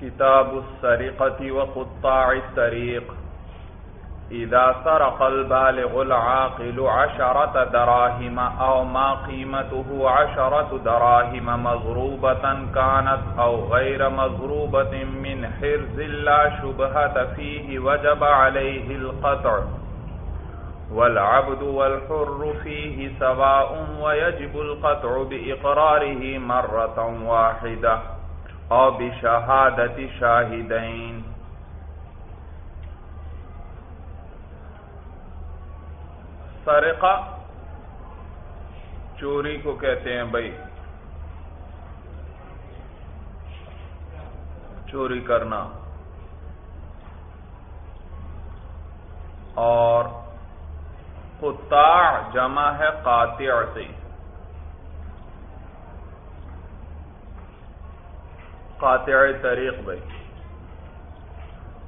كتاب السرقة وقطاع الطريق إذا سرق البالغ العاقل عشرة دراهم أو ما قيمته عشرة دراهم مضروبة كانت أو غير مضروبة من حرز لا شبهة فيه وجب عليه القطع والعبد والحر فيه سواء ويجب القطع بإقراره مرة واحدة أو بشهادة شاهدين سرقہ چوری کو کہتے ہیں بھائی۔ چوری کرنا۔ اور قطاع جمع ہے قاطع سے۔ قاطع طریق بھائی۔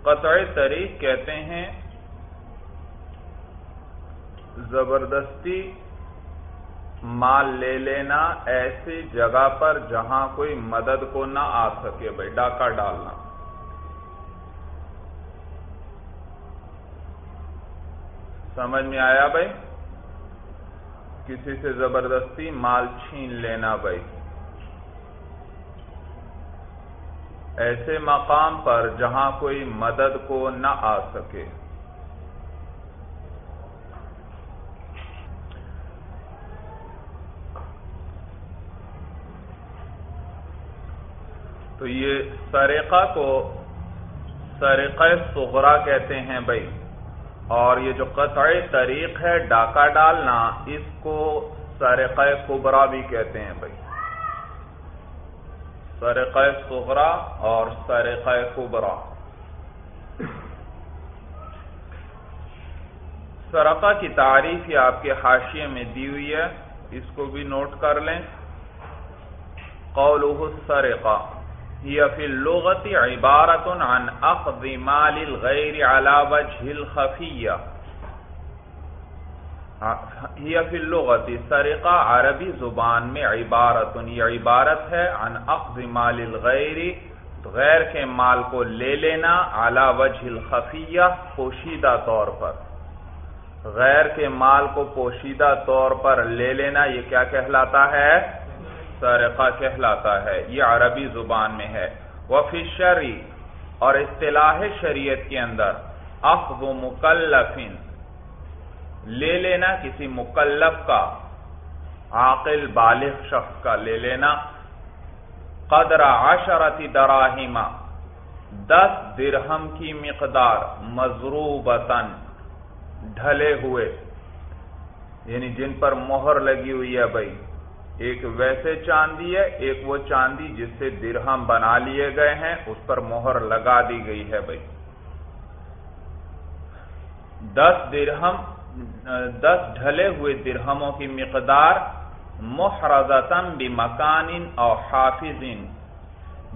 قطع طریق کہتے ہیں، زبردستی مال لے لینا ایسی جگہ پر جہاں کوئی مدد کو نہ آ سکے بھائی، ڈاکہ ڈالنا۔ سمجھ میں آیا بھائی؟ کسی سے زبردستی مال چھین لینا بھائی۔ ایسے مقام پر جہاں کوئی مدد کو نہ آ سکے۔ تو یہ سرقہ کو سرقہ صغرا کہتے ہیں بھائی۔ اور یہ جو قطع طریق ہے ڈاکہ ڈالنا، اس کو سرقہ کبرا بھی کہتے ہیں بھائی۔ سرقہ صغرا اور سرقہ کبرا۔ سرقہ کی تعریف یہ آپ کے حاشیے میں دی ہوئی ہے، اس کو بھی نوٹ کر لیں۔ قولہ السرقہ هي في اللغة عبارة عن أخذ مال الغير على وجه الخفية هي في اللغة عربی زبان میں عبارت یہ عبارت ہے، عن اخذ مال الغیر، غیر کے مال کو لے لینا على وجه الخفیہ، پوشیدہ طور پر۔ غیر کے مال کو پوشیدہ طور پر لے لینا، یہ کیا کہلاتا ہے؟ سرقہ کہلاتا ہے، یہ عربی زبان میں ہے۔ وفی شرعی اور اصطلاح شریعت کے اندر، اخذ مکلف لے لینا کسی مکلف کا، عاقل بالغ شخص کا لے لینا۔ قدر عشرتی دراہیما دس درہم کی مقدار مضروبتن ڈھلے ہوئے۔ یعنی جن پر مہر لگی ہوئی ہے بھائی، ایک ویسے چاندی ہے، ایک وہ چاندی جس سے درہم بنا لیے گئے ہیں، اس پر مہر لگا دی گئی ہے بھائی۔ دس درہم دس ڈھلے ہوئے درہموں کی مقدار محرزتم بمکان اور حافظ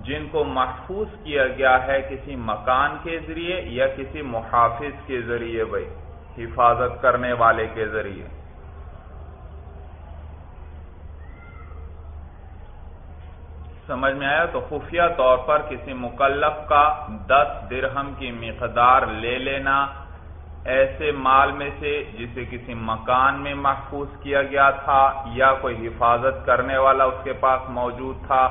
جن کو محفوظ کیا گیا ہے کسی مکان کے ذریعے یا کسی محافظ کے ذریعے بھائی، حفاظت کرنے والے کے ذریعے۔ سمجھ میں آیا؟ تو خفیہ طور پر کسی مکلف کا دس درہم کی مقدار لے لینا ایسے مال میں سے جسے کسی مکان میں محفوظ کیا گیا تھا یا کوئی حفاظت کرنے والا اس کے پاس موجود تھا،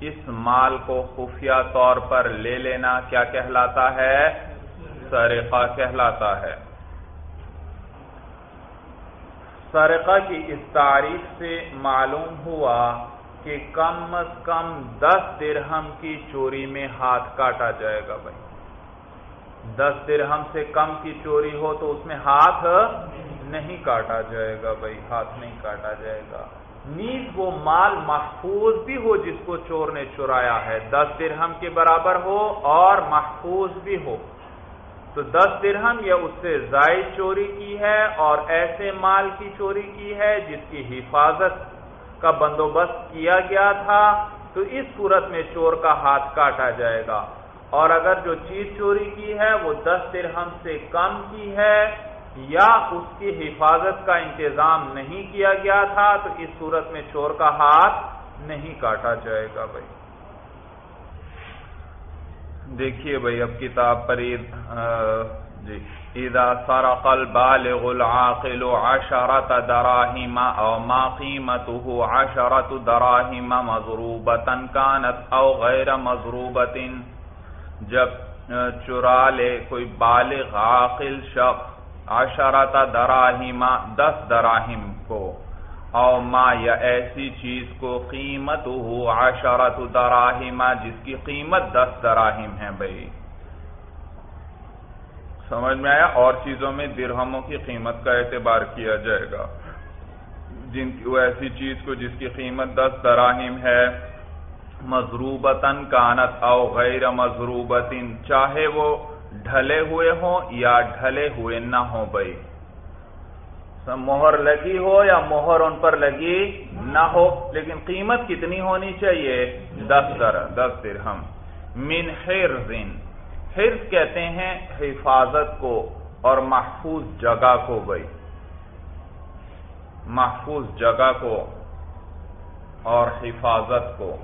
اس مال کو خفیہ طور پر لے لینا کیا کہلاتا ہے؟ سرقہ کہلاتا ہے۔ سرقہ کی اس تعریف سے معلوم ہوا کہ کم از کم دس درہم کی چوری میں ہاتھ کاٹا جائے گا بھائی۔ دس درہم سے کم کی چوری ہو تو اس میں ہاتھ نہیں کاٹا جائے گا بھائی، ہاتھ نہیں کاٹا جائے گا۔ نیز وہ مال محفوظ بھی ہو جس کو چور نے چرایا ہے۔ دس درہم کے برابر ہو اور محفوظ بھی ہو۔ تو دس درہم یا اس سے زائد چوری کی ہے اور ایسے مال کی چوری کی ہے جس کی حفاظت کا بندوبست کیا گیا تھا، تو اس صورت میں چور کا ہاتھ کاٹا جائے گا۔ اور اگر جو چیز چوری کی ہے وہ دس درہم سے کم کی ہے یا اس کی حفاظت کا انتظام نہیں کیا گیا تھا، تو اس صورت میں چور کا ہاتھ نہیں کاٹا جائے گا بھائی۔ دیکھیے بھائی، اب کتاب پر جی اذا سرق البالغ العاقل عشرة دراهم او ما قيمته عشرة دراهم مضروبة كانت او غیر مضروبة جب چرا لے کوئی بالغ، عاقل شخص، عشرت دراہم، دس دراہم کو، او ما، یا ایسی چیز کو قیمت ہو عشرت دراہم، جس کی قیمت دس دراہم ہے بھائی۔ سمجھ میں آیا؟ اور چیزوں میں درہموں کی قیمت کا اعتبار کیا جائے گا۔ جن کی وہ ایسی چیز کو جس کی قیمت دس دراہم ہے مضروبتن کانت او غیر مضروبتن چاہے وہ ڈھلے ہوئے ہوں یا ڈھلے ہوئے نہ ہوں بھائی۔ مہر لگی ہو یا مہر ان پر لگی نہ ہو، لیکن قیمت کتنی ہونی چاہیے؟ دس در، دس درہم۔ من حرزن، حرز کہتے ہیں حفاظت کو اور محفوظ جگہ کو بھائی۔ محفوظ جگہ کو اور حفاظت کو۔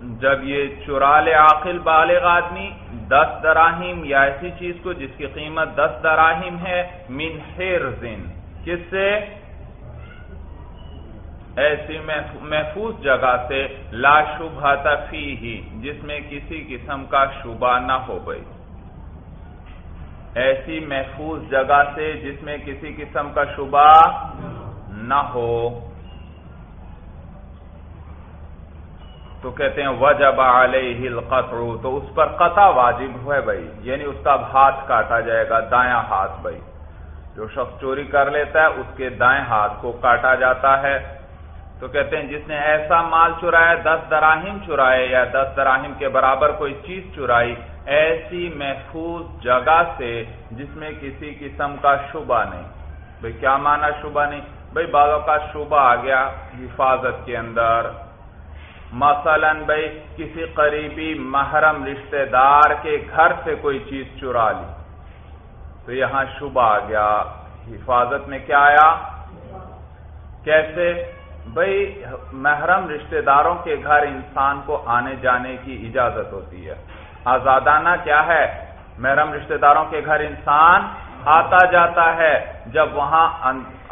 جب یہ چرا لے عاقل بالغ آدمی دس دراہیم یا ایسی چیز کو جس کی قیمت دس دراہیم ہے، من حرزن، کس سے؟ ایسی محفوظ جگہ سے، لا شبہ تفی ہی جس میں کسی قسم کا شبہ نہ ہو گئی ایسی محفوظ جگہ سے جس میں کسی قسم کا شبہ نہ ہو۔ تو کہتے ہیں، وجب علیہ القطع، تو اس پر قطع واجب ہے بھائی یعنی اس کا ہاتھ کاٹا جائے گا دایاں ہاتھ بھائی۔ جو شخص چوری کر لیتا ہے، اس کے دائیں ہاتھ کو کاٹا جاتا ہے۔ تو کہتے ہیں، جس نے ایسا مال چرایا، دس دراہم چرائے یا دس دراہم کے برابر کوئی چیز چرائی، ایسی محفوظ جگہ سے جس میں کسی قسم کا شبہ نہیں۔ بھائی، کیا مانا شبہ نہیں؟ بھائی بالوں کا شبہ آ گیا حفاظت کے اندر۔ مثلا بھائی کسی قریبی محرم رشتہ دار کے گھر سے کوئی چیز چرا لی۔ تو یہاں شبہ آ گیا۔ حفاظت میں کیا آیا؟ کیسے؟ بھائی محرم رشتہ داروں کے گھر انسان کو آنے جانے کی اجازت ہوتی ہے۔ آزادانہ کیا ہے؟ محرم رشتہ داروں کے گھر انسان آتا جاتا ہے، جب وہاں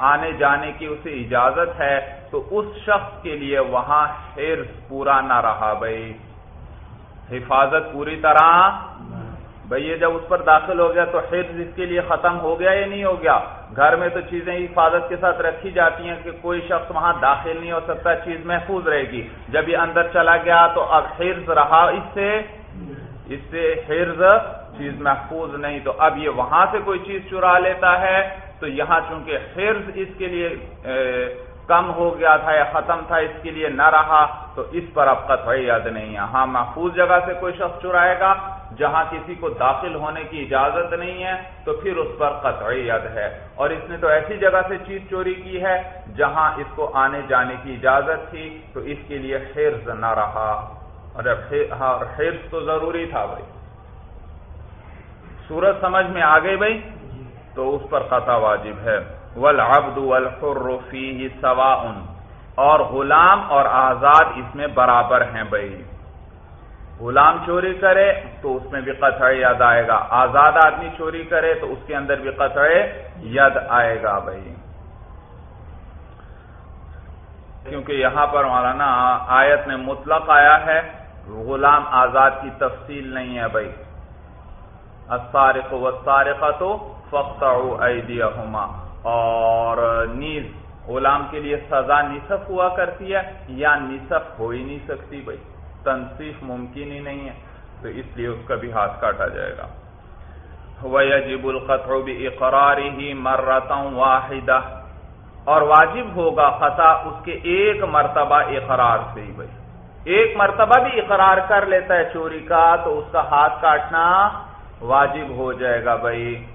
آنے جانے کی اسے اجازت ہے، تو اس شخص کے لیے وہاں حرص پورا نہ رہا بھائی حفاظت پوری طرح بھائی یہ جب اس پر داخل ہو گیا تو حرص اس کے لیے ختم ہو گیا یا نہیں ہو گیا؟ گھر میں تو چیزیں حفاظت کے ساتھ رکھی جاتی ہیں کہ کوئی شخص وہاں داخل نہیں ہو سکتا، چیز محفوظ رہے گی۔ جب یہ اندر چلا گیا تو اب حرص رہا اس سے اس سے حرز چیز محفوظ نہیں تو اب یہ وہاں سے کوئی چیز چرا لیتا ہے تو یہاں چونکہ حرز اس کے لیے کم ہو گیا تھا یا ختم تھا اس کے لیے نہ رہا تو اس پر اب قطعی یاد نہیں ہے۔ ہاں محفوظ جگہ سے کوئی شخص چرائے گا جہاں کسی کو داخل ہونے کی اجازت نہیں ہے تو پھر اس پر قطعی ید ہے۔ اور اس نے تو ایسی جگہ سے چیز چوری کی ہے جہاں اس کو آنے جانے کی اجازت تھی تو اس کے لیے حرز نہ رہا۔ اور حرز ہاں، تو ضروری تھا بھائی۔ سورج سمجھ میں آ گئی بھائی تو اس پر قطع واجب ہے۔ والعبد والحر فیہ سواء۔ اور غلام اور آزاد اس میں برابر ہیں بھائی غلام چوری کرے تو اس میں بھی قطع ید آئے گا۔ آزاد آدمی چوری کرے تو اس کے اندر بھی قطع ید آئے گا بھائی کیونکہ یہاں پر مولانا آیت میں مطلق آیا ہے، غلام آزاد کی تفصیل نہیں ہے بھائی السارق والسارقہ تو فقطعوا ایدیہما اور نیز غلام کے لیے سزا نصف ہوا کرتی ہے، یا نصف ہو ہی نہیں سکتی بھائی۔ تنصیف ممکن ہی نہیں ہے، تو اس لیے اس کا بھی ہاتھ کاٹا جائے گا۔ وَيَجِبُ الْقَطْعُ بِإِقْرَارِهِ مَرَّةً وَاحِدَةً۔ اور واجب ہوگا خطا اس کے ایک مرتبہ اقرار سے ہی بھائی۔ ایک مرتبہ بھی اقرار کر لیتا ہے چوری کا، تو اس کا ہاتھ کاٹنا واجب ہو جائے گا بھائی۔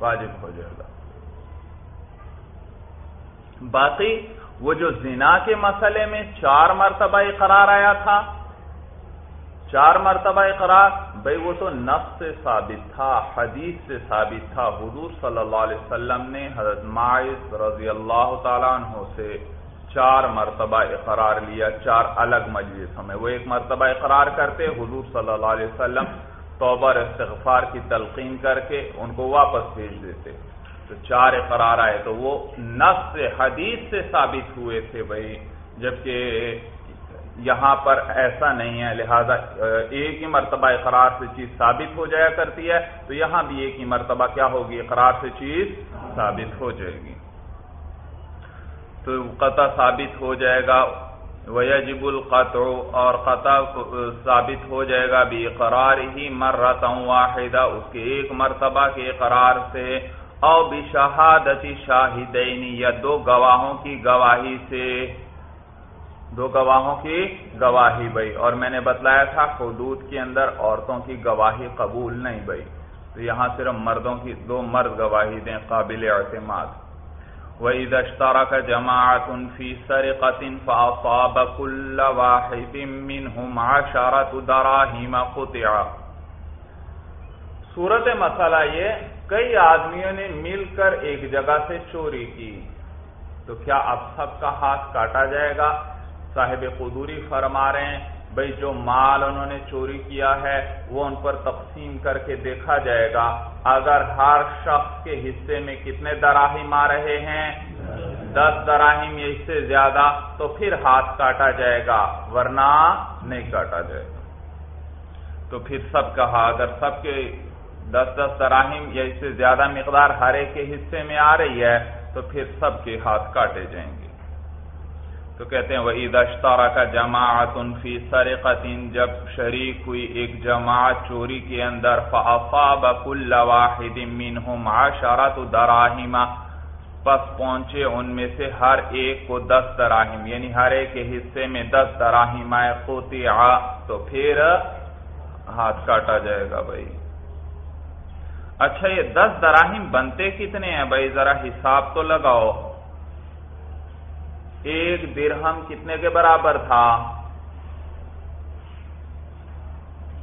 واجب ہو جائے گا۔ باقی وہ جو زنا کے مسئلے میں چار مرتبہ اقرار آیا تھا، چار مرتبہ اقرار، بھائی وہ تو نفس سے ثابت تھا، حدیث سے ثابت تھا۔ حضور صلی اللہ علیہ وسلم نے حضرت رضی اللہ تعالیٰ عنہ سے چار مرتبہ اقرار لیا، چار الگ مجلسوں میں۔ وہ ایک مرتبہ اقرار کرتے، حضور صلی اللہ علیہ وسلم توبر استغفار کی تلقین کر کے ان کو واپس بھیج دیتے۔ تو چار اقرار آئے، تو وہ نفس حدیث سے ثابت ہوئے تھے بھائی، جبکہ یہاں پر ایسا نہیں ہے، لہذا ایک ہی مرتبہ اقرار سے چیز ثابت ہو جایا کرتی ہے، تو یہاں بھی ایک ہی مرتبہ کیا ہوگی؟ اقرار سے چیز ثابت ہو جائے گی۔ تو قطع ثابت ہو جائے گا۔ ویجب القطع اور قطع ثابت ہو جائے گا بھی اقرار ہی مرتا واحدہ اس کے ایک مرتبہ کے اقرار سے، او بھی شہادتی شاہدینی یا دو گواہوں کی گواہی سے۔ دو گواہوں کی گواہی، بھائی۔ اور میں نے بتلایا تھا، حدود کے اندر عورتوں کی گواہی قبول نہیں، بھائی۔ تو یہاں صرف مردوں کی دو مرد گواہی دیں، قابل اعتماد۔ وَإِذَا اشْتَرَكَ جَمَاعَةٌ فِي سَرِقَةٍ فَأَصَابَ كُلَّ وَاحِدٍ مِّنْهُمْ عَشَرَةُ دَرَاهِمَ قُطِعَ۔ صورت مسئلہ یہ، کئی آدمیوں نے مل کر ایک جگہ سے چوری کی۔ تو کیا اب سب کا ہاتھ کاٹا جائے گا؟ صاحب قدوری فرما رہے ہیں بھئی جو مال انہوں نے چوری کیا ہے، وہ ان پر تقسیم کر کے دیکھا جائے گا۔ اگر ہر شخص کے حصے میں کتنے دراہیم آ رہے ہیں؟ دس دراہیم یا اس سے زیادہ تو پھر ہاتھ کاٹا جائے گا، ورنہ نہیں کاٹا جائے گا۔ تو پھر سب کہا، اگر سب کے دس دس دراہیم یا اس سے زیادہ مقدار ہر ایک کے حصے میں آ رہی ہے، تو پھر سب کے ہاتھ کاٹے جائیں گے۔ تو کہتے ہیں وہی دشتارا کا جماعت فی سرقت جب شریک ہوئی ایک جماعت چوری کے اندر فافاب کل واحد منہم عشرت دراہما پس پہنچے ان میں سے ہر ایک کو دس دراہم یعنی ہر ایک کے حصے میں دس دراہیم آئے، قطع۔ تو پھر ہاتھ کاٹا جائے گا بھائی۔ اچھا یہ دس دراہیم بنتے کتنے ہیں بھائی؟ ذرا حساب تو لگاؤ۔ ایک درہم کتنے کے برابر تھا؟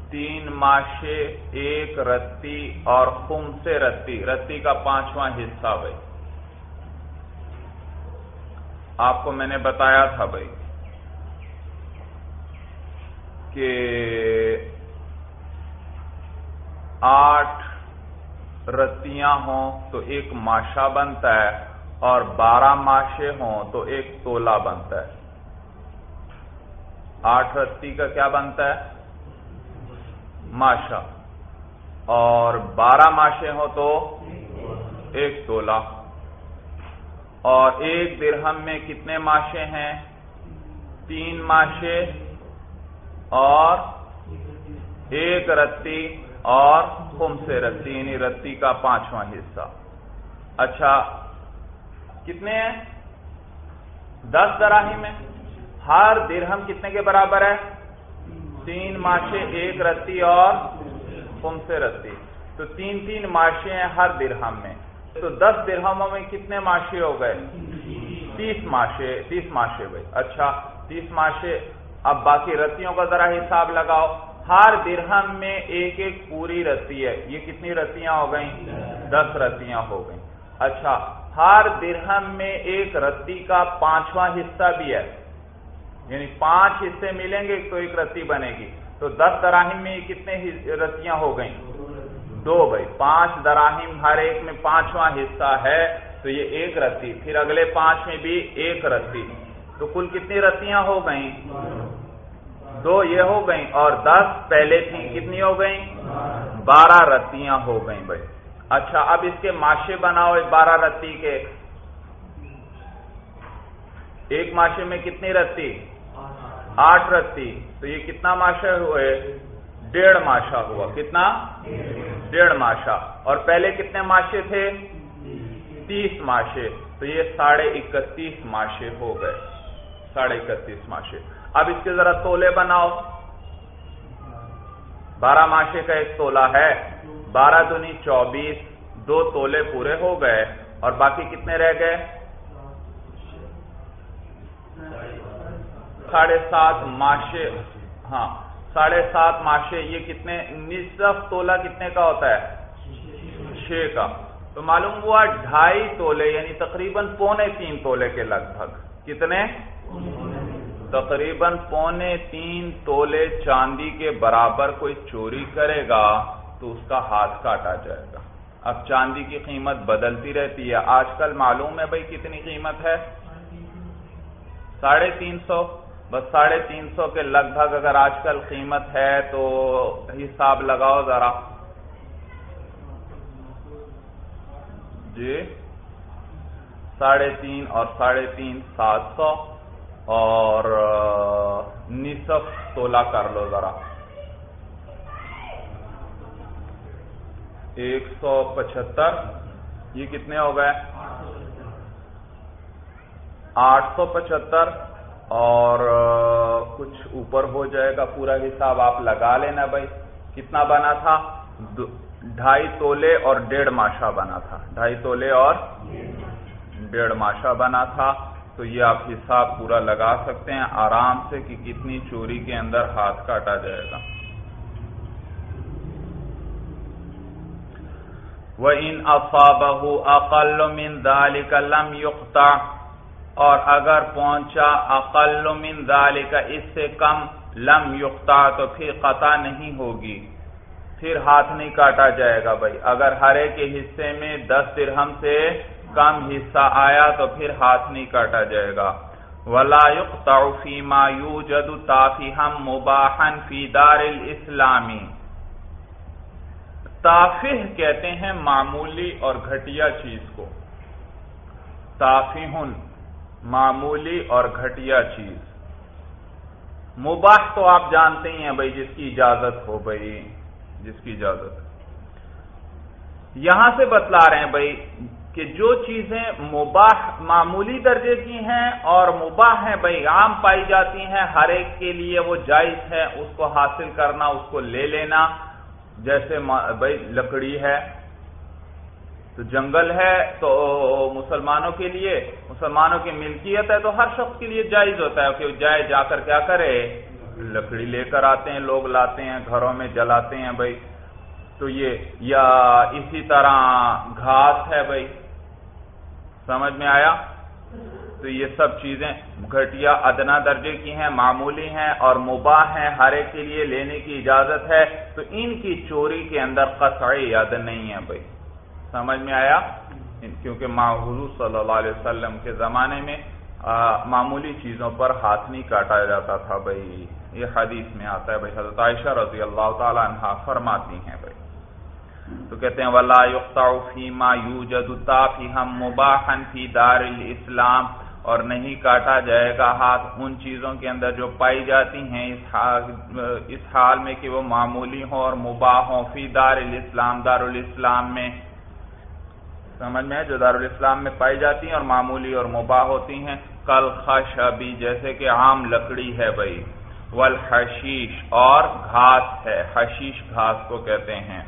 تین ماشے، ایک رتی اور خم سے رتی۔ رتی کا پانچواں حصہ بھائی۔ آپ کو میں نے بتایا تھا بھائی کہ آٹھ رتیاں ہوں تو ایک ماشا بنتا ہے۔ اور بارہ ماشے ہوں تو ایک تولا بنتا ہے۔ آٹھ رتی کا کیا بنتا ہے؟ ماشا۔ اور بارہ ماشے ہوں تو ایک تولا اور ایک درہم میں کتنے ماشے ہیں؟ تین ماشے۔ اور ایک رتی اور کم سے رتی یعنی رتی کا پانچواں حصہ۔ اچھا کتنے ہیں؟ دس دراہی میں۔ ہر درہم کتنے کے برابر ہے؟ تین ماشے ایک رتی اور کم رتی تو تین تین ماشے ہیں ہر درہم میں۔ تو دس درہموں میں کتنے ماشے ہو گئے؟ تیس ماشے تیس ماشے بھائی۔ اچھا تیس ماشے۔ اب باقی رتیوں کا ذرا حساب لگاؤ۔ ہر درہم میں ایک ایک پوری رتی ہے۔ یہ کتنی رتیاں ہو گئیں؟ دس رتیاں ہو گئیں۔ اچھا ہر درہم میں ایک رتی کا پانچواں حصہ بھی ہے۔ یعنی پانچ حصے ملیں گے تو ایک رتی بنے گی۔ تو دس دراہم میں کتنے رتیاں ہو گئیں؟ دو بھائی، پانچ دراہم ہر ایک میں پانچواں حصہ ہے، تو یہ ایک رتی۔ پھر اگلے پانچ میں بھی ایک رتی۔ تو کل کتنی رتیاں ہو گئیں؟ دو یہ ہو گئیں اور دس پہلے تھی کتنی ہو گئیں؟ بارہ رتیاں ہو گئیں بھائی۔ اچھا اب اس کے ماشے بناؤ بارہ رتی کے۔ ایک ماشے میں کتنی رتی آٹھ رتی تو یہ کتنا ماشا ہوئے؟ ڈیڑھ ماشا ہوا۔ کتنا؟ ڈیڑھ ماشا۔ اور پہلے کتنے ماشے تھے؟ تیس ماشے۔ تو یہ ساڑھے اکتیس ماشے ہو گئے۔ ساڑھے اکتیس ماشے۔ اب اس کے ذرا تولے بناؤ۔ بارہ ماشے کا ایک تولا ہے۔ بارہ دنی چوبیس، دو تولے پورے ہو گئے، اور باقی کتنے رہ گئے؟ ساڑھے سات ماشے ہاں ساڑھے سات ماشے، یہ کتنے؟ نصف تولا کتنے کا ہوتا ہے؟ چھ کا۔ تو معلوم ہوا ڈھائی تولے یعنی تقریباً پونے تین تولے کے لگ بھگ۔ کتنے؟ تقریباً پونے تین تولے چاندی کے برابر کوئی چوری کرے گا۔ تو اس کا ہاتھ کاٹا جائے گا۔ اب چاندی کی قیمت بدلتی رہتی ہے۔ آج کل معلوم ہے بھائی کتنی قیمت ہے؟ ساڑھے تین سو۔ بس ساڑھے تین سو کے لگ بھگ اگر آج کل قیمت ہے تو حساب لگاؤ ذرا۔ جی؟ ساڑھے تین اور ساڑھے تین سات سو اور نصف تولہ کر لو ذرا۔ ایک سو پچہتر۔ یہ کتنے ہو گئے؟ آٹھ سو پچہتر۔ اور کچھ اوپر ہو جائے گا پورا حساب آپ لگا لینا بھائی۔ کتنا بنا تھا؟ ڈھائی تولے اور ڈیڑھ ماشا بنا تھا۔ ڈھائی تولے اور ڈیڑھ ماشا بنا تھا۔ تو یہ آپ حساب پورا لگا سکتے ہیں آرام سے کہ کتنی چوری کے اندر ہاتھ کاٹا جائے گا۔ وہ ان افابہ اقل من ذالک لم یقطع اور اگر پہنچا اقل من ذالک اس سے کم لم یقطع تو پھر قطع نہیں ہوگی۔ پھر ہاتھ نہیں کاٹا جائے گا بھائی۔ اگر ہرے کے حصے میں دس درہم سے کم حصہ آیا، تو پھر ہاتھ نہیں کاٹا جائے گا۔ ولا يقطع فيما يوجد تافها مباحا في دار الاسلامی تافہ کہتے ہیں معمولی اور گھٹیا چیز کو۔ تافہن معمولی اور گھٹیا چیز۔ مباح تو آپ جانتے ہی ہیں بھائی، جس کی اجازت ہو بھائی، جس کی اجازت۔ یہاں سے بتلا رہے ہیں بھائی کہ جو چیزیں مباح معمولی درجے کی ہیں اور مباح ہیں بھائی، عام پائی جاتی ہیں، ہر ایک کے لیے وہ جائز ہے، اس کو حاصل کرنا، اس کو لے لینا۔ جیسے بھائی لکڑی ہے، تو جنگل ہے، تو مسلمانوں کے لیے، مسلمانوں کی ملکیت ہے، تو ہر شخص کے لیے جائز ہوتا ہے کہ جائے، جا کر کیا کرے؟ لکڑی لے کر آتے ہیں، لوگ لاتے ہیں، گھروں میں جلاتے ہیں بھائی۔ تو یہ، یا اسی طرح گھاس ہے بھائی۔ سمجھ میں آیا؟ تو یہ سب چیزیں گھٹیا ادنا درجے کی ہیں، معمولی ہیں اور مباح ہیں، ہر ایک کے لیے لینے کی اجازت ہے۔ تو ان کی چوری کے اندر قصعی یاد نہیں ہے بھائی۔ سمجھ میں آیا؟ کیونکہ حضور صلی اللہ علیہ وسلم کے زمانے میں معمولی چیزوں پر ہاتھ نہیں کاٹا جاتا تھا بھائی۔ یہ حدیث میں آتا ہے بھائی، حضرت عائشہ رضی اللہ تعالی عنہ فرماتی ہیں بھائی۔ تو کہتے ہیں، ولا فیما یوجد تافہم مباحا فی دار الاسلام اور نہیں کاٹا جائے گا۔ ہاتھ ان چیزوں کے اندر جو پائی جاتی ہیں، اس حال میں کہ وہ معمولی ہوں اور مباح ہوں۔ فی دار الاسلام دار الاسلام میں۔ سمجھ میں جو دار الاسلام میں پائی جاتی ہیں اور معمولی اور مباح ہوتی ہیں۔ کل خش ابھی جیسے کہ عام لکڑی ہے بھائی۔ والحشیش اور گھاس ہے۔ حشیش گھاس کو کہتے ہیں۔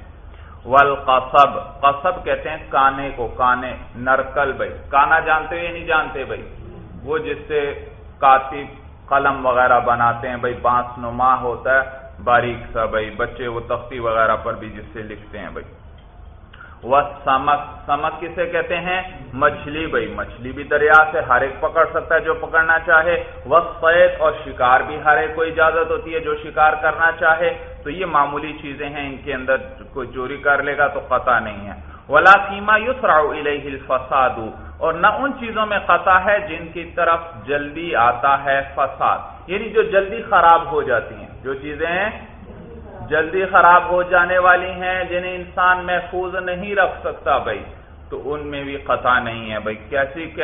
والقصب، قصب کہتے ہیں کانے کو، کانے، نرکل بھائی۔ کانا جانتے یا نہیں جانتے بھائی؟ وہ جس سے کاتب قلم وغیرہ بناتے ہیں، بھائی بانس نما ہوتا ہے، باریک سا بھائی بچے وہ تختی وغیرہ پر بھی جس سے لکھتے ہیں بھائی۔ وہ سمک سمک کسے کہتے ہیں؟ مچھلی بھائی۔ مچھلی بھی دریا سے ہر ایک پکڑ سکتا ہے جو پکڑنا چاہے۔ وہ سید اور شکار بھی ہر ایک کو اجازت ہوتی ہے جو شکار کرنا چاہے۔ تو یہ معمولی چیزیں ہیں، ان کے اندر کوئی چوری کر لے گا تو قطع نہیں ہے۔ ولا سیما یوس راؤ الفساد۔ اور نہ ان چیزوں میں قطع ہے جن کی طرف جلدی آتا ہے فساد۔ یعنی جو جلدی خراب ہو جاتی ہیں۔ جو چیزیں جلدی خراب ہو جانے والی ہیں، جنہیں انسان محفوظ نہیں رکھ سکتا بھائی، تو ان میں بھی قطع نہیں ہے۔ بھائی، کیسی کہ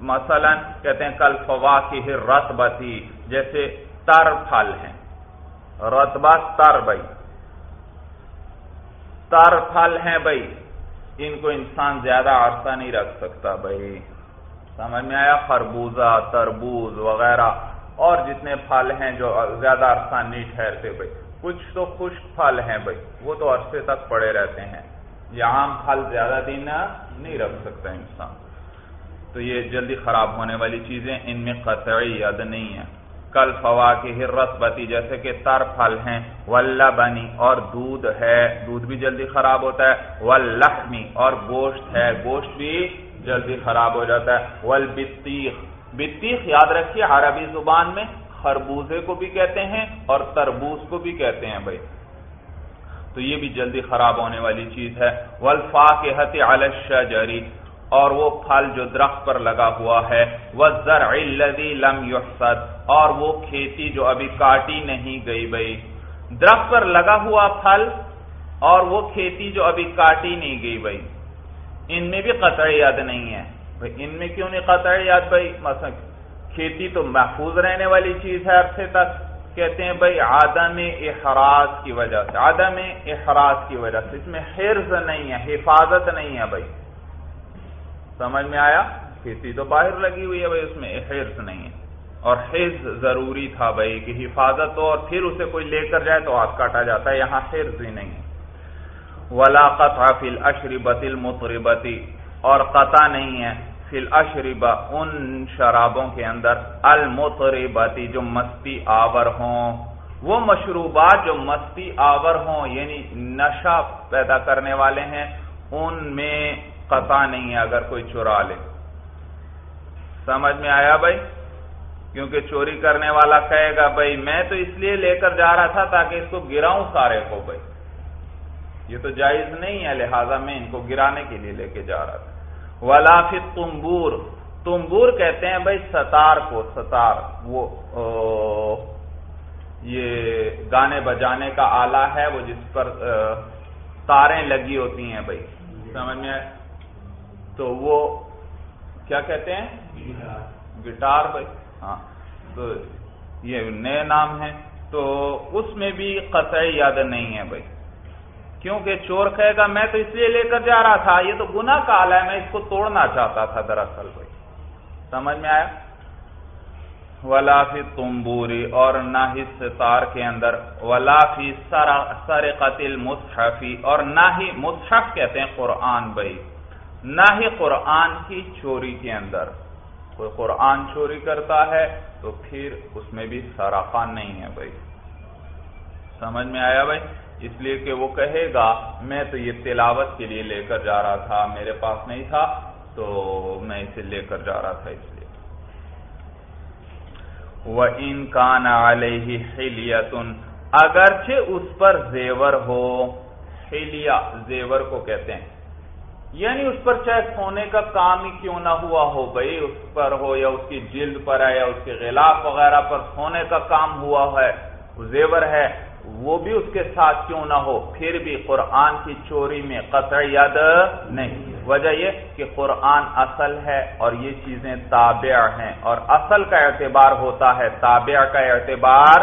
مثلا کہتے ہیں، کل فوا کی رتبتی جیسے تر پھل ہیں۔ رتبہ تر بھائی۔ تر پھل ہیں بھائی۔ ان کو انسان زیادہ عرصہ نہیں رکھ سکتا بھائی۔ سمجھ میں آیا؟ خربوزہ، تربوز وغیرہ۔ اور جتنے پھل ہیں جو زیادہ عرصہ نہیں ٹھہرتے بھائی۔ کچھ تو خشک پھل ہیں بھائی۔ وہ تو عرصے تک پڑے رہتے ہیں۔ یہ عام پھل زیادہ دن نہیں رکھ سکتا انسان۔ تو یہ جلدی خراب ہونے والی چیزیں ان میں قطعی یاد نہیں ہے کل فوا کی ہرس بتی جیسے کہ تر پھل ہیں ولہ بنی اور دودھ ہے۔ دودھ بھی جلدی خراب ہوتا ہے۔ ولحمی اور گوشت ہے۔ گوشت بھی جلدی خراب ہو جاتا ہے۔ ول بتیخ یاد رکھیے، عربی زبان میں خربوزے کو بھی کہتے ہیں اور تربوز کو بھی کہتے ہیں بھائی۔ تو یہ بھی جلدی خراب ہونے والی چیز ہے۔ ولفا کے حت الشجری اور وہ پھل جو درخت پر لگا ہوا ہے وہ زر لم یحصد اور وہ کھیتی جو ابھی کاٹی نہیں گئی بھائی درخت پر لگا ہوا پھل اور وہ کھیتی جو ابھی کاٹی نہیں گئی بھائی ان میں بھی قطع یاد نہیں ہے۔ بھائی ان میں کیوں نہیں قطع یاد بھائی مثلا کھیتی تو محفوظ رہنے والی چیز ہے عرصے تک۔ کہتے ہیں بھائی آدم احراز کی وجہ سے آدم احراز کی وجہ سے۔ اس میں حرز نہیں ہے، حفاظت نہیں ہے بھائی سمجھ میں آیا؟ کھیتی تو باہر لگی ہوئی ہے بھائی، اس میں حرز نہیں ہے۔ اور حرز ضروری تھا بھائی کہ حفاظت ہو اور پھر اسے کوئی لے کر جائے تو ہاتھ کاٹا جاتا ہے۔ یہاں حرز ہی نہیں ولا قطع فی الاشربت المطربتی اور قطع نہیں ہے۔ فی الاشربہ ان شرابوں کے اندر المطربتی، جو مستی آور ہوں۔ وہ مشروبات جو مستی آور ہوں یعنی نشہ پیدا کرنے والے ہیں، ان میں قطع نہیں ہے اگر کوئی چرا لے۔ سمجھ میں آیا بھائی؟ کیونکہ چوری کرنے والا کہے گا، بھائی میں تو اس لیے لے کر جا رہا تھا تاکہ اس کو گراؤں سارے کو بھائی۔ یہ تو جائز نہیں ہے، لہذا میں ان کو گرانے کے لیے لے کے جا رہا تھا۔ ولاف تمبور تمبور کہتے ہیں بھائی ستار کو، ستار۔ وہ یہ گانے بجانے کا آلہ ہے، وہ جس پر تاریں لگی ہوتی ہیں بھائی۔ سمجھ میں تو وہ کیا کہتے ہیں؟ گٹار۔ بھائی۔ ہاں تو یہ نئے نام ہے تو اس میں بھی قطعی یاد نہیں ہے بھائی۔ کیونکہ چور کہے گا میں تو اس لیے لے کر جا رہا تھا یہ تو گنا کا آلہ ہے میں اس کو توڑنا چاہتا تھا دراصل بھائی۔ سمجھ میں آیا؟ ولافی تمبوری اور نہ ہی ستار کے اندر۔ ولافی سر قتل مصحفی اور نہ ہی مصحف کہتے ہیں قرآن بھائی۔ نہ ہی قرآن کی چوری کے اندر۔ کوئی قرآن چوری کرتا ہے تو پھر اس میں بھی سراخان نہیں ہے بھائی۔ سمجھ میں آیا بھائی؟ اس لیے کہ وہ کہے گا، میں تو یہ تلاوت کے لیے لے کر جا رہا تھا، میرے پاس نہیں تھا، تو میں اسے لے کر جا رہا تھا اس لیے۔ وہ ان کان علیہ اگرچہ اس پر زیور ہو خلیا زیور کو کہتے ہیں۔ یعنی اس پر چاہے سونے کا کام ہی کیوں نہ ہوا ہو بھائی، اس پر ہو یا اس کی جلد پر ہے یا اس کے غلاف وغیرہ پر سونے کا کام ہوا ہے زیور ہے، وہ بھی اس کے ساتھ کیوں نہ ہو، پھر بھی قرآن کی چوری میں قطع ید نہیں۔ وجہ یہ کہ قرآن اصل ہے اور یہ چیزیں تابع ہیں اور اصل کا اعتبار ہوتا ہے، تابع کا اعتبار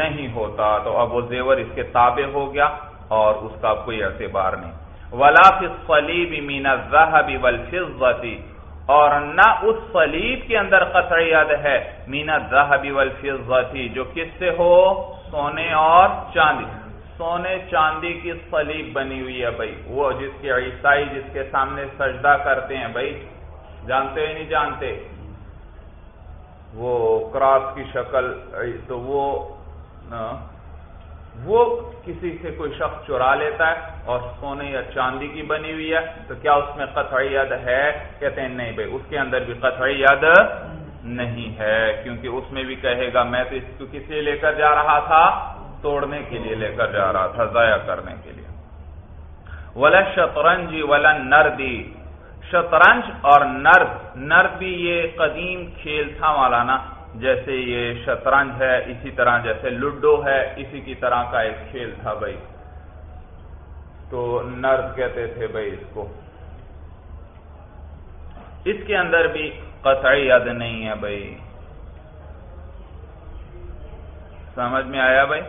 نہیں ہوتا۔ تو اب وہ زیور اس کے تابع ہو گیا اور اس کا کوئی اعتبار نہیں۔ ولا فلیب مینا زہبی والفضتی اور نہ اس فلیب کے اندر قطعیت ہے مینا زہبی والفضتی جو کس سے ہو؟ سونے اور چاندی سونے چاندی کی سلیب بنی ہوئی ہے بھائی۔ وہ جس کے عیسائی جس کے سامنے سجدہ کرتے ہیں بھائی۔ جانتے نہیں جانتے؟ وہ کراس کی شکل، تو وہ ہاں، وہ کسی سے کوئی شخص چرا لیتا ہے اور سونے یا چاندی کی بنی ہوئی ہے، تو کیا اس میں قطعی ید ہے؟ کہتے ہیں نہیں بھائی، اس کے اندر بھی قطعی ید نہیں ہے، کیونکہ اس میں بھی کہے گا، میں تو اس کو کسی لے کر جا رہا تھا؟ توڑنے کے لیے لے کر جا رہا تھا، ضائع کرنے کے لیے۔ ولا شطرنج ولا نردی شطرنج اور نرد نرد بھی یہ قدیم کھیل تھا مولانا۔ جیسے یہ شطرنج ہے، اسی طرح جیسے لڈو ہے، اسی کی طرح کا ایک کھیل تھا بھائی۔ تو نرد کہتے تھے بھائی اس کو۔ اس کے اندر بھی قطعی یاد نہیں ہے بھائی۔ سمجھ میں آیا بھائی؟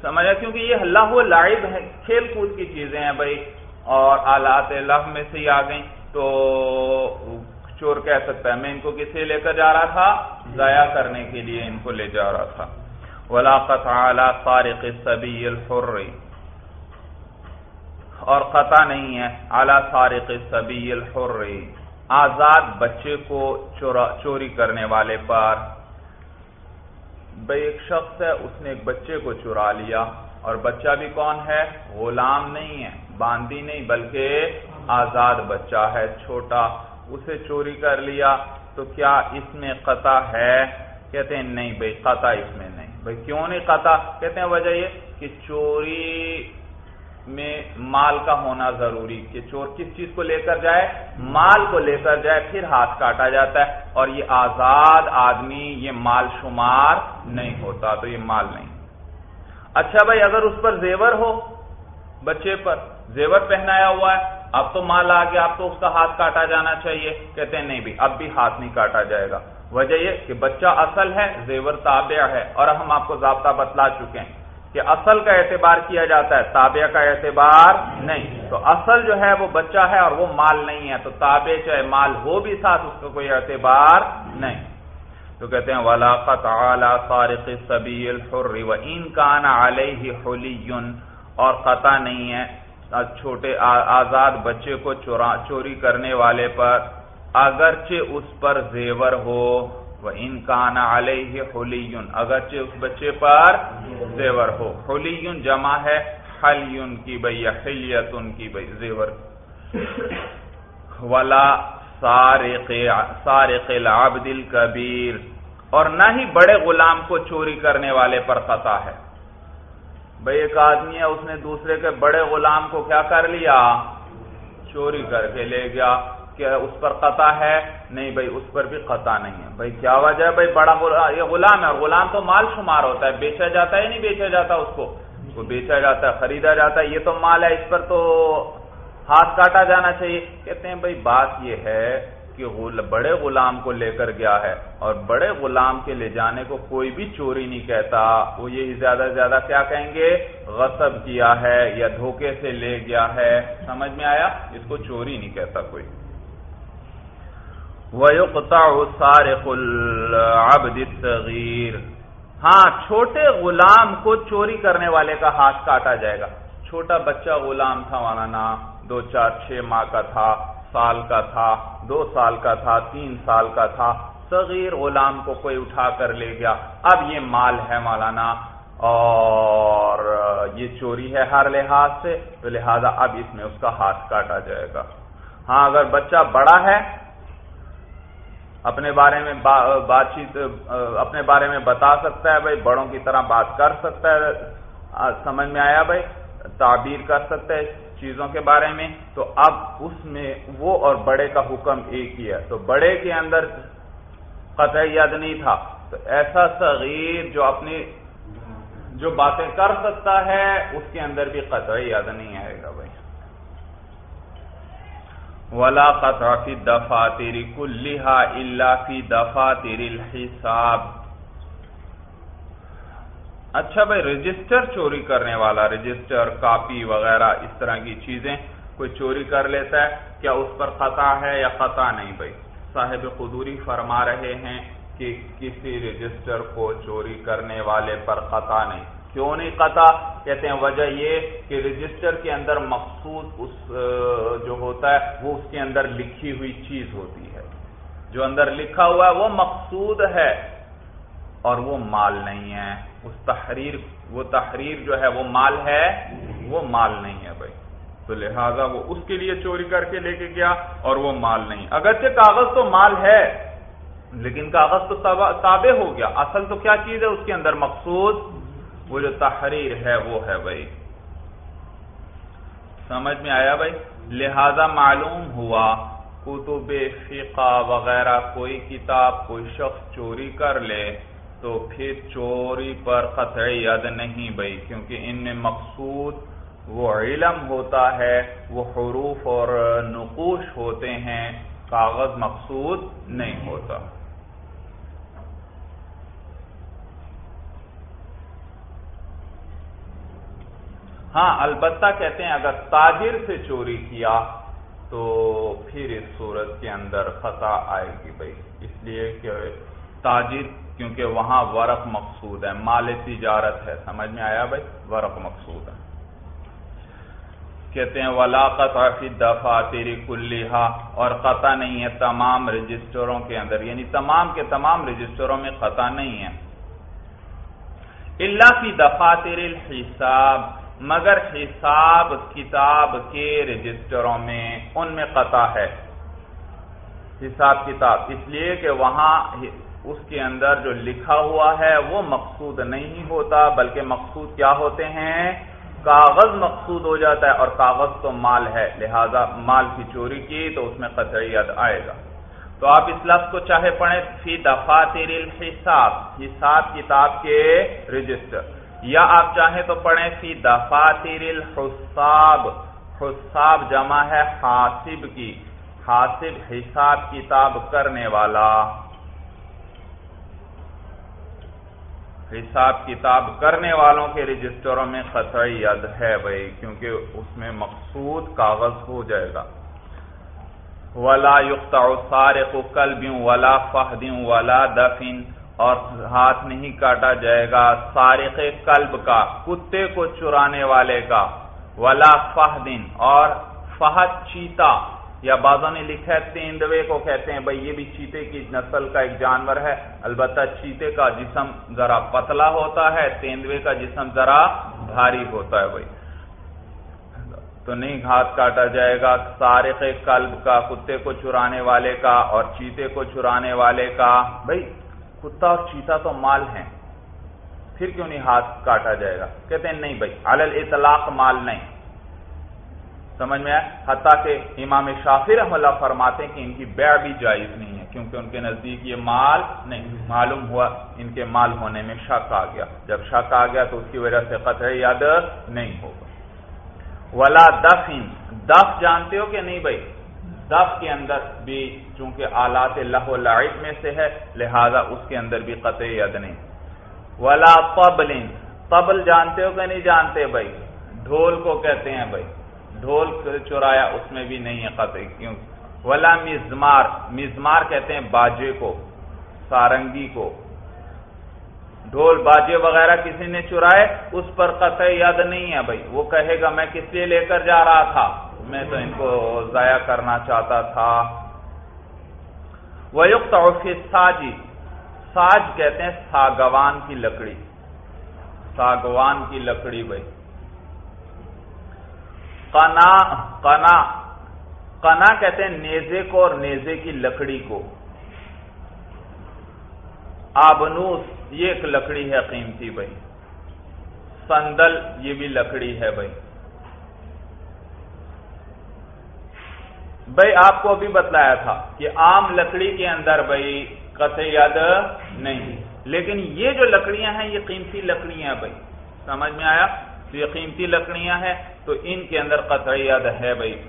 سمجھا کیونکہ یہ اللہ لائب ہے، کھیل کود کی چیزیں ہیں بھائی۔ اور آلات لف میں سے ہی آ گئیں۔ تو چور کہہ سکتا ہے، میں ان کو کسے لے کر جا رہا تھا؟ ضائع کرنے کے لیے ان کو لے جا رہا تھا۔ ولاقت اعلی فارق سبی الحری اور قطع نہیں ہے اعلی فارق سبی الحری آزاد بچے کو چوری کرنے والے پر۔ بھائی ایک شخص ہے، اس نے ایک بچے کو چرا لیا۔ اور بچہ بھی کون ہے؟ غلام نہیں ہے باندی نہیں، بلکہ آزاد بچہ ہے، چھوٹا۔ اسے چوری کر لیا، تو کیا اس میں قطع ہے؟ کہتے ہیں، نہیں بھائی، قطع اس میں نہیں۔ بھائی، کیوں نہیں قطع؟ کہتے ہیں، وجہ یہ کہ چوری میں مال کا ہونا ضروری، کہ چور کس چیز کو لے کر جائے؟ مال کو لے کر جائے، پھر ہاتھ کاٹا جاتا ہے۔ اور یہ آزاد آدمی، یہ مال شمار نہیں ہوتا، تو یہ مال نہیں۔ اچھا بھائی، اگر اس پر زیور ہو، بچے پر زیور پہنایا ہوا ہے اب تو مال آ گیا، اب تو اس کا ہاتھ کاٹا جانا چاہیے۔ کہتے ہیں نہیں بھی، اب بھی ہاتھ نہیں کاٹا جائے گا۔ وجہ یہ کہ بچہ اصل ہے، زیور تابع ہے۔ اور ہم آپ کو ضابطہ بتلا چکے ہیں کہ اصل کا اعتبار کیا جاتا ہے، تابع کا اعتبار نہیں۔ تو اصل جو ہے وہ بچہ ہے اور وہ مال نہیں ہے۔ تو تابع چاہے مال ہو بھی ساتھ، اس کا کوئی اعتبار نہیں۔ تو کہتے ہیں، ولاقت اعلی فارق سبی الحر و ان کان علیہ حلی اور قطع نہیں ہے۔ چھوٹے آزاد بچے کو چوری کرنے والے پر، اگرچہ اس پر زیور ہو وہ انکان علیہ حلیون اگرچہ اس بچے پر زیور ہو۔ حلیون جمع ہے حلیون کی بھائی یا حلیتن کی بھائی زیور۔ ولا سارق سارق العبد الكبیر اور نہ ہی بڑے غلام کو چوری کرنے والے پر قطع ہے۔ بھائی ایک آدمی ہے، اس نے دوسرے کے بڑے غلام کو کیا کر لیا؟ چوری کر کے لے گیا کہ اس پر قطع ہے؟ نہیں بھائی، اس پر بھی قطع نہیں ہے۔ بھائی کیا وجہ ہے؟ بھائی بڑا یہ غلام ہے۔ اور غلام تو مال شمار ہوتا ہے۔ بیچا جاتا ہے نہیں بیچا جاتا اس کو؟ وہ بیچا جاتا ہے، خریدا جاتا ہے۔ یہ تو مال ہے، اس پر تو ہاتھ کاٹا جانا چاہیے۔ کہتے ہیں بھائی بات یہ ہے کہ بڑے غلام کو لے کر گیا ہے اور بڑے غلام کے لے جانے کو کوئی بھی چوری نہیں کہتا۔ وہ یہی زیادہ زیادہ کیا کہیں گے؟ غصب کیا ہے یا دھوکے سے لے گیا ہے؟ سمجھ میں آیا؟ اس کو چوری نہیں کہتا کوئی۔ وَيُقْطَعُ سَارِقُ الْعَبْدِ الصَّغِيرِ۔ ہاں چھوٹے غلام کو چوری کرنے والے کا ہاتھ کاٹا جائے گا۔ چھوٹا بچہ غلام تھا مولانا دو چار چھ ماہ کا تھا۔ سال کا تھا، دو سال کا تھا، تین سال کا تھا، صغیر غلام کو کوئی اٹھا کر لے گیا۔ اب یہ مال ہے مولانا، اور یہ چوری ہے ہر لحاظ سے، تو لہذا اب اس میں اس کا ہاتھ کاٹا جائے گا۔ ہاں اگر بچہ بڑا ہے، اپنے بارے میں بات چیت اپنے بارے میں بتا سکتا ہے بھائی، بڑوں کی طرح بات کر سکتا ہے۔ سمجھ میں آیا بھائی؟ تعبیر کر سکتا ہے۔ چیزوں کے بارے میں، تو اب اس میں وہ اور بڑے کا حکم ایک ہی ہے۔ تو بڑے کے اندر قطع یاد نہیں تھا۔ تو ایسا صغیر جو اپنی جو باتیں کر سکتا ہے، اس کے اندر بھی قطع یاد نہیں آئے گا بھائی۔ ولا قطع فی دفاتر کلھا الا فی دفاتر الحساب۔ اچھا بھائی رجسٹر چوری کرنے والا رجسٹر کاپی وغیرہ، اس طرح کی چیزیں کوئی چوری کر لیتا ہے، کیا اس پر قطع ہے یا قطع نہیں بھائی؟ صاحب قدوری فرما رہے ہیں کہ کسی رجسٹر کو چوری کرنے والے پر قطع نہیں۔ کیوں نہیں قطع کہتے ہیں وجہ یہ کہ رجسٹر کے اندر مقصود اس جو ہوتا ہے، وہ اس کے اندر لکھی ہوئی چیز ہوتی ہے۔ جو اندر لکھا ہوا ہے، وہ مقصود ہے اور وہ مال نہیں ہے۔ اس تحریر، وہ تحریر جو ہے وہ مال ہے، وہ مال نہیں ہے بھائی۔ تو لہذا وہ اس کے لیے چوری کر کے لے کے گیا اور وہ مال نہیں۔ اگرچہ کاغذ تو مال ہے، لیکن کاغذ تو تابع ہو گیا۔ اصل تو کیا چیز ہے؟ اس کے اندر مقصود وہ جو تحریر ہے، وہ ہے بھائی۔ سمجھ میں آیا بھائی؟ لہذا معلوم ہوا، کتب فقہ وغیرہ، کوئی کتاب، کوئی شخص چوری کر لے تو پھر چوری پر قطع ید نہیں بھائی، کیونکہ ان میں مقصود وہ علم ہوتا ہے، وہ حروف اور نقوش ہوتے ہیں، کاغذ مقصود نہیں ہوتا۔ ہاں البتہ کہتے ہیں اگر تاجر سے چوری کیا تو پھر اس صورت کے اندر خطا آئے گی بھائی۔ اس لیے کہ تاجر کیونکہ وہاں ورق مقصود ہے، مال تجارت ہے۔ سمجھ میں آیا بھائی؟ ورق مقصود ہے۔ کہتے ہیں ولاقت فی دفاع تیری کلیہ اور قطع نہیں ہے تمام رجسٹروں کے اندر۔ یعنی تمام کے تمام رجسٹروں میں قطع نہیں ہے۔ اللہ کی دفاع تیرے حساب مگر حساب کتاب کے رجسٹروں میں ان میں قطع ہے۔ حساب کتاب۔ اس لیے کہ وہاں اس کے اندر جو لکھا ہوا ہے وہ مقصود نہیں ہوتا، بلکہ مقصود کیا ہوتے ہیں؟ کاغذ مقصود ہو جاتا ہے اور کاغذ تو مال ہے، لہذا مال کی چوری کی تو اس میں قطعیت آئے گا۔ تو آپ اس لفظ کو چاہے پڑھیں، فی دفاتر الحساب، حساب کتاب کے رجسٹر۔ یا آپ چاہیں تو پڑھیں، فی دفاتر الحساب۔ حساب جمع ہے حاسب کی، حاسب حساب کتاب کرنے والا۔ حساب کتاب کرنے والوں کے رجسٹروں میں قطعی ید ہے بھائی، کیونکہ اس میں مقصود کاغذ ہو جائے گا۔ ولا یقطع سارق قلب ولا فہد ولا دفن۔ اور ہاتھ نہیں کاٹا جائے گا سارق قلب کا، کتے کو چرانے والے کا۔ ولا فہدن اور فہد چیتا۔ یا بازوں نے لکھا ہے تیندوے کو کہتے ہیں بھائی یہ بھی چیتے کی نسل کا ایک جانور ہے۔ البتہ چیتے کا جسم ذرا پتلا ہوتا ہے تیندوے کا جسم ذرا بھاری ہوتا ہے بھائی تو نہیں ہاتھ کاٹا جائے گا، سارق قلب کا، کتے کو چرانے والے کا اور چیتے کو چرانے والے کا۔ بھائی کتا اور چیتا تو مال ہیں۔ پھر کیوں نہیں ہاتھ کاٹا جائے گا؟ کہتے ہیں، نہیں بھائی علل اطلاق مال نہیں۔ سمجھ میں آئے؟ حتیٰ کہ امام شافر رحم اللہ فرماتے ہیں کہ ان کی بیع بھی جائز نہیں ہے، کیونکہ ان کے نزدیک یہ مال نہیں، معلوم ہوا ان کے مال ہونے میں شک آ گیا۔ جب شک آ گیا تو اس کی وجہ سے قطع یاد نہیں ہوگا۔ ولا دف دف جانتے ہو کہ نہیں بھائی؟ دف کے اندر بھی چونکہ آلات اللہ لعب میں سے ہے، لہذا اس کے اندر بھی قطع ید نہیں۔ ولا پبل پبل جانتے ہو کہ نہیں جانتے بھائی؟ ڈھول کو کہتے ہیں بھائی۔ ڈھول چورایا اس میں بھی نہیں ہے قطع، کیوں؟ ولا مزمار مزمار کہتے ہیں باجے کو، سارنگی کو۔ ڈھول، باجے وغیرہ کسی نے چرائے، اس پر قطع یاد نہیں ہے بھائی۔ وہ کہے گا، میں کس لیے لے کر جا رہا تھا؟ میں تو ان کو ضائع کرنا چاہتا تھا۔ ویکت ساجی ساج کہتے ہیں ساگوان کی لکڑی۔ ساگوان کی لکڑی بھائی۔ قنا قنا قنا کہتے ہیں نیزے کو اور نیزے کی لکڑی کو۔ آبنوس یہ ایک لکڑی ہے قیمتی بھائی۔ سندل یہ بھی لکڑی ہے بھائی۔ بھائی، آپ کو ابھی بتلایا تھا کہ عام لکڑی کے اندر بھائی قطع یاد نہیں۔ لیکن یہ جو لکڑیاں ہیں، یہ قیمتی لکڑیاں بھائی۔ سمجھ میں آیا؟ تو یہ قیمتی لکڑیاں ہیں۔ تو ان کے اندر قطعیت ہے بھائی۔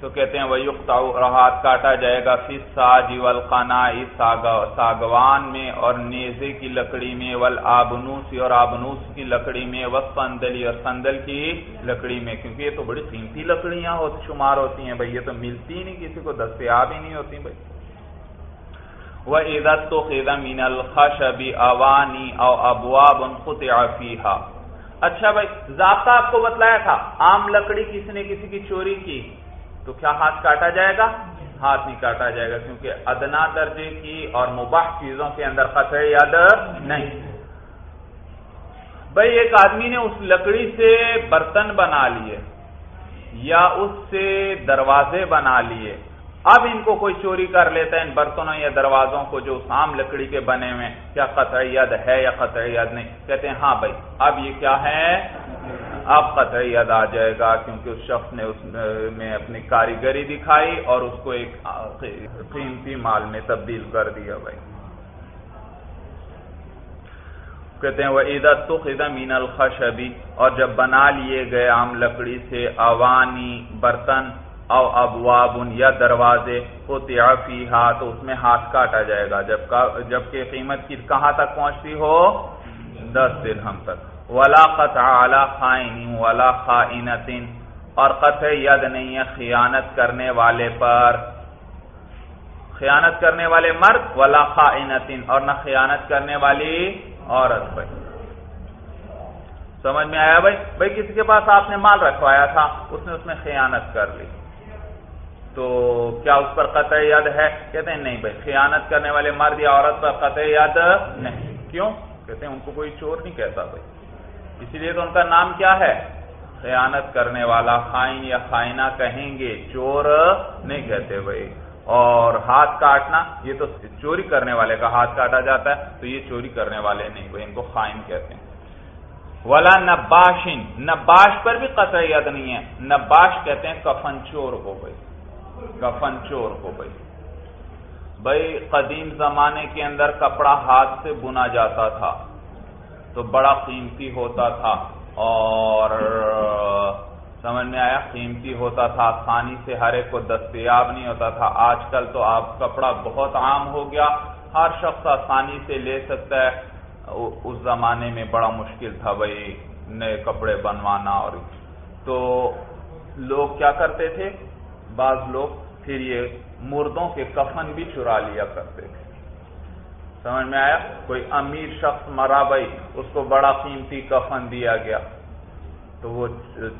تو کہتے ہیں وہ یقتا ہاتھ کاٹا جائے گا۔ پھر ساج ولقنا ساگوان میں اور نیزے کی لکڑی میں ول آبنوسی اور آبنوس کی لکڑی میں و سندلی اور سندل کی لکڑی میں۔ کیونکہ یہ تو بڑی قیمتی لکڑیاں ہو شمار ہوتی ہیں بھائی، یہ تو ملتی ہی نہیں، کسی کو دستیاب ہی نہیں ہوتی بھائی۔ وہ عزت تو خیدا مین الخش ابھی اوانی او ابواب خط فیحا اچھا بھائی، ضابطہ آپ کو بتلایا تھا، عام لکڑی کسی نے کسی کی چوری کی؟ تو کیا ہاتھ کاٹا جائے گا؟ ہاتھ نہیں کاٹا جائے گا، کیونکہ ادنا درجے کی اور مباح چیزوں کے اندر خطرے یاد نہیں۔ بھائی، ایک آدمی نے اس لکڑی سے برتن بنا لیے، یا اس سے دروازے بنا لیے۔ اب ان کو کوئی چوری کر لیتا ہے، ان برتنوں یا دروازوں کو جو عام لکڑی کے بنے ہوئے کیا قطعیت ہے یا قطعیت نہیں؟ کہتے ہیں ہاں بھائی، اب یہ کیا ہے؟ اب قطعیت آ جائے گا کیونکہ اس شخص نے اس میں اپنی کاریگری دکھائی اور اس کو ایک قیمتی مال میں تبدیل کر دیا بھائی۔ کہتے ہیں وہ عیدت تو خدا مین الخش اور جب بنا لیے گئے عام لکڑی سے، اوانی، برتن او ابواب یا دروازے کو تیافی تو اس میں ہاتھ کاٹا جائے گا۔ جب جبکہ قیمت کی کہاں تک پہنچتی ہو؟ دس دن ہم تک۔ ولا قطع اعلی خائن ولا خائنتن اور قطع ید نہیں ہے خیانت کرنے والے پر۔ خیانت کرنے والے مرد، ولا خائنتن اور نہ خیانت کرنے والی عورت بھائی۔ سمجھ میں آیا بھائی؟ بھائی، کسی کے پاس آپ نے مال رکھوایا تھا، اس نے اس میں خیانت کر لی۔ تو کیا اس پر قطع یاد ہے؟ کہتے ہیں نہیں بھائی، خیانت کرنے والے مرد یا عورت پر قطع یاد نہیں۔ کیوں؟ کہتے ہیں ان کو کوئی چور نہیں کہتا بھائی۔ اسی لیے تو ان کا نام کیا ہے؟ خیانت کرنے والا، خائن یا خائنہ کہیں گے، چور نہیں کہتے بھائی۔ اور ہاتھ کاٹنا، یہ تو چوری کرنے والے کا ہاتھ کاٹا جاتا ہے، تو یہ چوری کرنے والے نہیں وہ ان کو خائن کہتے ہیں۔ ولا نباشن نباش پر بھی قطع ید نہیں ہے۔ نباش کہتے ہیں کفن چور ہو گئی کفن چور ہو گئی بھائی، قدیم زمانے کے اندر کپڑا ہاتھ سے بنا جاتا تھا، تو بڑا قیمتی ہوتا تھا اور سمجھ میں آیا، قیمتی ہوتا تھا، آسانی سے ہر ایک کو دستیاب نہیں ہوتا تھا۔ آج کل تو آپ کپڑا بہت عام ہو گیا، ہر شخص آسانی سے لے سکتا ہے۔ اس زمانے میں بڑا مشکل تھا بھائی، نئے کپڑے بنوانا اور۔ تو لوگ کیا کرتے تھے؟ بعض لوگ پھر یہ مردوں کے کفن بھی چرا لیا کرتے تھے۔ سمجھ میں آیا؟ کوئی امیر شخص مرا بھائی اس کو بڑا قیمتی کفن دیا گیا۔ تو وہ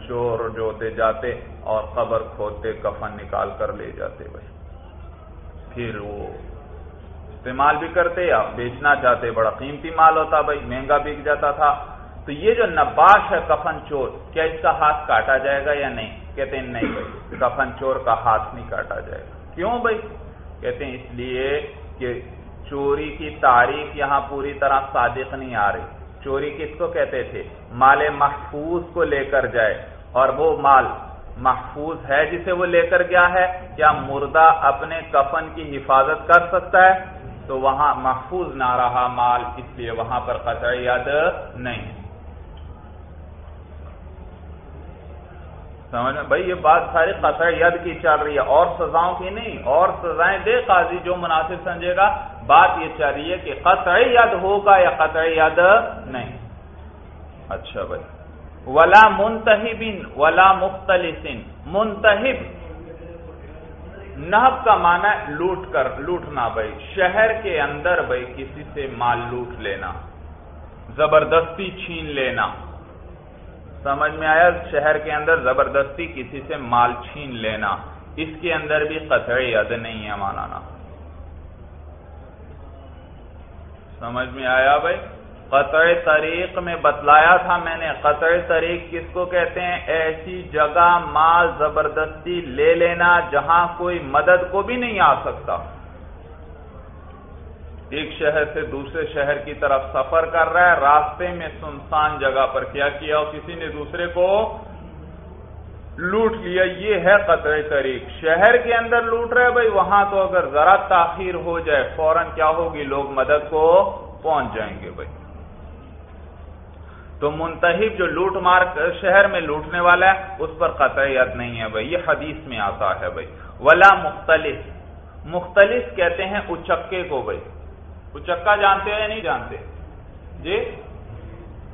چور جو ہوتے جاتے اور قبر کھودتے، کفن نکال کر لے جاتے بھائی پھر وہ استعمال بھی کرتے یا بیچنا چاہتے، بڑا قیمتی مال ہوتا بھائی مہنگا بک جاتا تھا۔ تو یہ جو نباش ہے کفن چور، کیا اس کا ہاتھ کاٹا جائے گا یا نہیں؟ کہتے ہیں نہیں بھائی، کفن چور کا ہاتھ نہیں کاٹا جائے گا۔ کیوں بھائی؟ کہتے ہیں اس لیے کہ چوری کی تاریخ یہاں پوری طرح صادق نہیں آ رہی۔ چوری کس کو کہتے تھے؟ مال محفوظ کو لے کر جائے۔ اور وہ مال محفوظ ہے جسے وہ لے کر گیا ہے؟ کیا مردہ اپنے کفن کی حفاظت کر سکتا ہے؟ تو وہاں محفوظ نہ رہا مال، اس لیے وہاں پر قطع یاد نہیں۔ سمجھ میں بھائی، یہ بات ساری قطع ید کی چل رہی ہے۔ اور سزاؤں کی نہیں، اور سزائیں دے قاضی جو مناسب سمجھے گا۔ بات یہ چل رہی ہے کہ قطع ید ہوگا یا قطع ید نہیں؟ اچھا بھائی۔ ولا منتحب ولا مختلف منتحب نہب کا معنی لوٹ کر، لوٹنا بھائی۔ شہر کے اندر بھائی، کسی سے مال لوٹ لینا، زبردستی چھین لینا۔ سمجھ میں آیا شہر کے اندر زبردستی کسی سے مال چھین لینا، اس کے اندر بھی قطع ید نہیں ہے مانانا سمجھ میں آیا بھائی؟ قطع طریق میں بتلایا تھا میں نے۔ قطع طریق کس کو کہتے ہیں؟ ایسی جگہ مال زبردستی لے لینا جہاں کوئی مدد کو بھی نہیں آ سکتا۔ ایک شہر سے دوسرے شہر کی طرف سفر کر رہا ہے، راستے میں سنسان جگہ پر کیا کیا اور کسی نے دوسرے کو لوٹ لیا، یہ ہے قطع طریق۔ شہر کے اندر لوٹ رہے بھائی وہاں تو اگر ذرا تاخیر ہو جائے، فوراً کیا ہوگی؟ لوگ مدد کو پہنچ جائیں گے، بھائی۔ تو منتحب جو لوٹ مار شہر میں لوٹنے والا ہے، اس پر قطعیت نہیں ہے، بھائی۔ یہ حدیث میں آتا ہے، بھائی۔ ولا مختلف۔ مختلف کہتے ہیں، اچکے کو، بھائی۔ چکا جانتے یا نہیں جانتے؟ جی؟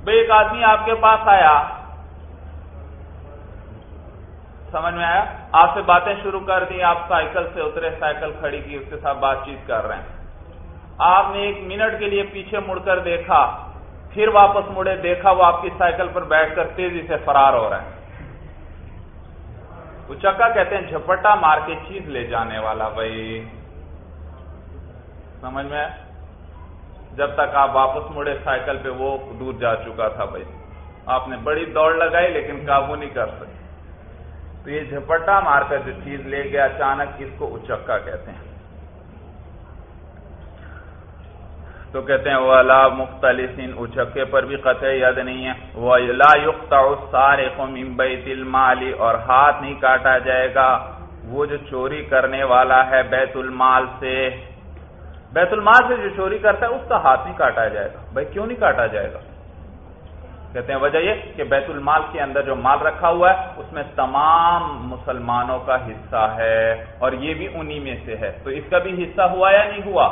بھائی ایک آدمی آپ کے پاس آیا۔ سمجھ میں آیا؟ آپ سے باتیں شروع کر دی آپ سائیکل سے اترے، سائیکل کھڑی کی، اس کے ساتھ بات چیت کر رہے ہیں۔ آپ نے ایک منٹ کے لیے پیچھے مڑ کر دیکھا، پھر واپس مڑے، دیکھا وہ آپ کی سائیکل پر بیٹھ کر تیزی سے فرار ہو رہا ہے۔ وہ چکا کہتے ہیں، جھپٹا مار کے چیز لے جانے والا بھائی سمجھ میں جب تک آپ واپس مڑے سائیکل پہ، وہ دور جا چکا تھا بھائی۔ آپ نے بڑی دوڑ لگائی لیکن قابو نہیں کر سکے۔ تو یہ جھپٹا مار کر جو چیز لے گیا، اچانک اس کو اچکا کہتے ہیں۔ تو کہتے ہیں وہ لا مختلف اچکے پر بھی قطع یاد نہیں ہے۔ وہ لا سارے بیت المالی اور ہاتھ نہیں کاٹا جائے گا۔ وہ جو چوری کرنے والا ہے بیت المال سے بیت المال سے جو چوری کرتا ہے، اس کا ہاتھ نہیں کاٹا جائے گا۔ بھائی، کیوں نہیں کاٹا جائے گا؟ کہتے ہیں، وجہ یہ کہ بیت المال کے اندر جو مال رکھا ہوا ہے، اس میں تمام مسلمانوں کا حصہ ہے اور یہ بھی انہی میں سے ہے۔ تو اس کا بھی حصہ ہوا یا نہیں ہوا؟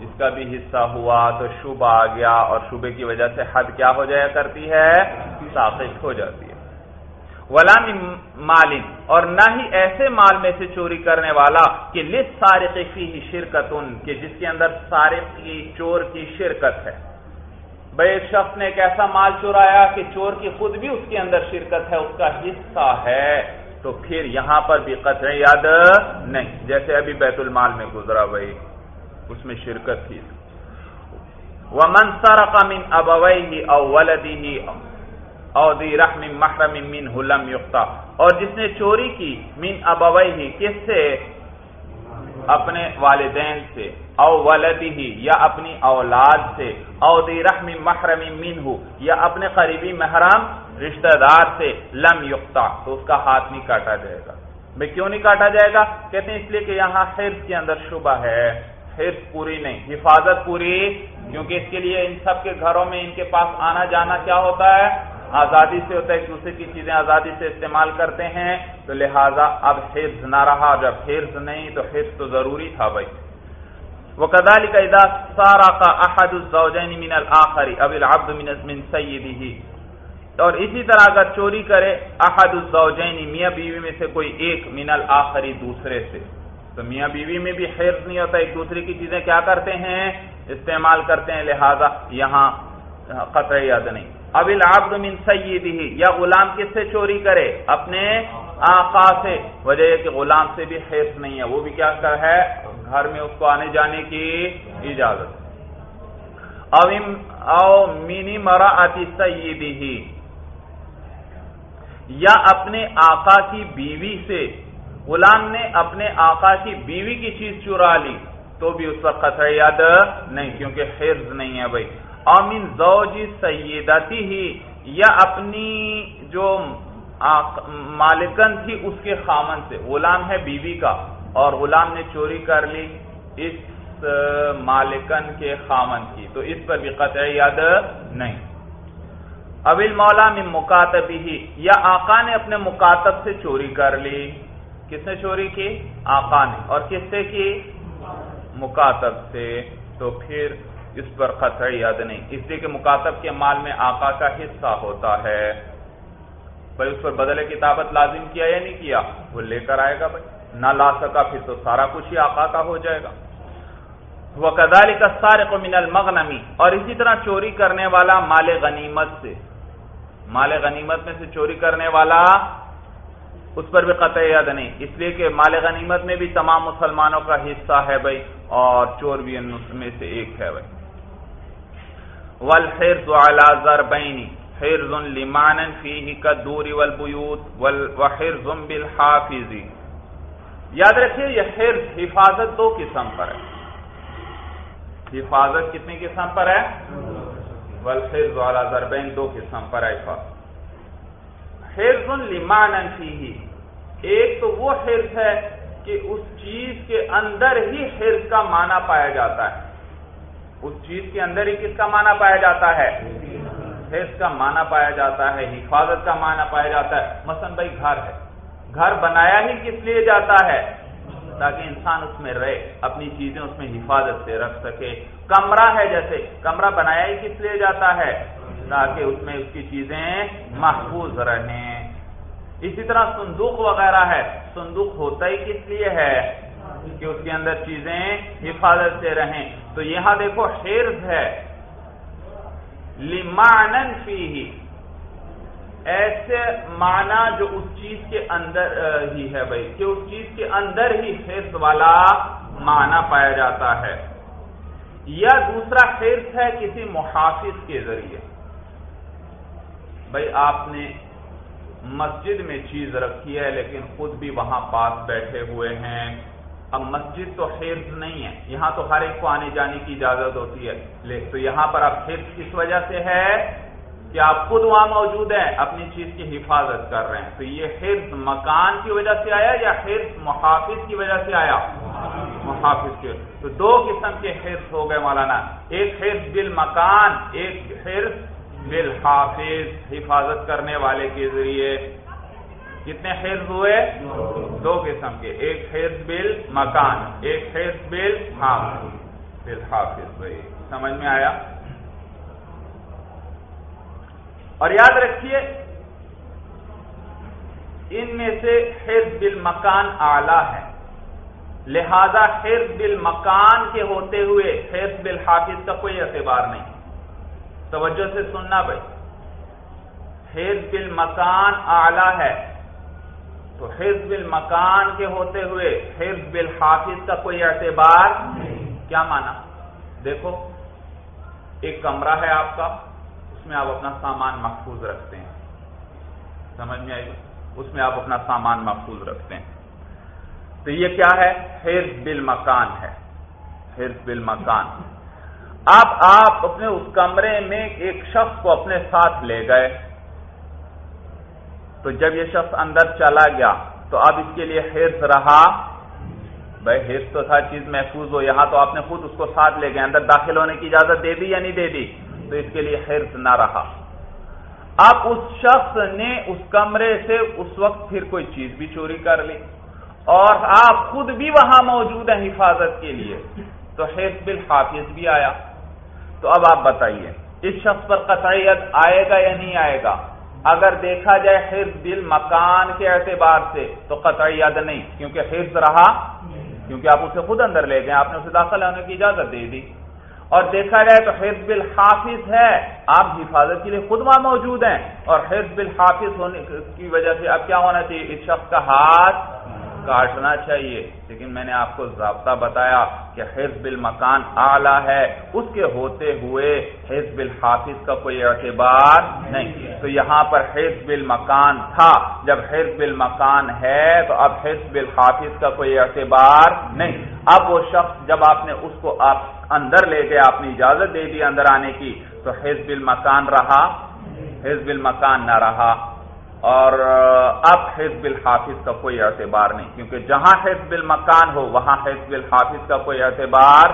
اس کا بھی حصہ ہوا تو شبہ آ گیا اور شبے کی وجہ سے حد کیا ہو جایا کرتی ہے؟ ساخت ہو جاتی ہے۔ ولام مالن اور نہ ہی ایسے مال میں سے چوری کرنے والا کہ لس سارق فی شرکت، کہ جس کے اندر سارق کی چور کی شرکت ہے۔ بھائی ایک شخص نے ایک ایسا مال چورایا کہ چور کی خود بھی اس کے اندر شرکت ہے، اس کا حصہ ہے۔ تو پھر یہاں پر بھی قطع یاد نہیں، جیسے ابھی بیت المال میں گزرا بھائی اس میں شرکت تھی۔ وہ منصر کا من ابوئی او ولدی دی رحم محرم من حلم یقتا اور جس نے چوری کی من ابوئی ہی کس سے؟ اپنے والدین سے، او ولدی ہی یا اپنی اولاد سے، او دی رحم محرم من ہو یا اپنے قریبی محرم رشتہ دار سے لم یقتا تو اس کا ہاتھ نہیں کاٹا جائے گا۔ بھائی کیوں نہیں کاٹا جائے گا؟ کہتے ہیں اس لیے کہ یہاں حرف کے اندر شبہ ہے۔ حرف پوری نہیں، حفاظت پوری۔ کیونکہ اس کے لیے ان سب کے گھروں میں ان کے پاس آنا جانا کیا ہوتا ہے؟ آزادی سے ہوتا ہے ایک دوسرے کی چیزیں آزادی سے استعمال کرتے ہیں، تو لہذا اب حفظ نہ رہا، جب حفظ نہیں تو حفظ تو ضروری تھا بھائی۔ وہ کدالی کا ادا سارا کا احد الزوجین من الآخری اب العبد من من سیدی اور اسی طرح اگر چوری کرے احد الزوجین میاں بیوی میں سے کوئی ایک من الآخری دوسرے سے۔ تو میاں بیوی میں بھی حفظ نہیں ہوتا، ایک دوسرے کی چیزیں کیا کرتے ہیں؟ استعمال کرتے ہیں، لہذا یہاں قطع یاد نہیں۔ اب العبد من سیدی یا غلام کس سے چوری کرے؟ اپنے آقا سے۔ وجہ یہ کہ غلام سے بھی حیث نہیں ہے۔ وہ بھی کیا کر ہے؟ گھر میں اس کو آنے جانے کی اجازت۔ او مینی مرا آتی سیدی یا اپنے آقا کی بیوی سے۔ غلام نے اپنے آقا کی بیوی کی چیز چرا لی، تو بھی اس پر خطرہ یاد نہیں، کیونکہ حرز نہیں ہے بھائی۔ امین زوج سیدتی ہی یا اپنی جو مالکن تھی اس کے خامن سے۔ غلام ہے بیوی بی کا، اور غلام نے چوری کر لی اس مالکن کے خامن کی۔ تو اس پر بھی قطع یاد نہیں۔ ابل مولا میں مکاتبی ہی یا آقا نے اپنے مکاتب سے چوری کر لی۔ کس نے چوری کی؟ آقا نے۔ اور کس سے کی؟ مکاتب سے۔ تو پھر اس پر خطر یاد نہیں۔ اس لیے کہ مکاتب کے مال میں آقا کا حصہ ہوتا ہے۔ بھائی، اس پر بدل کتابت لازم کیا یا نہیں کیا؟ وہ لے کر آئے گا بھائی۔ نہ لا سکا، پھر تو سارا کچھ ہی آقا کا ہو جائے گا۔ وہ کدالی کا سارے کو من المغنمی اور اسی طرح چوری کرنے والا مال غنیمت سے۔ مال غنیمت میں سے چوری کرنے والا اس پر بھی قطع یاد نہیں۔ اس لیے کہ مال غنیمت میں بھی تمام مسلمانوں کا حصہ ہے بھائی، اور چور بھی ان میں سے ایک ہے بھائی۔ والحرز على ضربين حرز لمانا فيه كالدور والبيوت وحرز بالحافظ. یاد رکھیے، یہ حرز حفاظت دو قسم پر ہے۔ حفاظت کتنی قسم پر ہے؟ والحرز على ضربين دو قسم پر ہے حفاظت۔ حرز لمانا فيه، ایک تو وہ حرز ہے کہ اس چیز کے اندر ہی حرز کا معنی پایا جاتا ہے۔ اس چیز کے اندر ہی کس کا معنی پایا جاتا ہے؟ حفظ کا معنی پایا جاتا ہے، حفاظت کا معنی پایا جاتا ہے۔ مثلا بھائی، گھر ہے۔ گھر بنایا ہی کس لیے جاتا ہے؟ تاکہ انسان اس میں رہے، اپنی چیزیں اس میں حفاظت سے رکھ سکے۔ کمرہ ہے جیسے، کمرہ بنایا ہی کس لیے جاتا ہے؟ تاکہ اس میں اس کی چیزیں محفوظ رہیں۔ اسی طرح صندوق وغیرہ ہے۔ صندوق ہوتا ہی کس لیے ہے؟ کہ اس کے اندر چیزیں حفاظت سے رہیں۔ تو یہاں دیکھو حرز ہے۔ لمانن فی ایسے معنی جو اس چیز کے اندر ہی ہے بھائی، کہ اس چیز کے اندر ہی حرز والا معنی پایا جاتا ہے۔ یا دوسرا حرز ہے کسی محافظ کے ذریعے۔ بھائی، آپ نے مسجد میں چیز رکھی ہے، لیکن خود بھی وہاں پاس بیٹھے ہوئے ہیں۔ اب مسجد تو حفظ نہیں ہے، یہاں تو ہر ایک کو آنے جانے کی اجازت ہوتی ہے۔ تو یہاں پر اب حفظ کس وجہ سے ہے؟ کہ آپ خود وہاں موجود ہیں، اپنی چیز کی حفاظت کر رہے ہیں۔ تو یہ حفظ مکان کی وجہ سے آیا یا حفظ محافظ کی وجہ سے آیا؟ محافظ کے تو دو قسم کے حفظ ہو گئے مولانا۔ ایک حفظ بل مکان ایک حفظ بل حافظ حفاظت کرنے والے کے ذریعے۔ کتنے حرز ہوئے؟ دو قسم کے۔ ایک حرز بل مکان، ایک حرز بل حافظ۔ بل حافظ، بھائی، سمجھ میں آیا؟ اور یاد رکھیے، ان میں سے حرز بل مکان آلہ ہے۔ لہذا حرز بل مکان کے ہوتے ہوئے حرز بل حافظ کا کوئی اعتبار نہیں۔ توجہ سے سننا، بھائی۔ حرز بل مکان آلہ ہے۔ تو حزب المکان کے ہوتے ہوئے حزب الحافظ کا کوئی اعتبار کیا مانا؟ دیکھو، ایک کمرہ ہے آپ کا، اس میں آپ اپنا سامان محفوظ رکھتے ہیں۔ سمجھ میں آئی؟ اس میں آپ اپنا سامان محفوظ رکھتے ہیں۔ تو یہ کیا ہے؟ حرف بل مکان ہے۔ حرف بل مکان اب آپ اپنے اس کمرے میں ایک شخص کو اپنے ساتھ لے گئے۔ تو جب یہ شخص اندر چلا گیا تو اب اس کے لیے حرف رہا۔ بھائی حرف تو تھا چیز محفوظ ہو، یہاں تو آپ نے خود اس کو ساتھ لے گئے، اندر داخل ہونے کی اجازت دے دی یا نہیں دے دی؟ تو اس کے لیے حرف نہ رہا۔ اب اس شخص نے اس کمرے سے اس وقت پھر کوئی چیز بھی چوری کر لی اور آپ خود بھی وہاں موجود ہیں حفاظت کے لیے۔ تو حرف بالحافظ بھی آیا۔ تو اب آپ بتائیے، اس شخص پر قطعیت آئے گا یا نہیں آئے گا؟ اگر دیکھا جائے حفظ بل مکان کے اعتبار سے تو قطعیت نہیں، کیونکہ حفظ رہا کیونکہ آپ اسے خود اندر لے گئے، آپ نے اسے داخل ہونے کی اجازت دے دی۔ اور دیکھا جائے تو حفظ الحافظ ہے، آپ حفاظت کے لیے خود وہاں موجود ہیں۔ اور حفظ الحافظ ہونے کی وجہ سے اب کیا ہونا چاہیے؟ اس شخص کا ہاتھ کاٹنا چاہیے۔ لیکن میں نے آپ کو ضابطہ بتایا کہ حزب المکان اعلی ہے۔ اس کے ہوتے ہوئے حزب الحافظ کا کوئی اعتبار نہیں۔ تو یہاں پر حزب المکان تھا۔ جب حزب المکان ہے تو اب حزب الحافظ کا کوئی اعتبار نہیں۔ اب وہ شخص جب آپ نے اس کو آپ اندر لے گئے آپ نے اجازت دے دی اندر آنے کی، تو حزب المکان رہا۔ حزب المکان نہ رہا۔ اور اب حزب الحافظ کا کوئی اعتبار نہیں، کیونکہ جہاں حزب المکان ہو، وہاں حزب الحافظ کا کوئی اعتبار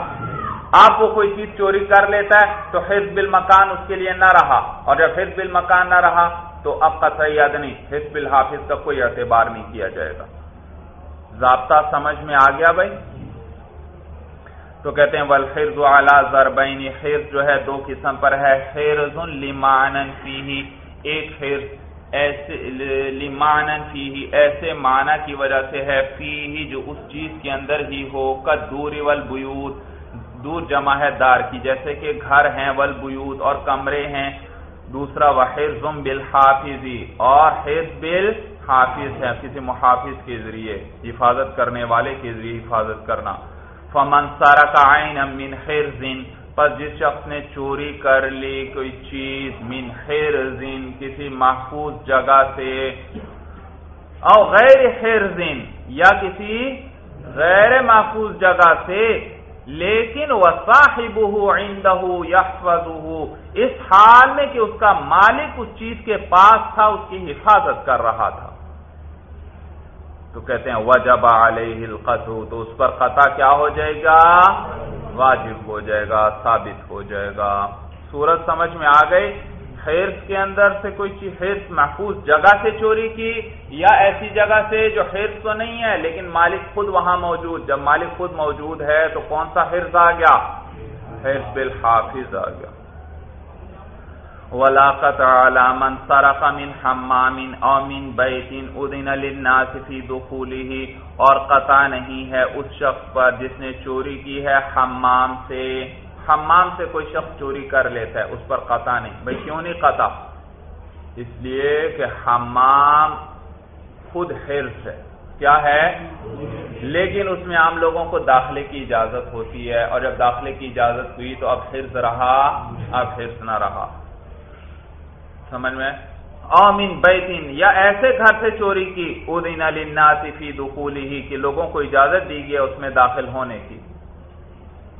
آپ وہ کوئی چیز چوری کر لیتا ہے تو حزب المکان اس کے لیے نہ رہا، اور جب حزب المکان نہ رہا تو اب قطع یاد نہیں، حزب الحافظ کا کوئی اعتبار نہیں کیا جائے گا۔ ضابطہ سمجھ میں آ گیا بھائی؟ تو کہتے ہیں ولحرز اعلیٰ زربین حرز جو ہے دو قسم پر ہے حرز لمان فی ایک حرز ایسے لمان فی ایسے معنی کی وجہ سے ہے فی ہی جو اس چیز کے اندر ہی ہو کا دور والبیوت۔ دور جمع ہے دار کی، جیسے کہ گھر ہیں والبیوت اور کمرے ہیں۔ دوسرا وہ بالحافظی اور حرز بالحافظ ہے کسی محافظ کے ذریعے، حفاظت کرنے والے کے ذریعے حفاظت کرنا۔ فمن سارا کا آئین من حرزن پس جس شخص نے چوری کر لی، کوئی چیز من حرزن کسی محفوظ جگہ سے او غیر حرزن یا کسی غیر محفوظ جگہ سے، لیکن وہ صاحب اس حال میں کہ اس کا مالک اس چیز کے پاس تھا، اس کی حفاظت کر رہا تھا۔ تو کہتے ہیں، وجب علیہ القتو تو اس پر قطع کیا ہو جائے گا؟ واجب ہو جائے گا، ثابت ہو جائے گا۔ صورت سمجھ میں آ گئی حیرت کے اندر سے کوئی چیز حیرت محفوظ جگہ سے چوری کی یا ایسی جگہ سے جو حیرت تو نہیں ہے، لیکن مالک خود وہاں موجود۔ جب مالک خود موجود ہے تو کون سا حرض آ گیا؟ حرض بالحافظ آ گیا۔ ولاقت من سرق من حمام او من بیت اذن للناس فی دخوله، اور قطع نہیں ہے اس شخص پر جس نے چوری کی ہے حمام سے۔ حمام سے کوئی شخص چوری کر لیتا ہے، اس پر قطع نہیں۔ بھائی کیوں نہیں قطع؟ اس لیے کہ حمام خود حرف ہے۔ کیا ہے؟ لیکن اس میں عام لوگوں کو داخلے کی اجازت ہوتی ہے، اور جب داخلے کی اجازت ہوئی تو اب حرز رہا، اب حرز نہ رہا۔ سمجھ میں اومن بیتن، یا ایسے گھر سے چوری کی۔ ادین للناس فی دخولی ہی کہ لوگوں کو اجازت دی گئی اس میں داخل ہونے کی۔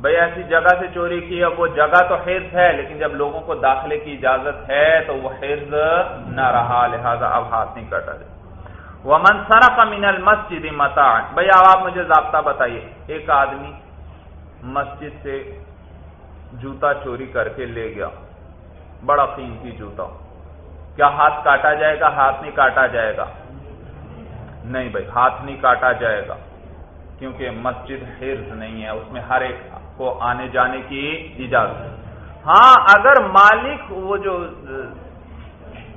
بھئی ایسی جگہ سے چوری کی اب وہ جگہ تو حرز ہے، لیکن جب لوگوں کو داخلے کی اجازت ہے، تو وہ حرز نہ رہا، لہذا اب ہاتھ نہیں کٹا جائے۔ وہ منسرف من المسجد متا بھائی اب آپ مجھے ضابطہ بتائیے، ایک آدمی مسجد سے جوتا چوری کر کے لے گیا، بڑا قیمتی جوتا۔ کیا ہاتھ کاٹا جائے گا؟ ہاتھ نہیں کاٹا جائے گا۔ نہیں بھائی، ہاتھ نہیں کاٹا جائے گا۔ کیونکہ مسجد حرز نہیں ہے، اس میں ہر ایک کو آنے جانے کی اجازت ہاں اگر مالک وہ جو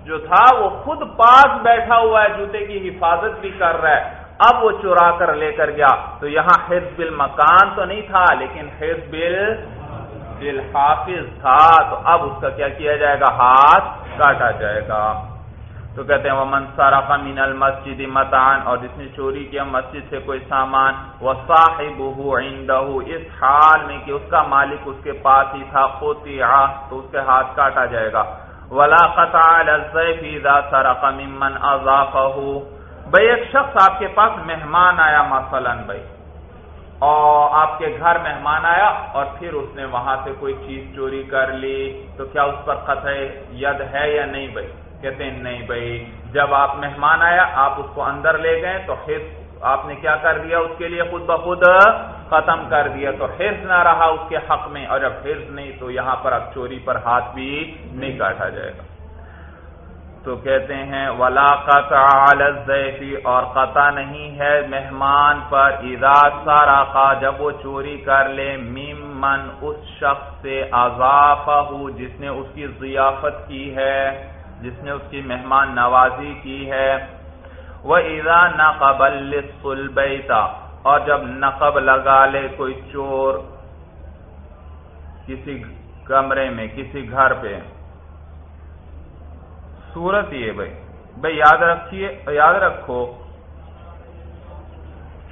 جو تھا، وہ خود پاس بیٹھا ہوا ہے، جوتے کی حفاظت بھی کر رہا ہے، اب وہ چورا کر لے کر گیا۔ تو یہاں حرز بل مکان تو نہیں تھا، لیکن حرز بل حافظ تھا، تو اب اس کا کیا کیا جائے گا؟ ہاتھ کاٹا جائے گا۔ تو کہتے ہیں وہ منصارا من المسجد متان اور جس نے چوری کیا مسجد سے کوئی سامان وہ صاحب اس حال میں کہ اس کا مالک اس کے پاس ہی تھا خوتی تو اس کے ہاتھ کاٹا جائے گا۔ ولا قطع سرق ممن اضافه بھائی ایک شخص آپ کے پاس مہمان آیا مثلا بھائی اور آپ کے گھر مہمان آیا اور پھر اس نے وہاں سے کوئی چیز چوری کر لی۔ تو کیا اس پر قطع ید ہے یا نہیں بھائی؟ کہتے ہیں نہیں بھائی۔ جب آپ مہمان آیا، آپ اس کو اندر لے گئے تو حفظ آپ نے کیا کر دیا اس کے لیے؟ خود بخود ختم کر دیا۔ تو حفظ نہ رہا اس کے حق میں اور جب حفظ نہیں تو یہاں پر اب چوری پر ہاتھ بھی نہیں کاٹا جائے گا۔ تو کہتے ہیں، ولا قطع الزیفی اور قطع نہیں ہے مہمان پر۔ اذا سارا جب وہ چوری کر لے، ممن، اس شخص سے اضافہ، جس نے اس کی ضیافت کی ہے، جس نے اس کی مہمان نوازی کی ہے۔ وہ اذا نقبل بیتا اور جب نقب لگا لے کوئی چور کسی کمرے میں، کسی گھر پہ۔ صورت یہ بھائی۔ بھائی یاد رکھیے، یاد رکھو،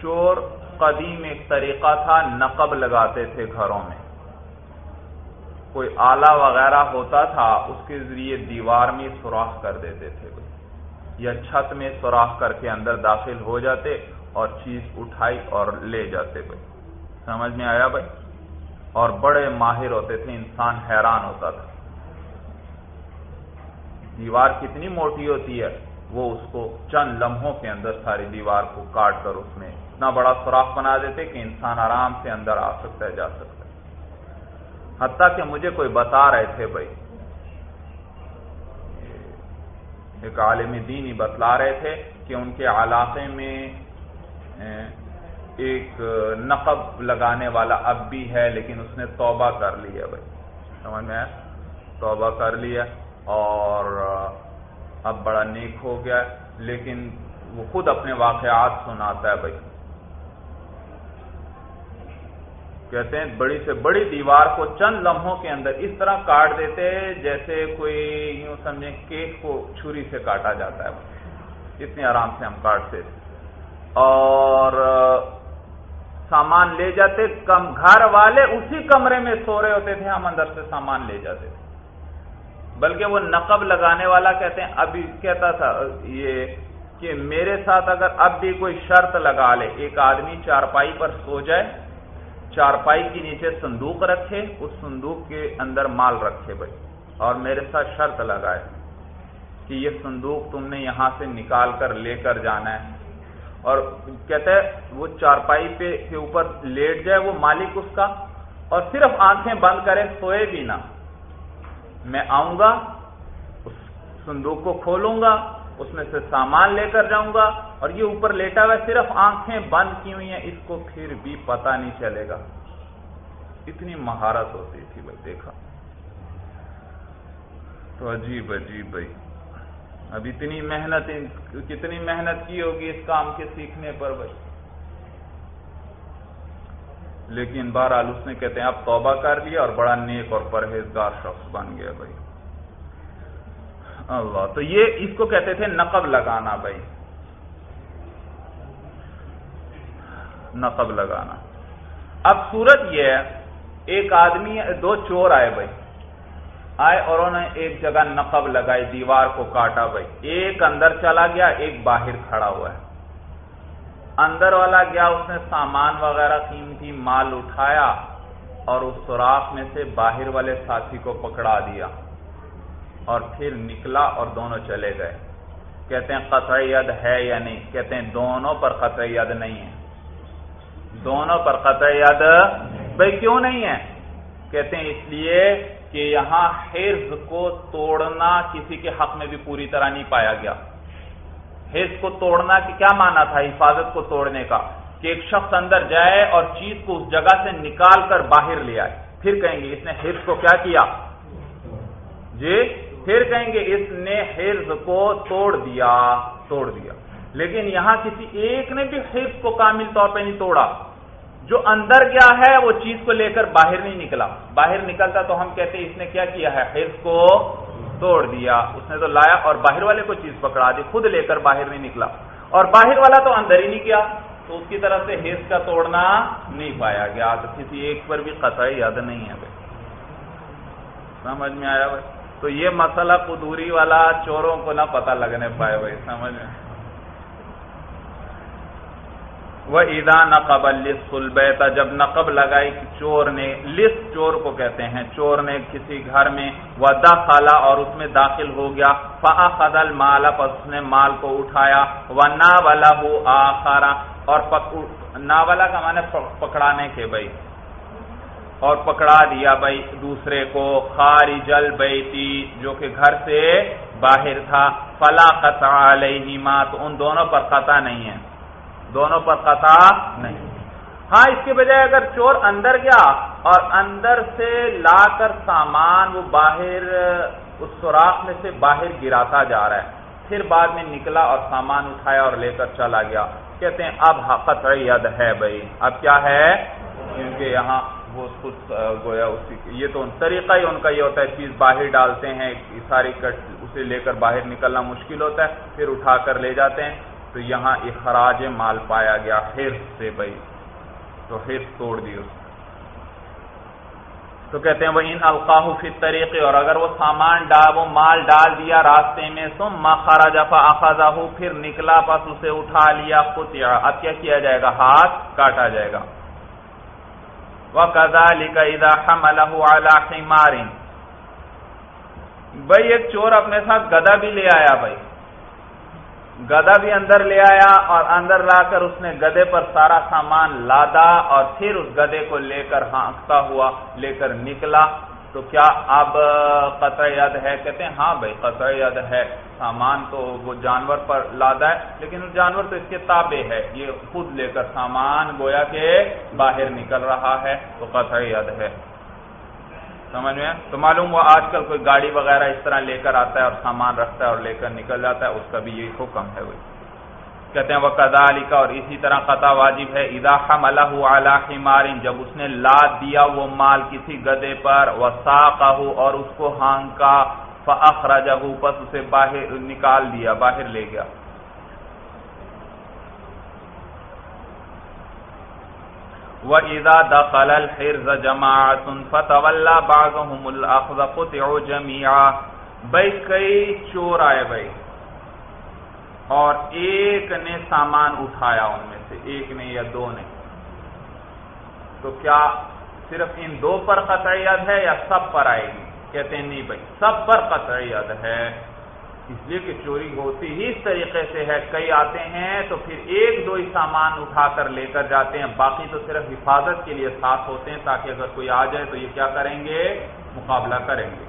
چور قدیم ایک طریقہ تھا، نقب لگاتے تھے گھروں میں۔ کوئی آلہ وغیرہ ہوتا تھا، اس کے ذریعے دیوار میں سوراخ کر دیتے تھے بھائی یا چھت میں سوراخ کر کے اندر داخل ہو جاتے اور چیز اٹھائی اور لے جاتے بھائی سمجھ میں آیا بھائی؟ اور بڑے ماہر ہوتے تھے، انسان حیران ہوتا تھا۔ دیوار کتنی موٹی ہوتی ہے، وہ اس کو چند لمحوں کے اندر ساری دیوار کو کاٹ کر اس میں اتنا بڑا سوراخ بنا دیتے کہ انسان آرام سے اندر آ سکتا ہے، جا سکتا ہے۔ حتیٰ کہ مجھے کوئی بتا رہے تھے بھائی۔ ایک عالم دین ہی بتلا رہے تھے کہ ان کے علاقے میں ایک نقب لگانے والا اب بھی ہے، لیکن اس نے توبہ کر لی ہے بھائی۔ سمجھ میں توبہ کر لیا اور اب بڑا نیک ہو گیا لیکن وہ خود اپنے واقعات سناتا ہے بھائی۔ کہتے ہیں، بڑی سے بڑی دیوار کو چند لمحوں کے اندر اس طرح کاٹ دیتے، جیسے کوئی یوں سمجھیں کیک کو چھری سے کاٹا جاتا ہے۔ اتنے آرام سے ہم کاٹتے۔ اور سامان لے جاتے، کم گھر والے اسی کمرے میں سو رہے ہوتے تھے، ہم اندر سے سامان لے جاتے۔ تھے بلکہ وہ نقب لگانے والا کہتے ہیں، ابھی کہتا تھا، یہ کہ میرے ساتھ اگر اب بھی کوئی شرط لگا لے، ایک آدمی چارپائی پر سو جائے، چارپائی کے نیچے صندوق رکھے، اس صندوق کے اندر مال رکھے بھائی، اور میرے ساتھ شرط لگائے کہ یہ صندوق تم نے یہاں سے نکال کر لے کر جانا ہے۔ اور کہتے ہیں، وہ چارپائی پہ، کے اوپر لیٹ جائے، وہ مالک اس کا، اور صرف آنکھیں بند کرے، سوئے بھی نہ۔ میں آؤں گا، اس صندوق کو کھولوں گا، اس میں سے سامان لے کر جاؤں گا، اور یہ اوپر لیٹا ہوا صرف آنکھیں بند کی ہوئی ہیں، اس کو پھر بھی پتا نہیں چلے گا۔ اتنی مہارت ہوتی تھی بھائی، دیکھا۔ تو عجیب عجیب بھائی۔ اب اتنی محنت، کتنی محنت کی ہوگی اس کام کے سیکھنے پر بھائی؟ لیکن بہرحال اس نے کہتے ہیں، اب توبہ کر لیا اور بڑا نیک اور پرہیزگار شخص بن گیا بھائی۔ اللہ، تو یہ اس کو کہتے تھے نقب لگانا بھائی۔ نقب لگانا۔ اب صورت یہ ہے، ایک آدمی، دو چور آئے بھائی۔ آئے اور انہوں نے ایک جگہ نقب لگائی، دیوار کو کاٹا بھائی۔ ایک اندر چلا گیا، ایک باہر کھڑا ہوا ہے۔ اندر والا گیا، اس نے سامان وغیرہ قیمتی مال اٹھایا اور اس سوراخ میں سے باہر والے ساتھی کو پکڑا دیا اور پھر نکلا اور دونوں چلے گئے۔ کہتے ہیں قطع ید ہے یا نہیں؟ کہتے ہیں دونوں پر قطع ید نہیں ہے۔ دونوں پر قطع ید بھائی کیوں نہیں ہے؟ کہتے ہیں اس لیے کہ یہاں حرز کو توڑنا کسی کے حق میں بھی پوری طرح نہیں پایا گیا۔ حص کو توڑنا کہ کیا مانا تھا حفاظت کو توڑنے کا؟ کہ ایک شخص اندر جائے اور چیز کو اس جگہ سے نکال کر باہر لے آئے۔ پھر کہیں گے اس نے حفظ کو کیا کیا؟ جی پھر کہیں گے اس نے حفظ کو توڑ دیا توڑ دیا۔ لیکن یہاں کسی ایک نے بھی حفظ کو کامل طور پہ نہیں توڑا۔ جو اندر گیا ہے، وہ چیز کو لے کر باہر نہیں نکلا۔ باہر نکلتا تو ہم کہتے ہیں اس نے کیا کیا ہے؟ حفظ کو توڑ دیا، اس نے تو لایا اور باہر والے کو چیز پکڑا دی، خود لے کر باہر نہیں نکلا۔ اور باہر والا تو اندر ہی نہیں کیا تو اس کی طرف سے حص کا توڑنا نہیں پایا گیا۔ تو کسی ایک پر بھی قطعی یاد نہیں ہے بھائی۔ سمجھ میں آیا بھائی؟ تو یہ مسئلہ قدوری والا چوروں کو نہ پتہ لگنے پائے بھائی، سمجھ میں۔ وہ ادا نقب البیتا جب نقب لگائی چور نے لس چور کو کہتے ہیں، چور نے کسی گھر میں وہ خالا اور اس میں داخل ہو گیا فا خدل مالا پس اس نے مال کو اٹھایا وہ نا والا ہو آخارا اور نا والا کا مانے پکڑانے کے بھائی، اور پکڑا دیا بھائی دوسرے کو، خارج البیتی جو کہ گھر سے باہر تھا فلا قطع علیہما تو ان دونوں پر قطع نہیں ہے۔ دونوں پر قطع نہیں۔ ہاں اس کے بجائے اگر چور اندر گیا اور اندر سے لا کر سامان وہ باہر، اس سوراخ میں سے باہر گراتا جا رہا ہے۔ پھر بعد میں نکلا اور سامان اٹھایا اور لے کر چلا گیا۔ کہتے ہیں، اب قطع ید ہے بھائی۔ اب کیا ہے؟ کیونکہ یہاں وہ خود گویا اسی یہ تو طریقہ ہی ان کا یہ ہوتا ہے، چیز باہر ڈالتے ہیں، ساری کٹ اسے لے کر باہر نکلنا مشکل ہوتا ہے، پھر اٹھا کر لے جاتے ہیں۔ تو یہاں اخراج مال پایا گیا حرف سے بھائی۔ تو حرف توڑ دی اس تو کہتے ہیں وہ ان القاح فی طریقے اور اگر وہ سامان ڈال وہ مال ڈال دیا راستے میں سم مخارا جفا پھر نکلا، پس اسے اٹھا لیا خود اب کیا کیا جائے گا؟ ہاتھ کاٹا جائے گا۔ وہ کزا لکھا ادا ہم بھائی، ایک چور اپنے ساتھ گدا بھی لے آیا، بھائی۔ گدا بھی اندر لے آیا اور اندر لا کر اس نے گدے پر سارا سامان لادا اور پھر اس گدے کو لے کر ہانکتا ہوا لے کر نکلا۔ تو کیا اب قطع ید ہے؟ کہتے ہیں ہاں بھائی، قطع ید ہے۔ سامان تو وہ جانور پر لادا ہے، لیکن وہ جانور تو اس کے تابع ہے۔ یہ خود لے کر سامان گویا کے باہر نکل رہا ہے، تو قطع ید ہے۔ سمجھ میں تو معلوم ہوا آج کل کوئی گاڑی وغیرہ اس طرح لے کر آتا ہے اور سامان رکھتا ہے اور لے کر نکل جاتا ہے، اس کا بھی یہی حکم ہے وہی۔ کہتے ہیں وہ کدا علی کا اور اسی طرح قطع واجب ہے ادا حم مارن جب اس نے لاد دیا وہ مال کسی گدے پر وہ اور اس کو ہانکا فخرا پس اسے باہر نکال دیا، باہر لے گیا۔ وَإِذَا دَخَلَ الْحِرْزَ جَمَاعَةٌ فَتَوَلَّا بَعْضُهُمُ الْأَخْذَ قُطِعُوا جَمِيعًا۔ بھئی کئی چور آئے بھئی۔ اور ایک نے سامان اٹھایا ان میں سے، ایک نے یا دو نے۔ تو کیا صرف ان دو پر قطعیت ہے یا سب پر آئے گی؟ کہتے ہیں نہیں بھئی، سب پر قطعیت ہے۔ اس لیے کہ چوری ہوتی ہی اس طریقے سے ہے۔ کئی آتے ہیں تو پھر ایک دو ہی سامان اٹھا کر لے کر جاتے ہیں۔ باقی تو صرف حفاظت کے لیے ساتھ ہوتے ہیں تاکہ اگر کوئی آ جائے تو یہ کیا کریں گے؟ مقابلہ کریں گے۔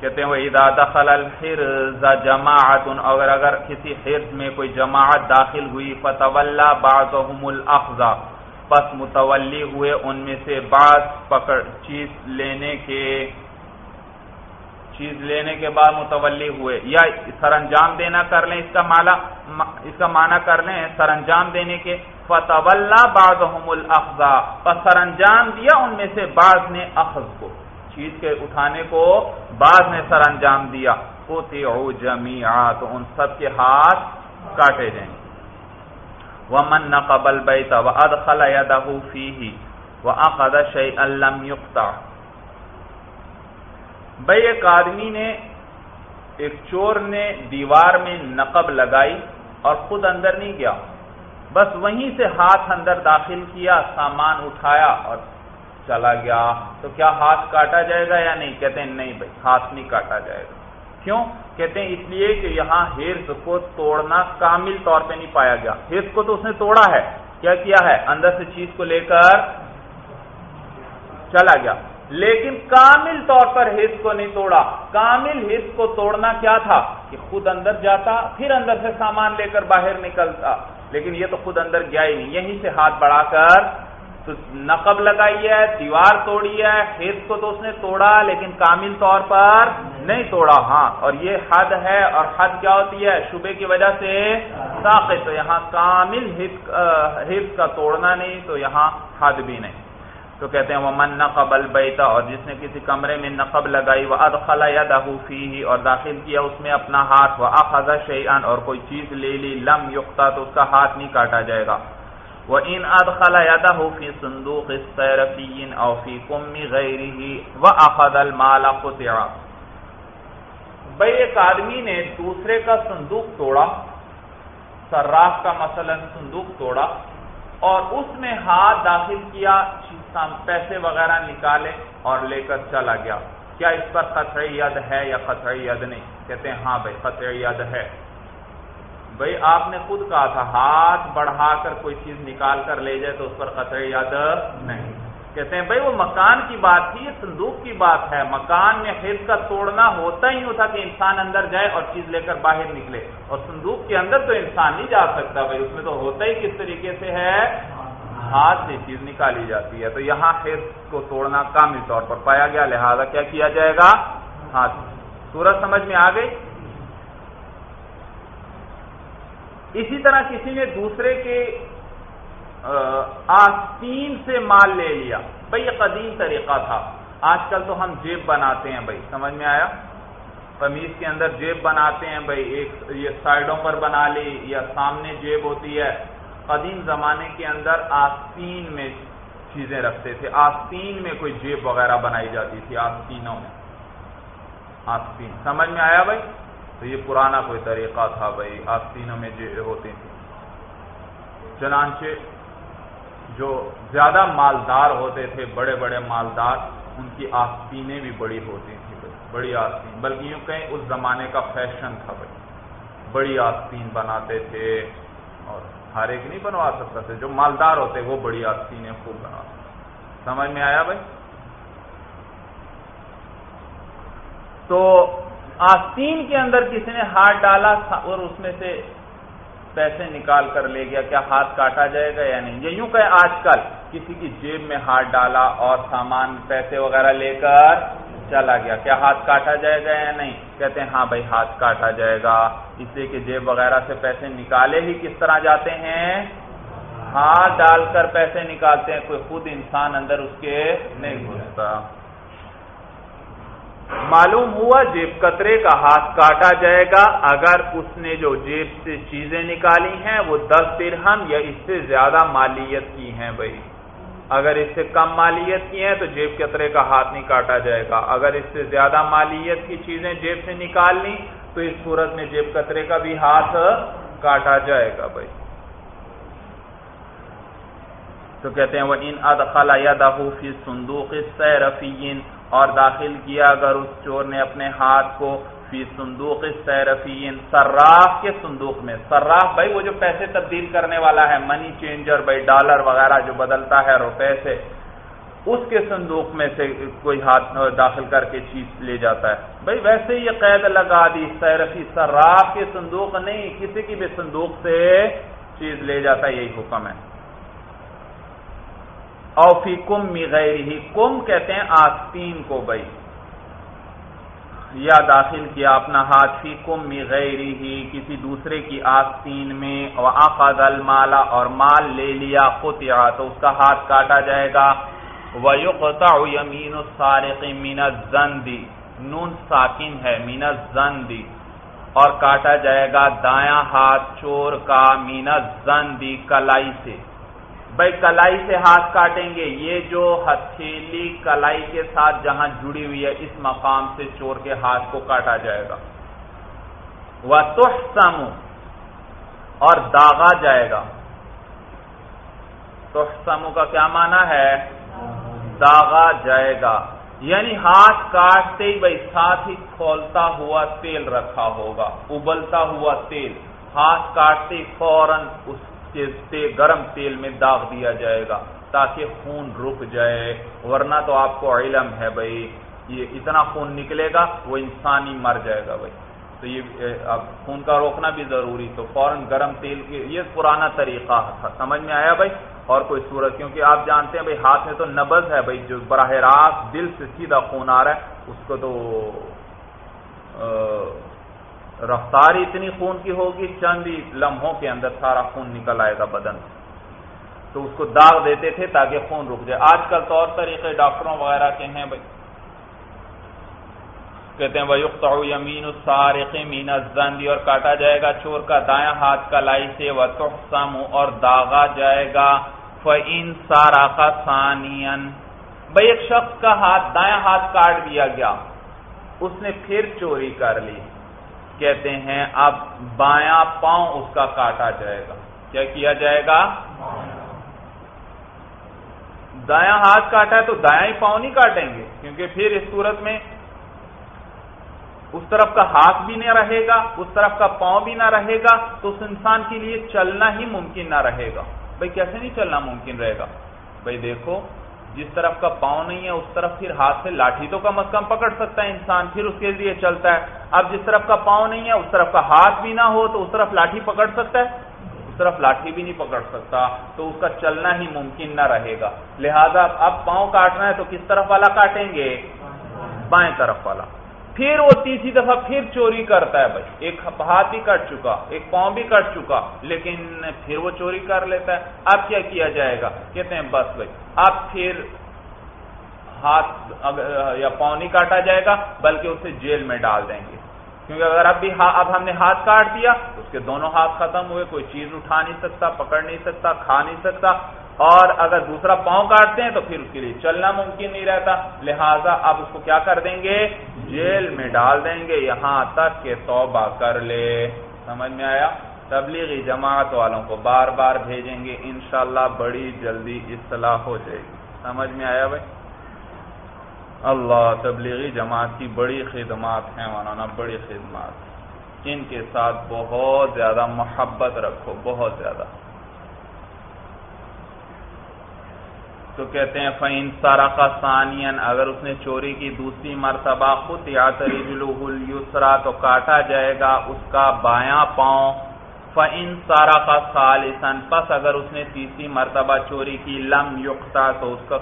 کہتے ہیں وہ ادا دخل الحرز جماعت اگر اگر کسی حرز میں کوئی جماعت داخل ہوئی فتح بعضهم الاخذ پس متولی ہوئے ان میں سے بعض پکڑ، چیز لینے کے چیز لینے کے بعد متولی ہوئے یا سر انجام دینا کر لیں اس کا مالا اس کا معنی کر لیں سر انجام دینے کے۔ فتح بعض الفظا سر انجام دیا ان میں سے بعض نے اخذ کو۔ چیز کے اٹھانے کو بعض نے سر انجام دیا۔ تو ان سب کے ہاتھ کاٹے جائیں۔ وہ من نہ قبل بیتا وہ ادخلا یا دہو فی بھائی، ایک آدمی نے، ایک چور نے دیوار میں نقب لگائی اور خود اندر نہیں گیا۔ بس وہیں سے ہاتھ اندر داخل کیا، سامان اٹھایا اور چلا گیا۔ تو کیا ہاتھ کاٹا جائے گا یا نہیں؟ کہتے ہیں، نہیں بھائی، ہاتھ نہیں کاٹا جائے گا۔ کیوں؟ کہتے ہیں، اس لیے کہ یہاں ہیرس کو توڑنا کامل طور پہ نہیں پایا گیا۔ ہیرس کو تو اس نے توڑا ہے، کیا کیا ہے؟ اندر سے چیز کو لے کر چلا گیا۔ لیکن کامل طور پر حص کو نہیں توڑا۔ کامل حص کو توڑنا کیا تھا؟ کہ خود اندر جاتا، پھر اندر سے سامان لے کر باہر نکلتا۔ لیکن یہ تو خود اندر گیا ہی نہیں۔ یہیں سے ہاتھ بڑھا کر تو نقب لگائی ہے، دیوار توڑی ہے حص کو تو اس نے توڑا، لیکن کامل طور پر نہیں توڑا۔ ہاں اور یہ حد ہے، اور حد کیا ہوتی ہے؟ شبے کی وجہ سے ساقت تو یہاں کامل حص کا توڑنا نہیں، تو یہاں حد بھی نہیں۔ تو کہتے ہیں وہ من نقبل بیتا اور جس نے کسی کمرے میں نقب لگائی وہ ادخلا یا دہوفی اور داخل کیا اس میں اپنا ہاتھ وہ اخذا شیئن اور کوئی چیز لے لی، لم یقتا تو اس کا ہاتھ نہیں کاٹا جائے گا۔ وہ ان ادخلا یا دہوفی صندوق سیرفین او فی کمی غیری و اخذ المال قطعا بھائی، ایک آدمی نے دوسرے کا صندوق توڑا، سراف کا مثلا صندوق توڑا اور اس میں ہاتھ داخل کیا پیسے وغیرہ نکالے اور لے کر چلا گیا۔ کیا اس پر قطعی ید ہے یا قطعی ید نہیں؟ کہتے ہیں ہاں بھائی، قطعی ید ہے۔ بھائی، آپ نے خود کہا تھا، ہاتھ بڑھا کر کوئی چیز نکال کر لے جائے تو اس پر قطعی ید نہیں۔ کہتے ہیں، بھائی وہ مکان کی بات تھی، یہ صندوق کی بات ہے۔ مکان میں حص کا توڑنا ہوتا ہی ہوتا کہ انسان اندر جائے اور چیز لے کر باہر نکلے۔ اور صندوق کے اندر تو انسان نہیں جا سکتا بھائی، اس میں تو ہوتا ہی کس طریقے سے ہے؟ ہاتھ سے چیز نکالی جاتی ہے۔ تو یہاں حص کو توڑنا کامل طور پر پایا گیا، لہذا کیا کیا جائے گا؟ ہاتھ سورج سمجھ میں آ گئی؟ اسی طرح کسی نے دوسرے کے آستین سے مال لے لیا۔ بھائی یہ قدیم طریقہ تھا۔ آج کل تو ہم جیب بناتے ہیں بھائی سمجھ میں آیا؟ قمیض کے اندر جیب بناتے ہیں بھائی ایک یہ سائڈوں پر بنا لی یا سامنے جیب ہوتی ہے۔ قدیم زمانے کے اندر آستین میں چیزیں رکھتے تھے۔ آستین میں کوئی جیب وغیرہ بنائی جاتی تھی، آستینوں میں۔ آستین، سمجھ میں آیا بھائی تو یہ پرانا کوئی طریقہ تھا بھائی آستینوں میں ہوتی تھی چنانچہ جو زیادہ مالدار ہوتے تھے، بڑے بڑے مالدار، ان کی آستینیں بھی بڑی ہوتی تھی بھائی، بڑی آستین۔ بلکہ یوں کہیں اس زمانے کا فیشن تھا بھائی۔ بڑی آستین بناتے تھے اور ہر ایک نہیں بنوا سکتا تھا، جو مالدار ہوتے وہ بڑی آستینیں خوب بنا سمجھ میں آیا بھائی؟ تو آستین کے اندر کسی نے ہاتھ ڈالا اور اس میں سے پیسے نکال کر لے گیا، کیا ہاتھ کاٹا جائے گا یا نہیں؟ یہ یوں کہ آج کل کسی کی جیب میں ہاتھ ڈالا اور سامان، پیسے وغیرہ لے کر چلا گیا، کیا ہاتھ کاٹا جائے گا یا نہیں؟ کہتے ہیں ہاں بھائی، ہاتھ کاٹا جائے گا۔ اس لیے کہ جیب وغیرہ سے پیسے نکالے ہی کس طرح جاتے ہیں؟ ہاتھ ڈال کر پیسے نکالتے ہیں، کوئی خود انسان اندر اس کے نہیں گھستا۔ معلوم ہوا جیب کترے کا ہاتھ کاٹا جائے گا، اگر اس نے جو جیب سے چیزیں نکالی ہیں وہ دس درہم یا اس سے زیادہ مالیت کی ہیں بھائی۔ اگر اس سے کم مالیت کی ہیں تو جیب کترے کا ہاتھ نہیں کاٹا جائے گا۔ اگر اس سے زیادہ مالیت کی چیزیں جیب سے نکال لی تو اس صورت میں جیب کترے کا بھی ہاتھ کاٹا جائے گا بھائی۔ تو کہتے ہیں وہ ان ادخل یا فی صندوق اور داخل کیا اگر اس چور نے اپنے ہاتھ کو فی صندوق سیرفین سراف کے صندوق میں سراف بھائی وہ جو پیسے تبدیل کرنے والا ہے منی چینجر بھائی ڈالر وغیرہ جو بدلتا ہے روپے سے، اس کے صندوق میں سے کوئی ہاتھ داخل کر کے چیز لے جاتا ہے۔ بھائی ویسے یہ قید لگا دی، سیرفی سراف کے صندوق نہیں، کسی کی بھی صندوق سے چیز لے جاتا ہے، یہی حکم ہے۔ اوفی کم می ہی، کم کہتے ہیں آستین کو بھائی۔ یا داخل کیا اپنا ہاتھ، فی کم می ہی، کسی دوسرے کی آستین میں۔ آخذ المالا اور مال لے لیا خطیا تو اس کا ہاتھ کاٹا جائے گا۔ وَيُقْطَعُ يَمِينُ السَّارِقِ مِنَ الزَّنْدِ، نون ساکن ہے مین زندی اور کاٹا جائے گا دایاں ہاتھ چور کا مین زندی کلائی سے۔ بھائی کلائی سے ہاتھ کاٹیں گے۔ یہ جو ہتھیلی کلائی کے ساتھ جہاں جڑی ہوئی ہے، اس مقام سے چور کے ہاتھ کو کاٹا جائے گا۔ وہ تحسم اور داغا جائے گا۔ تحسم کا کیا مانا ہے؟ داغا جائے گا۔ یعنی ہاتھ کاٹتے ہی بھائی، ساتھ ہی کھولتا ہوا تیل رکھا ہوگا، ابلتا ہوا تیل۔ ہاتھ کاٹتے فوراً اس گرم تیل میں داغ دیا جائے گا تاکہ خون رک جائے۔ ورنہ تو آپ کو علم ہے بھائی، یہ اتنا خون نکلے گا، وہ انسان ہی مر جائے گا بھائی۔ تو یہ اب خون کا روکنا بھی ضروری، تو فوراً گرم تیل کے، یہ پرانا طریقہ تھا۔ سمجھ میں آیا بھائی؟ اور کوئی صورت، کیونکہ آپ جانتے ہیں بھائی، ہاتھ میں تو نبز ہے بھائی، جو براہ راست دل سے سیدھا خون آ رہا ہے، اس کو تو رفتار اتنی خون کی ہوگی چند ہی لمحوں کے اندر سارا خون نکل آئے گا بدن تو اس کو داغ دیتے تھے تاکہ خون رک جائے۔ آج کل طور طریقے ڈاکٹروں وغیرہ کے ہیں بھائی۔ کہتے ہیں وہ یمین السارق مین زندی اور کاٹا جائے گا چور کا دایاں ہاتھ کا لائی سے۔ وہ اور داغا جائے گا۔ فعین سارا کا سانین بھائی، ایک شخص کا ہاتھ، دایاں ہاتھ کاٹ دیا گیا۔ اس نے پھر چوری کر لی۔ کہتے ہیں، اب بایاں پاؤں اس کا کاٹا جائے گا۔ کیا کیا جائے گا؟ دایاں ہاتھ کاٹا ہے تو دایاں ہی پاؤں نہیں کاٹیں گے، کیونکہ پھر اس صورت میں اس طرف کا ہاتھ بھی نہ رہے گا، اس طرف کا پاؤں بھی نہ رہے گا، تو اس انسان کے لیے چلنا ہی ممکن نہ رہے گا۔ بھائی کیسے نہیں چلنا ممکن رہے گا؟ بھائی دیکھو جس طرف کا پاؤں نہیں ہے، اس طرف پھر ہاتھ سے لاٹھی تو کم از کم پکڑ سکتا ہے انسان، پھر اس کے لیے چلتا ہے۔ اب جس طرف کا پاؤں نہیں ہے، اس طرف کا ہاتھ بھی نہ ہو تو اس طرف لاٹھی پکڑ سکتا ہے۔ اس طرف لاٹھی بھی نہیں پکڑ سکتا، تو اس کا چلنا ہی ممکن نہ رہے گا۔ لہذا اب پاؤں کاٹنا ہے تو کس طرف والا کاٹیں گے؟ بائیں طرف والا۔ پھر وہ تیسری دفعہ پھر چوری کرتا ہے بھائی۔ ایک ہاتھ بھی کٹ چکا، ایک پاؤں بھی کٹ چکا، لیکن پھر وہ چوری کر لیتا ہے۔ اب کیا کیا جائے گا؟ کہتے ہیں، بس بھائی۔ اب پھر ہاتھ یا پاؤں نہیں کاٹا جائے گا، بلکہ اسے جیل میں ڈال دیں گے۔ کیونکہ اگر اب بھی اب ہم نے ہاتھ کاٹ دیا، اس کے دونوں ہاتھ ختم ہوئے، کوئی چیز اٹھا نہیں سکتا، پکڑ نہیں سکتا، کھا نہیں سکتا۔ اور اگر دوسرا پاؤں کاٹتے ہیں تو پھر اس کے لیے چلنا ممکن نہیں رہتا۔ لہذا اب اس کو کیا کر دیں گے؟ جیل میں ڈال دیں گے۔ یہاں تک کہ توبہ کر لے۔ سمجھ میں آیا؟ تبلیغی جماعت والوں کو بار بار بھیجیں گے۔ انشاءاللہ بڑی جلدی اصلاح ہو جائے گی۔ سمجھ میں آیا بھائی؟ اللہ، تبلیغی جماعت کی بڑی خدمات ہیں مولانا، بڑی خدمات۔ ان کے ساتھ بہت زیادہ محبت رکھو، بہت زیادہ۔ تو کہتے ہیں فعین سارا کا سانین اگر اس نے چوری کی دوسری مرتبہ خود یا یسرا تو کاٹا جائے گا اس کا بایاں پاؤں۔ فعین سارا کا سالسن پس اگر اس نے تیسری مرتبہ چوری کی، لم یقتا تو اس کا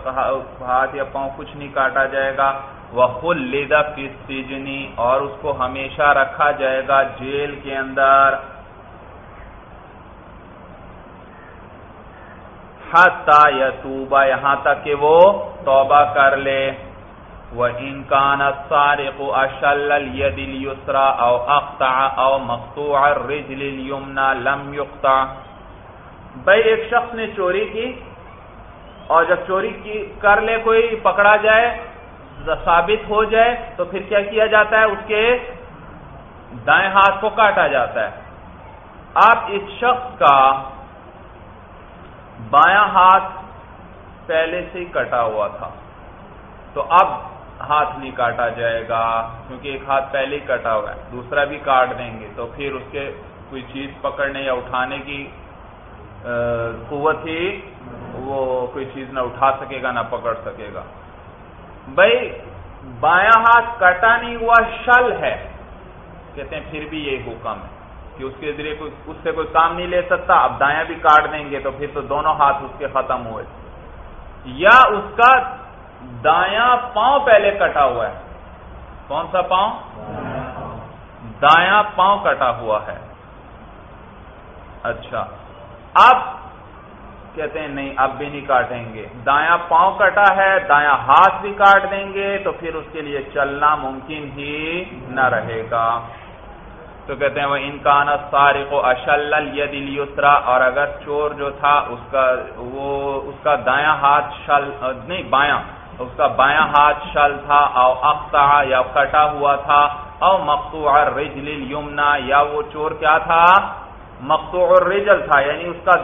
ہاتھ یا پاؤں کچھ نہیں کاٹا جائے گا۔ وہ خل سجنی اور اس کو ہمیشہ رکھا جائے گا جیل کے اندر۔ حتا یتوبا یہاں تک کہ وہ توبہ کر لے۔ وہ انکان سارق اشل الید اليسرا او اقطع او مقطوع الرجل اليمنى لم يقطع۔ بھائی، ایک شخص نے چوری کی اور جب چوری کی، کر لے، کوئی پکڑا جائے، ثابت ہو جائے، تو پھر کیا کیا جاتا ہے؟ اس کے دائیں ہاتھ کو کاٹا جاتا ہے۔ آپ اس شخص کا بایاں ہاتھ پہلے سے کٹا ہوا تھا۔ تو اب ہاتھ نہیں کاٹا جائے گا، کیونکہ ایک ہاتھ پہلے ہی کٹا ہوا ہے، دوسرا بھی کاٹ دیں گے۔ تو پھر اس کے کوئی چیز پکڑنے یا اٹھانے کی قوت ہی وہ کوئی چیز نہ اٹھا سکے گا، نہ پکڑ سکے گا۔ بھائی، بایاں ہاتھ کٹا نہیں ہوا، شل ہے۔ کہتے ہیں پھر بھی یہ حکم ہے۔ کہ اس کے ذریعے کوئی اس سے کوئی کام نہیں لے سکتا، اب دایاں بھی کاٹ دیں گے تو پھر تو دونوں ہاتھ اس کے ختم ہوئے۔ یا اس کا دایاں پاؤں پہلے کٹا ہوا ہے۔ کون سا پاؤں؟ دایاں پاؤں کٹا ہوا ہے۔ اچھا۔ اب کہتے ہیں نہیں، اب بھی نہیں کاٹیں گے۔ دایاں پاؤں کٹا ہے، دایاں ہاتھ بھی کاٹ دیں گے تو پھر اس کے لیے چلنا ممکن ہی نہ رہے گا۔ تو کہتے ہیں وہ انکان سارے کو اشل السرا اور اگر چور جو تھا، اس کا وہ اس کا دایاں ہاتھ شل، نہیں، بایاں، اس کا بایاں ہاتھ شل تھا، او اقتا یا کٹا ہوا تھا، او مقطوع الرجل یمنا یا وہ چور کیا تھا؟ مقطوع الرجل تھا یعنی اس کا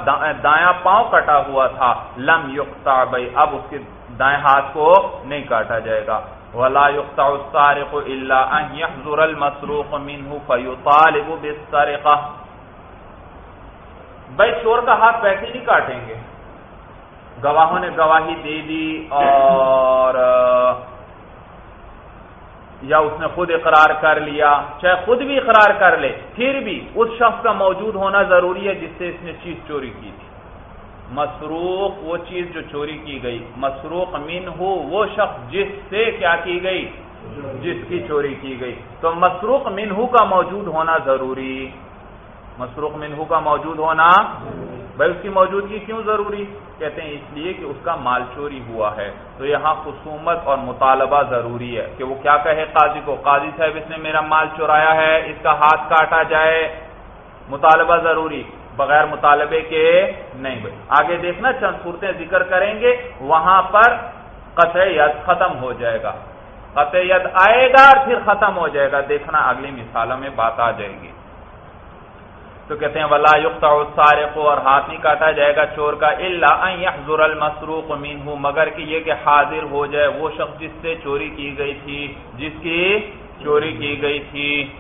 دایاں پاؤں کٹا ہوا تھا، لم یقطع بھائی اب اس کے دائیں ہاتھ کو نہیں کاٹا جائے گا۔ ولا يقطع السارق الا ان يحذر المسروق منه فيطالب بالسرقه بھائی چور کا ہاتھ ویسے نہیں کاٹیں گے. گواہوں نے گواہی دے دی اور یا اس نے خود اقرار کر لیا، چاہے خود بھی اقرار کر لے، پھر بھی اس شخص کا موجود ہونا ضروری ہے جس سے اس نے چیز چوری کی تھی. مسروق وہ چیز جو چوری کی گئی۔ مسروق من ہو وہ شخص جس سے کیا کی گئی؟ جس کی چوری کی گئی۔ تو مسروق منہو کا موجود ہونا ضروری۔ مسروق منہو کا موجود ہونا بھائی، اس کی موجودگی کیوں ضروری؟ کہتے ہیں اس لیے کہ اس کا مال چوری ہوا ہے۔ تو یہاں خصومت اور مطالبہ ضروری ہے کہ وہ کیا کہے قاضی کو، قاضی صاحب، اس نے میرا مال چورایا ہے، اس کا ہاتھ کاٹا جائے۔ مطالبہ ضروری۔ بغیر مطالبے کے نہیں بھائی۔ آگے دیکھنا، چند صورتیں ذکر کریں گے، وہاں پر قطع ختم ہو جائے گا۔ قطعیت آئے گا اور پھر ختم ہو جائے گا۔ دیکھنا، اگلی مثالوں میں بات آ جائے گی۔ تو کہتے ہیں، ولا یقطع السارق، اور ہاتھ نہیں کاٹا جائے گا چور کا الا ان يحضر المسروق منه۔ مگر کہ یہ کہ حاضر ہو جائے، وہ شخص جس سے چوری کی گئی تھی، جس کی چوری کی گئی تھی۔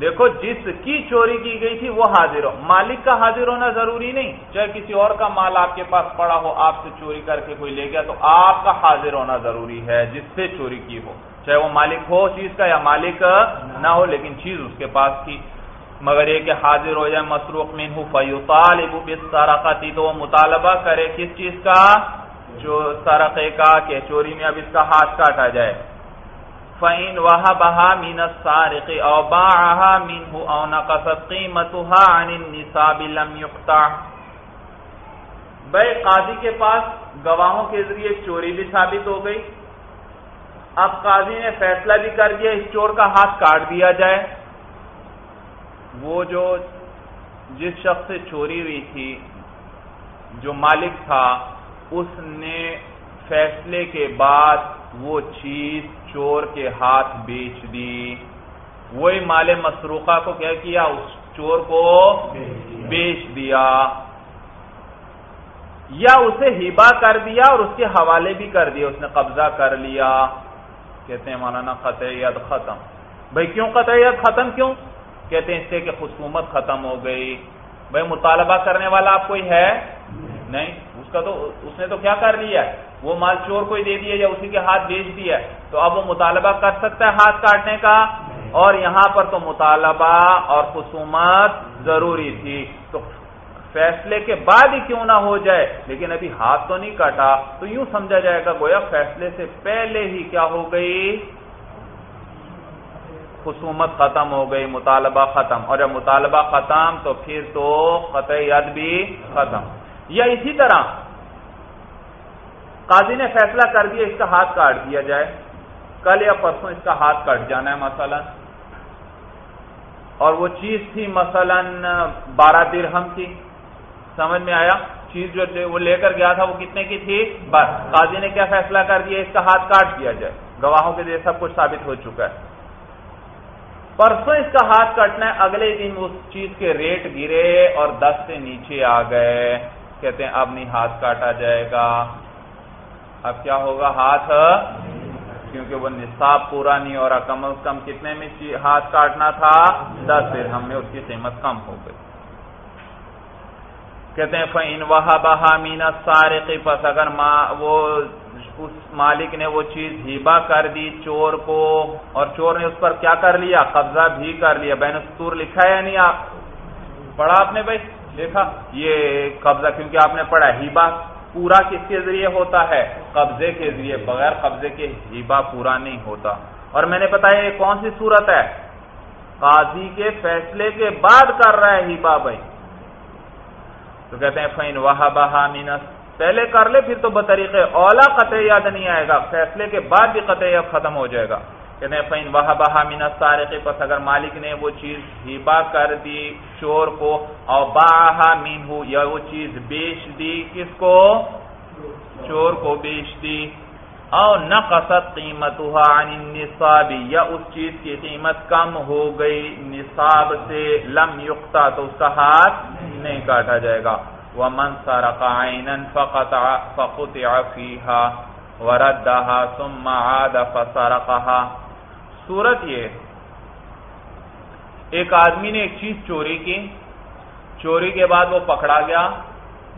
دیکھو جس کی چوری کی گئی تھی وہ حاضر ہو۔ مالک کا حاضر ہونا ضروری نہیں۔ چاہے کسی اور کا مال آپ کے پاس پڑا ہو، آپ سے چوری کر کے کوئی لے گیا تو آپ کا حاضر ہونا ضروری ہے جس سے چوری کی ہو۔ چاہے وہ مالک ہو چیز کا یا مالک نہ ہو، لیکن چیز اس کے پاس تھی۔ مگر یہ کہ حاضر ہو جائے مسروق من فیطالب بالسرقتی تو وہ مطالبہ کرے کس چیز کا؟ جو سرقے کا، کہ چوری میں اب اس کا ہاتھ کاٹا جائے۔ فَإِن وَهَبَهَا مِنَ السَّارِقِ أَوْ بَاعَهَا مِنْهُ أَوْ نَقَصَتْ قِيمَتُهَا عَنِ النِّصَابِ لَمْ يُقْطَعْ بھئی قاضی کے پاس گواہوں کے ذریعے چوری بھی ثابت ہو گئی۔ اب قاضی نے فیصلہ بھی کر دیا، اس چور کا ہاتھ کاٹ دیا جائے۔ وہ جو جس شخص سے چوری ہوئی تھی، جو مالک تھا، اس نے فیصلے کے بعد وہ چیز چور کے ہاتھ بیچ دی۔ وہی مال مسروقہ کو کیا کیا؟ اس چور کو بیچ دیا۔ یا اسے ہیبا کر دیا اور اس کے حوالے بھی کر دیا، اس نے قبضہ کر لیا۔ کہتے ہیں مولانا، قطعیت ختم۔ بھائی کیوں قطعیت ختم؟ کیوں؟ کہتے ہیں اس سے کہ خصومت ختم ہو گئی۔ بھائی مطالبہ کرنے والا آپ کوئی ہے؟ نہیں۔ اس کا تو، اس نے تو کیا کر لیا ہے؟ وہ مال چور کوئی دے دیا یا اسی کے ہاتھ بیچ دیا تو اب وہ مطالبہ کر سکتا ہے ہاتھ کاٹنے کا۔ اور یہاں پر تو مطالبہ اور خصومت ضروری تھی۔ تو فیصلے کے بعد ہی کیوں نہ ہو جائے؟ لیکن ابھی ہاتھ تو نہیں کاٹا، تو یوں سمجھا جائے گا گویا فیصلے سے پہلے ہی کیا ہو گئی؟ خصومت ختم ہو گئی، مطالبہ ختم۔ اور جب مطالبہ ختم تو پھر تو قطعیت بھی ختم۔ یا اسی طرح قاضی نے فیصلہ کر دیا اس کا ہاتھ کاٹ دیا جائے۔ کل یا پرسوں اس کا ہاتھ کٹ جانا ہے مثلا۔ اور وہ چیز تھی مثلا بارہ درہم کی۔ سمجھ میں آیا؟ چیز جو وہ لے کر گیا تھا وہ کتنے کی تھی؟ بس۔ قاضی نے کیا فیصلہ کر دیا؟ اس کا ہاتھ کاٹ دیا جائے۔ گواہوں کے لیے سب کچھ ثابت ہو چکا ہے۔ پرسوں اس کا ہاتھ کٹنا ہے، اگلے دن اس چیز کے ریٹ گرے اور دس سے نیچے آ گئے۔ کہتے ہیں، اب نہیں ہاتھ کاٹا جائے گا۔ اب کیا ہوگا ہاتھ؟ کیونکہ وہ نصاب پورا نہیں ہو رہا، کم از کم کتنے میں ہاتھ کاٹنا تھا؟ دس دن ہم نے اس کی قیمت کم ہو گئی۔ کہتے ہیں فین وہ بہا مینا سارے پس اگر وہ اس مالک نے وہ چیز ہیبا کر دی چور کو، اور چور نے اس پر کیا کر لیا؟ قبضہ بھی کر لیا۔ بین سور لکھا ہے یا نہیں؟ آپ پڑھا آپ نے بھائی؟ دیکھا۔ یہ قبضہ کیونکہ آپ نے پڑھا ہیبا پورا کس کے ذریعے ہوتا ہے؟ قبضے کے ذریعے، بغیر قبضے کے ہیبا پورا نہیں ہوتا۔ اور میں نے بتایا یہ کون سی صورت ہے؟ قاضی کے فیصلے کے بعد کر رہا ہے ہیبا بھائی۔ تو کہتے ہیں فین واہ بہا مینس پہلے کر لے، پھر تو بطریق اولا قطع یاد نہیں آئے گا۔ فیصلے کے بعد بھی قطع ختم ہو جائے گا۔ کہتے ہیں فین وہ بہا مینا سارے پس اگر مالک نے وہ چیز ہیبا کر دی چور کو، اور باہا مین ہو یا وہ چیز بیچ دی، کس کو؟ چور کو بیچ دی۔ او نقصت قیمت نصاب یا اس چیز کی قیمت کم ہو گئی، نصاب سے لم یقتا تو اس کا ہاتھ نہیں کاٹا جائے گا۔ ومن سرق عينا فقطع فقطع فيها وردها ثم عاد فسرقها۔ صورت یہ ایک آدمی نے ایک چیز چوری کی، چوری کے بعد وہ پکڑا گیا،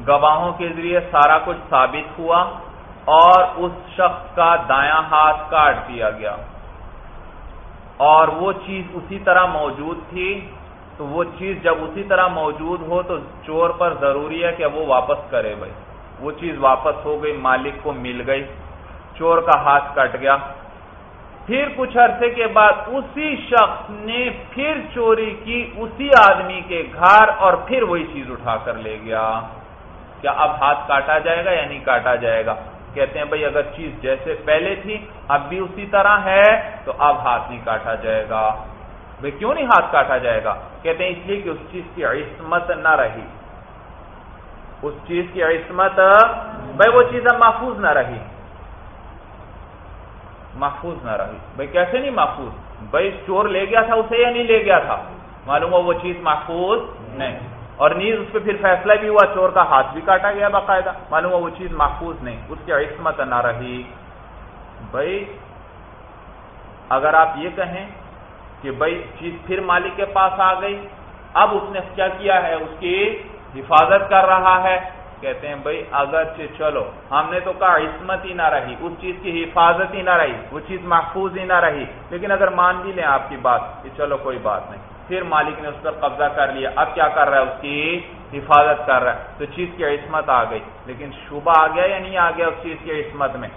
گواہوں کے ذریعے سارا کچھ ثابت ہوا اور اس شخص کا دایاں ہاتھ کاٹ دیا گیا۔ اور وہ چیز اسی طرح موجود تھی، تو وہ چیز جب اسی طرح موجود ہو تو چور پر ضروری ہے کہ وہ واپس کرے بھائی۔ وہ چیز واپس ہو گئی، مالک کو مل گئی، چور کا ہاتھ کٹ گیا۔ پھر کچھ عرصے کے بعد اسی شخص نے پھر چوری کی اسی آدمی کے گھر اور پھر وہی چیز اٹھا کر لے گیا۔ کیا اب ہاتھ کاٹا جائے گا یا نہیں کاٹا جائے گا؟ کہتے ہیں بھائی اگر چیز جیسے پہلے تھی، اب بھی اسی طرح ہے، تو اب ہاتھ نہیں کاٹا جائے گا۔ بھائی کیوں نہیں ہاتھ کاٹا جائے گا؟ کہتے ہیں اس لیے کہ اس چیز کی عصمت نہ رہی۔ اس چیز کی عصمت، بھائی وہ چیز اب محفوظ نہ رہی۔ محفوظ نہ رہی۔ بھائی کیسے نہیں محفوظ؟ بھائی چور لے گیا تھا اسے یا نہیں لے گیا تھا؟ معلوم ہو وہ چیز محفوظ نہیں۔ اور نیز اس پہ پھر فیصلہ بھی ہوا، چور کا ہاتھ بھی کاٹا گیا باقاعدہ۔ معلوم ہو وہ چیز محفوظ نہیں، اس کی عصمت نہ رہی۔ بھائی، اگر آپ یہ کہیں کہ بھائی چیز پھر مالک کے پاس آ گئی، اب اس نے کیا کیا ہے؟ اس کی حفاظت کر رہا ہے۔ کہتے ہیں، بھائی، اگرچہ چلو، ہم نے تو کہا عصمت ہی نہ رہی، اس چیز کی حفاظت ہی نہ رہی، وہ چیز محفوظ ہی نہ رہی۔ لیکن اگر مان بھی لیں آپ کی بات کہ چلو، کوئی بات نہیں۔ پھر مالک نے اس پر قبضہ کر لیا۔ اب کیا کر رہا ہے؟ اس کی حفاظت کر رہا ہے۔ تو چیز کی عصمت آ گئی۔ لیکن شبہ آ گیا یا نہیں آ گیا اس چیز کی عصمت میں؟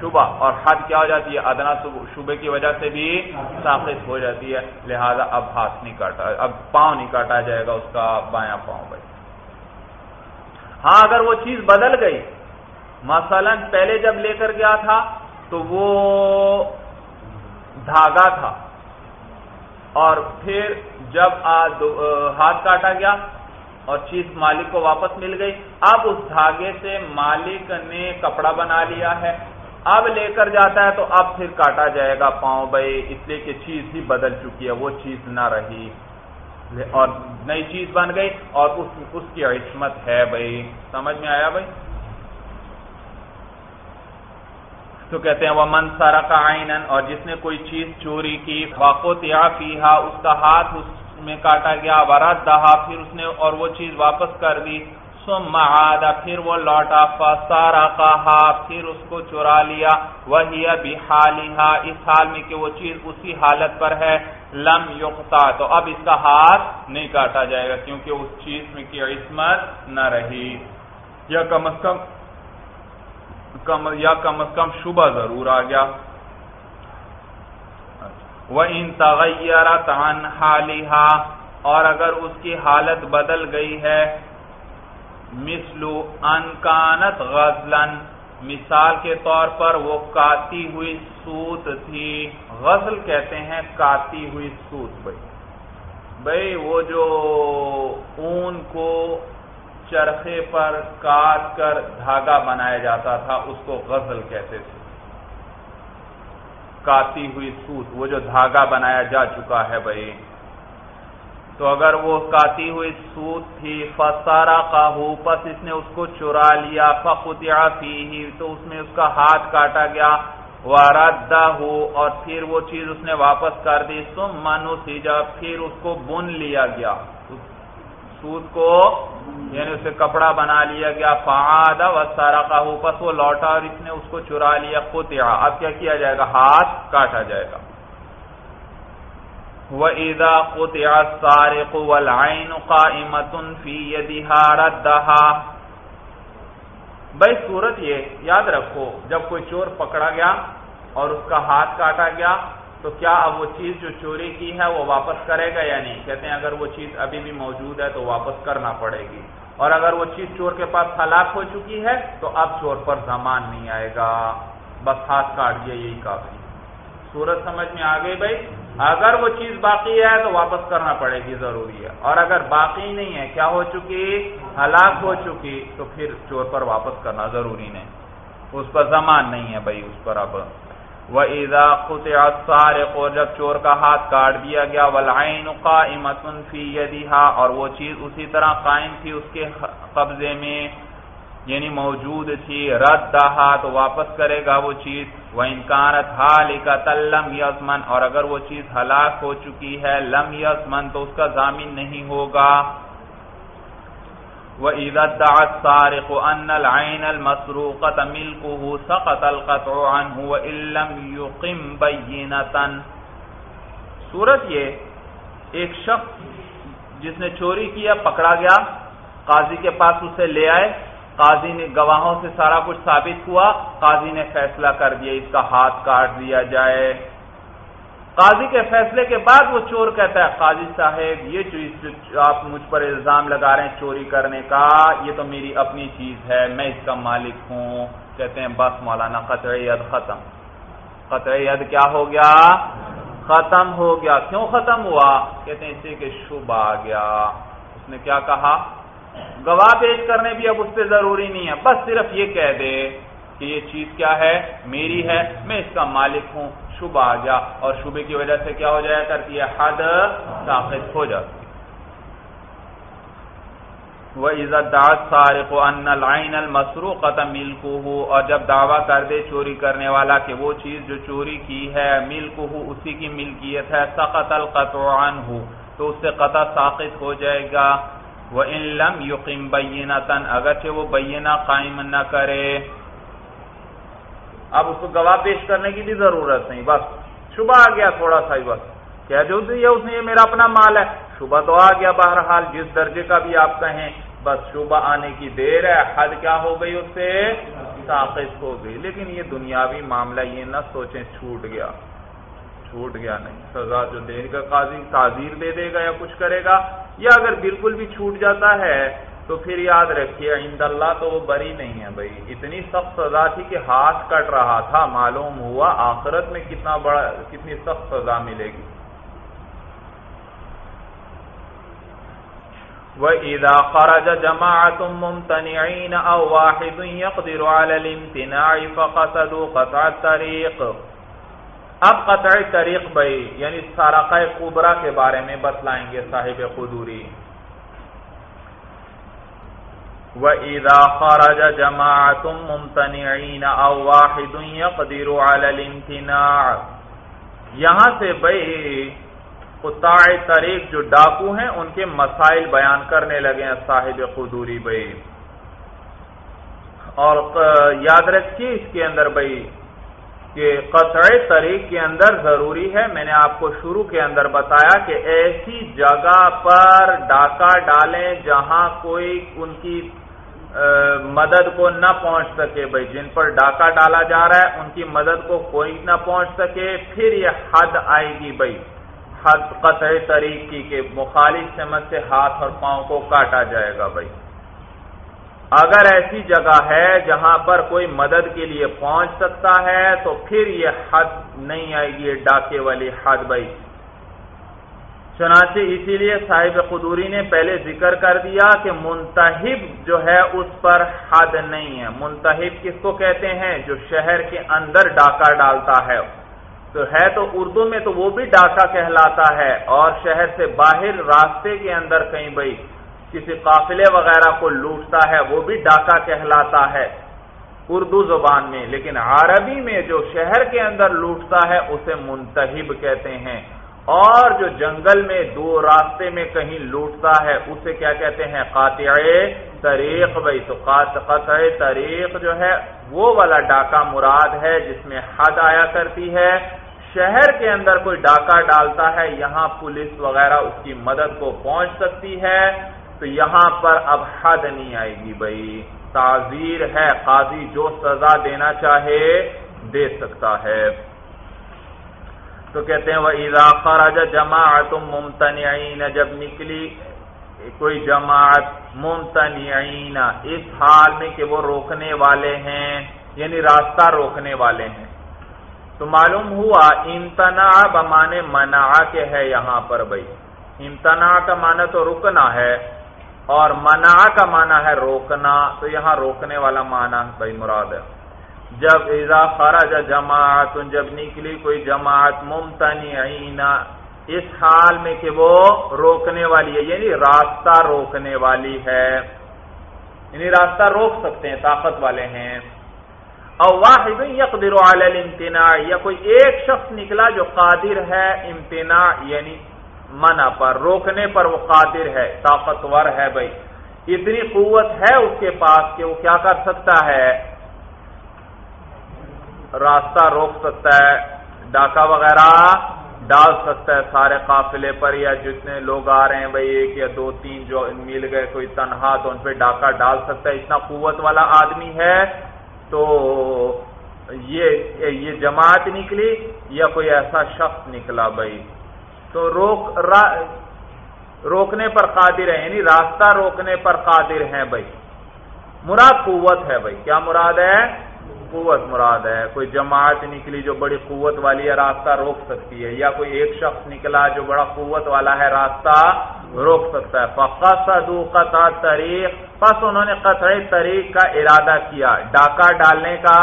شبہ اور حد کیا ہو جاتی ہے؟ ادنا شبے کی وجہ سے بھی ساخت ہو جاتی ہے۔ لہذا اب ہاتھ نہیں کاٹا، اب پاؤں نہیں کاٹا جائے گا اس کا بایاں پاؤں بھائی۔ ہاں اگر وہ چیز بدل گئی، مثلا پہلے جب لے کر گیا تھا، تو وہ دھاگا تھا۔ اور پھر جب ہاتھ کاٹا گیا اور چیز مالک کو واپس مل گئی، اب اس دھاگے سے مالک نے کپڑا بنا لیا ہے۔ اب لے کر جاتا ہے تو اب پھر کاٹا جائے گا، پاؤں بھائی، اس لیے کہ چیز ہی بدل چکی ہے، وہ چیز نہ رہی۔ اور نئی چیز بن گئی اور اس اس کی عصمت ہے بھائی سمجھ میں آیا بھائی تو کہتے ہیں وہ من کا آئین اور جس نے کوئی چیز چوری کی واقوت یا پیہا اس کا ہاتھ اس میں کاٹا گیا ورات دہا پھر اس نے اور وہ چیز واپس کر دی۔ پھر وہ لوٹا فسارا کہا پھر اس کو چرا لیا۔ وہی ابھی اس حال میں کہ وہ چیز اسی حالت پر ہے۔ لم یقتا تو اب اس کا ہاتھ نہیں کاٹا جائے گا کیونکہ اس چیز میں کی عصمت نہ رہی۔ یا کم از کم یا کم از کم شبہ ضرور آ گیا۔ وہ ان تغیر تن اور اگر اس کی حالت بدل گئی ہے مثلو انکانت غزلن مثال کے طور پر وہ کاتی ہوئی سوت تھی۔ غزل کہتے ہیں کاتی ہوئی سوت بھائی۔ بھائی وہ جو اون کو چرخے پر کاٹ کر دھاگا بنایا جاتا تھا، اس کو غزل کہتے تھے۔ کاتی ہوئی سوت، وہ جو دھاگا بنایا جا چکا ہے بھائی۔ تو اگر وہ کاتی ہوئی سوت تھی فسارا کا پس اس نے اس کو چرا لیا فخیا فی تو اس میں اس کا ہاتھ کاٹا گیا واردا ہو اور پھر وہ چیز اس نے واپس کر دی سم منو سی پھر اس کو بن لیا گیا۔ سوت کو یعنی اسے کپڑا بنا لیا گیا فادا و سارا کا پس وہ لوٹا اور اس نے اس کو چرا لیا قطعا اب کیا کیا جائے گا؟ ہاتھ کاٹا جائے گا۔ وَإِذَا قُطِعَ السَّارِقُ وَالْعَيْنُ قَائِمَةٌ فِي يَدِهَا رَدَّهَا۔ بھائی صورت یہ یاد رکھو، جب کوئی چور پکڑا گیا اور اس کا ہاتھ کاٹا گیا، تو کیا اب وہ چیز جو چوری کی ہے وہ واپس کرے گا یا نہیں؟ کہتے ہیں اگر وہ چیز ابھی بھی موجود ہے تو واپس کرنا پڑے گی۔ اور اگر وہ چیز چور کے پاس ہلاک ہو چکی ہے، تو اب چور پر زمان نہیں آئے گا۔ بس ہاتھ کاٹ دیا، یہی کافی۔ صورت سمجھ میں آ گئی بھائی؟ اگر وہ چیز باقی ہے تو واپس کرنا پڑے گی، ضروری ہے۔ اور اگر باقی نہیں ہے، کیا ہو چکی؟ ہلاک ہو چکی، تو پھر چور پر واپس کرنا ضروری نہیں۔ اس پر زمان نہیں ہے بھائی، اس پر اب۔ وہ عیدا سارے کو جب چور کا ہاتھ کاٹ دیا گیا ولائن کا فی یدیہا اور وہ چیز اسی طرح قائم تھی اس کے قبضے میں یعنی موجود تھی، رد دہا تو واپس کرے گا وہ چیز۔ وہ انکانت حال کا تلم یزمن، اور اگر وہ چیز ہلاک ہو چکی ہے، لم یزمن، تو اس کا ضامن نہیں ہوگا۔ وہ عزت سارق ان العین المسروقت ملکه سقط القطع عنه وان يقم بينه صورت یہ ایک شخص جس نے چوری کیا، پکڑا گیا، قاضی کے پاس اسے لے آئے۔ قاضی نے گواہوں سے سارا کچھ ثابت ہوا۔ قاضی نے فیصلہ کر دیا، اس کا ہاتھ کاٹ دیا جائے۔ قاضی کے فیصلے کے بعد وہ چور کہتا ہے، قاضی صاحب، یہ چیز آپ مجھ پر الزام لگا رہے ہیں چوری کرنے کا، یہ تو میری اپنی چیز ہے، میں اس کا مالک ہوں۔ کہتے ہیں، بس مولانا، قطع ید ختم۔ قطع ید کیا ہو گیا؟ ختم ہو گیا۔ کیوں ختم ہوا؟ کہتے ہیں، اسی کے شبہ آ گیا۔ اس نے کیا کہا؟ گواہ پیش کرنے بھی اب اس پہ ضروری نہیں ہے۔ بس صرف یہ کہہ دے کہ یہ چیز کیا ہے؟ میری ہے، میں اس کا مالک ہوں، شبہ آ گیا اور شبے کی وجہ سے کیا ہو جایا کرتی ہے حد ساخت ہو جاتی۔ وہ عزت داد سارق ان لائن المسرو قتم ملک اور جب دعویٰ کر دے چوری کرنے والا کہ وہ چیز جو چوری کی ہے ملک اسی کی ملکیت ہے، سقط القطع عنہ تو اس سے قطع ساقط ہو جائے گا۔ وہ ان لم یقم بینہ تن اگرچہ وہ بینہ قائم نہ کرے اب اس کو گواہ پیش کرنے کی بھی ضرورت نہیں بس شبہ آ گیا تھوڑا سا ہی بس کیا جو اس نے یہ میرا اپنا مال ہے شبہ تو آ گیا بہرحال جس درجے کا بھی آپ کہیں بس شبہ آنے کی دیر ہے حد کیا ہو گئی اس سے؟ ساقص ہو گئی. لیکن یہ دنیاوی معاملہ یہ نہ سوچیں چھوٹ گیا۔ چھوٹ گیا نہیں۔ سزا جو دے گا قاضی، تعزیر دے دے گا یا کچھ کرے گا، یا اگر بالکل بھی چھوٹ جاتا ہے، تو پھر یاد رکھیے، عند اللہ تو وہ بری نہیں ہے بھائی۔ اتنی سخت سزا تھی کہ ہاتھ کٹ رہا تھا۔ معلوم ہوا آخرت میں کتنا بڑا، کتنی سخت سزا ملے گی۔ وہ عیدا خراج جمع تم ممتنعین او واحد يقدر على الامتناع فقصدوا قطع الطريق اب قطع طریق بھائی یعنی سارقہ کبرا کے بارے میں بتلائیں گے صاحب قدوری۔ وَإِذَا خَرَجَ جَمَاعَةٌ مُمْتَنِعِينَ أَوْ وَاحِدٌ يَقْدِرُ عَلَى الْإِمْتِنَاعِ یہاں سے بھئی قطاع طریق جو ڈاکو ہیں، ان کے مسائل بیان کرنے لگے ہیں صاحب قدوری بھئی اور یاد رکھیے اس کے اندر بھئی کہ قطع طریق کے اندر ضروری ہے۔ میں نے آپ کو شروع کے اندر بتایا کہ ایسی جگہ پر ڈاکہ ڈالیں جہاں کوئی ان کی مدد کو نہ پہنچ سکے۔ بھائی، جن پر ڈاکہ ڈالا جا رہا ہے، ان کی مدد کو کوئی نہ پہنچ سکے۔ پھر یہ حد آئے گی، بھائی، حد قطع طریق کی کہ مخالف سمت سے ہاتھ اور پاؤں کو کاٹا جائے گا، بھائی۔ اگر ایسی جگہ ہے جہاں پر کوئی مدد کے لیے پہنچ سکتا ہے، تو پھر یہ حد نہیں آئے گی، یہ ڈاکے والی حد بھائی۔ چنانچہ اسی لیے صاحب قدوری نے پہلے ذکر کر دیا کہ منتحب جو ہے اس پر حد نہیں ہے۔ منتحب کس کو کہتے ہیں؟ جو شہر کے اندر ڈاکہ ڈالتا ہے۔ تو ہے تو اردو میں تو وہ بھی ڈاکہ کہلاتا ہے اور شہر سے باہر راستے کے اندر کہیں بھائی۔ کسی قافلے وغیرہ کو لوٹتا ہے، وہ بھی ڈاکہ کہلاتا ہے اردو زبان میں، لیکن عربی میں جو شہر کے اندر لوٹتا ہے، اسے منتحب کہتے ہیں۔ اور جو جنگل میں، دو راستے میں کہیں لوٹتا ہے، اسے کیا کہتے ہیں؟ قاطع طریق۔ بھائی تو قطع طریق جو ہے، وہ والا ڈاکہ مراد ہے جس میں حد آیا کرتی ہے۔ شہر کے اندر کوئی ڈاکہ ڈالتا ہے، یہاں پولیس وغیرہ اس کی مدد کو پہنچ سکتی ہے۔ تو یہاں پر اب حد نہیں آئے گی بھائی۔ تعزیر ہے، قاضی جو سزا دینا چاہے دے سکتا ہے۔ تو کہتے ہیں وہ خراج جماعت ممتنعین جب نکلی کوئی جماعت ممتنعین، اس حال میں کہ وہ روکنے والے ہیں یعنی راستہ روکنے والے ہیں۔ تو معلوم ہوا امتنا بمانے منع کے ہے یہاں پر بھائی۔ امتنا کا معنی تو رکنا ہے۔ اور منع کا معنی ہے روکنا، تو یہاں روکنے والا معنی بھائی مراد ہے۔ جب ایزا خرج جماعت، جب نکلی کوئی جماعت ممتنی اس حال میں کہ وہ روکنے والی ہے یعنی راستہ روکنے والی ہے۔ یعنی راستہ روک سکتے ہیں، طاقت والے ہیں۔ اور واحد یقدر علی الامتناع، یا کوئی ایک شخص نکلا جو قادر ہے امتناع یعنی منع پر، روکنے پر وہ قادر ہے، طاقتور ہے بھائی۔ اتنی قوت ہے اس کے پاس کہ وہ کیا کر سکتا ہے؟ راستہ روک سکتا ہے، ڈاکہ وغیرہ ڈال سکتا ہے سارے قافلے پر، یا جتنے لوگ آ رہے ہیں بھائی، ایک یا دو، تین جو مل گئے، کوئی تنہا تو ان پہ ڈاکہ ڈال سکتا ہے۔ اتنا قوت والا آدمی ہے تو یہ یہ جماعت نکلی یا کوئی ایسا شخص نکلا بھائی؟ تو روک را روکنے پر قادر ہے یعنی راستہ روکنے پر قادر ہیں بھائی۔ مراد قوت ہے بھائی۔ کیا مراد ہے؟ قوت مراد ہے، کوئی جماعت نکلی جو بڑی قوت والی ہے، راستہ روک سکتی ہے، یا کوئی ایک شخص نکلا جو بڑا قوت والا ہے، راستہ روک سکتا ہے۔ فقصدو قطع طریق پس انہوں نے قطع طریق کا ارادہ کیا، ڈاکہ ڈالنے کا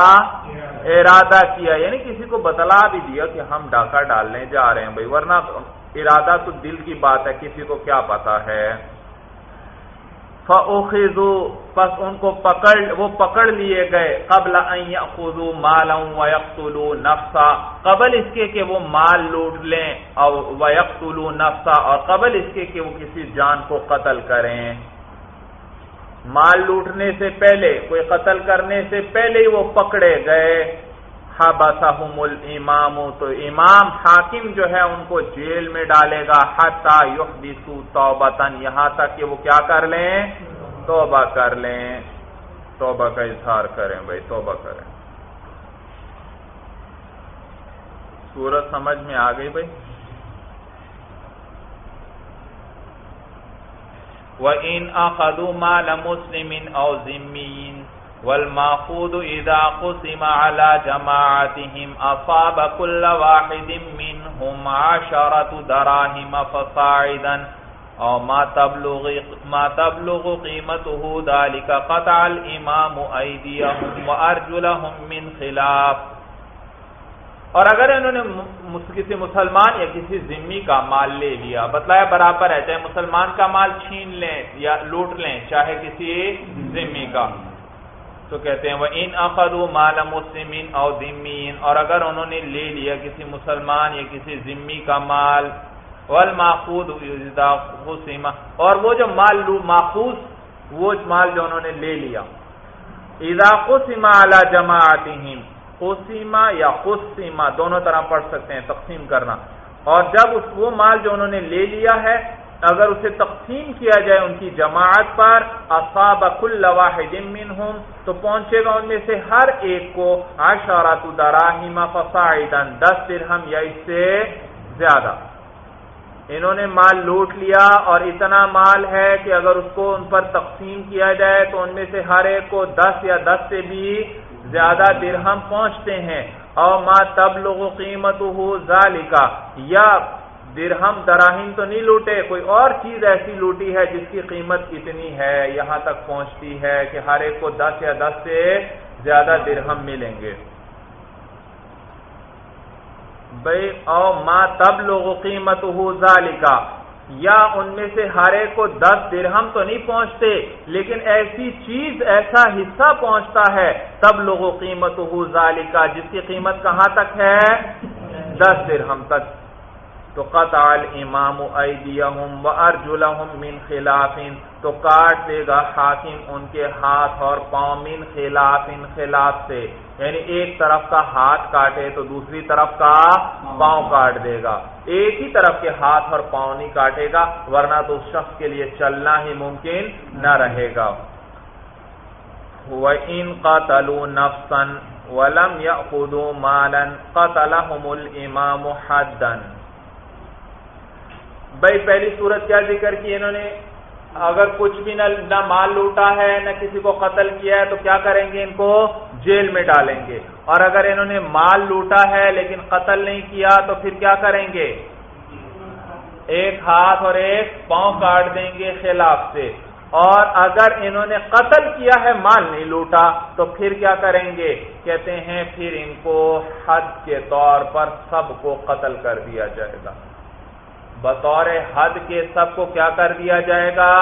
ارادہ کیا۔ یعنی کسی کو بتلا بھی دیا کہ ہم ڈاکہ ڈالنے جا رہے ہیں بھائی، ورنہ ارادہ تو دل کی بات ہے، کسی کو کیا پتا ہے۔ فخو پس ان کو پکڑ، وہ پکڑ لیے گئے، قبل خزو مال نفسا، قبل اس کے کہ وہ مال لوٹ لیں، اور ویقتلوا نفسا، اور قبل اس کے کہ وہ کسی جان کو قتل کریں۔ مال لوٹنے سے پہلے، کوئی قتل کرنے سے پہلے ہی وہ پکڑے گئے۔ حبسہم الامام تو امام حاکم جو ہے ان کو جیل میں ڈالے گا حتی یحدثو توبتن یہاں تک کہ وہ کیا کر لیں؟ توبہ کر لیں۔ توبہ کا اظہار کریں بھائی، توبہ کریں۔ سورت سمجھ میں آ گئی بھائی؟ وَإِنْ أَخَذُوا مَالَ مُسْلِمٍ أَوْ ذِمِّيٍ والماخود اذا قسم على جماعتهم اصاب كل واحد منهم عشرة دراهم فصاعدا او ما تبلغ ما تبلغ قيمته ذلك قطع الامام ايديهم وارجلهم من خلاف. اور اگر انہوں نے کسی مسلمان یا کسی ذمی کا مال لے لیا، بتلایا برابر ہے، چاہے مسلمان کا مال چھین لیں یا لوٹ لیں، چاہے کسی ذمی کا۔ تو کہتے ہیں وہ ان اخذو مال مسلمین او ذمین اور اگر انہوں نے لے لیا کسی مسلمان یا کسی ذمی کا مال والماخوذ اذا اور وہ جو مال لو، ماخوذ، وہ مال جو انہوں نے لے لیا اذا قسم على جماعتهم قسم یا قسم دونوں طرح پڑھ سکتے ہیں تقسیم کرنا، اور جب اس وہ مال جو انہوں نے لے لیا ہے اگر اسے تقسیم کیا جائے ان کی جماعت پر، اصاب کل واحد منہم، تو پہنچے گا ان میں سے ہر ایک کو عشرات دراہم فصاعدا، دس درہم یا اس سے زیادہ۔ انہوں نے مال لوٹ لیا اور اتنا مال ہے کہ اگر اس کو ان پر تقسیم کیا جائے تو ان میں سے ہر ایک کو دس یا دس سے بھی زیادہ درہم پہنچتے ہیں۔ اور ماں تب لوگوں قیمت ہو یا درہم دراہیم تو نہیں لوٹے، کوئی اور چیز ایسی لوٹی ہے جس کی قیمت اتنی ہے، یہاں تک پہنچتی ہے کہ ہر ایک کو دس یا دس سے زیادہ درہم ملیں گے۔ بھائی او ماں تب لوگ قیمت ہو ذالکا۔ یا ان میں سے ہر ایک کو دس درہم تو نہیں پہنچتے، لیکن ایسی چیز، ایسا حصہ پہنچتا ہے تب لوگوں قیمت ہو ذالکا، جس کی قیمت کہاں تک ہے؟ دس درہم تک۔ تو قطع الامام ایدیہم و ارجلہم من خلاف، تو کاٹ دے گا حاکم ان کے ہاتھ اور پاؤں من خلاف خلاف سے۔ یعنی ایک طرف کا ہاتھ کاٹے تو دوسری طرف کا پاؤں کاٹ دے گا۔ ایک ہی طرف کے ہاتھ اور پاؤں نہیں کاٹے گا، ورنہ تو اس شخص کے لیے چلنا ہی ممکن نہ رہے گا۔ وَإِن قَتَلُوا نَفْسًا وَلَمْ يَأْخُذُوا مَالًا قَتَلَهُمُ الْإِمَامُ حَدًّا۔ بھائی پہلی صورت کیا ذکر کی انہوں نے؟ اگر کچھ بھی نہ مال لوٹا ہے، نہ کسی کو قتل کیا ہے، تو کیا کریں گے ان کو؟ جیل میں ڈالیں گے۔ اور اگر انہوں نے مال لوٹا ہے لیکن قتل نہیں کیا، تو پھر کیا کریں گے؟ ایک ہاتھ اور ایک پاؤں کاٹ دیں گے خلاف سے۔ اور اگر انہوں نے قتل کیا ہے، مال نہیں لوٹا، تو پھر کیا کریں گے؟ کہتے ہیں، پھر ان کو حد کے طور پر سب کو قتل کر دیا جائے گا۔ بطور حد کے سب کو کیا کر دیا جائے گا؟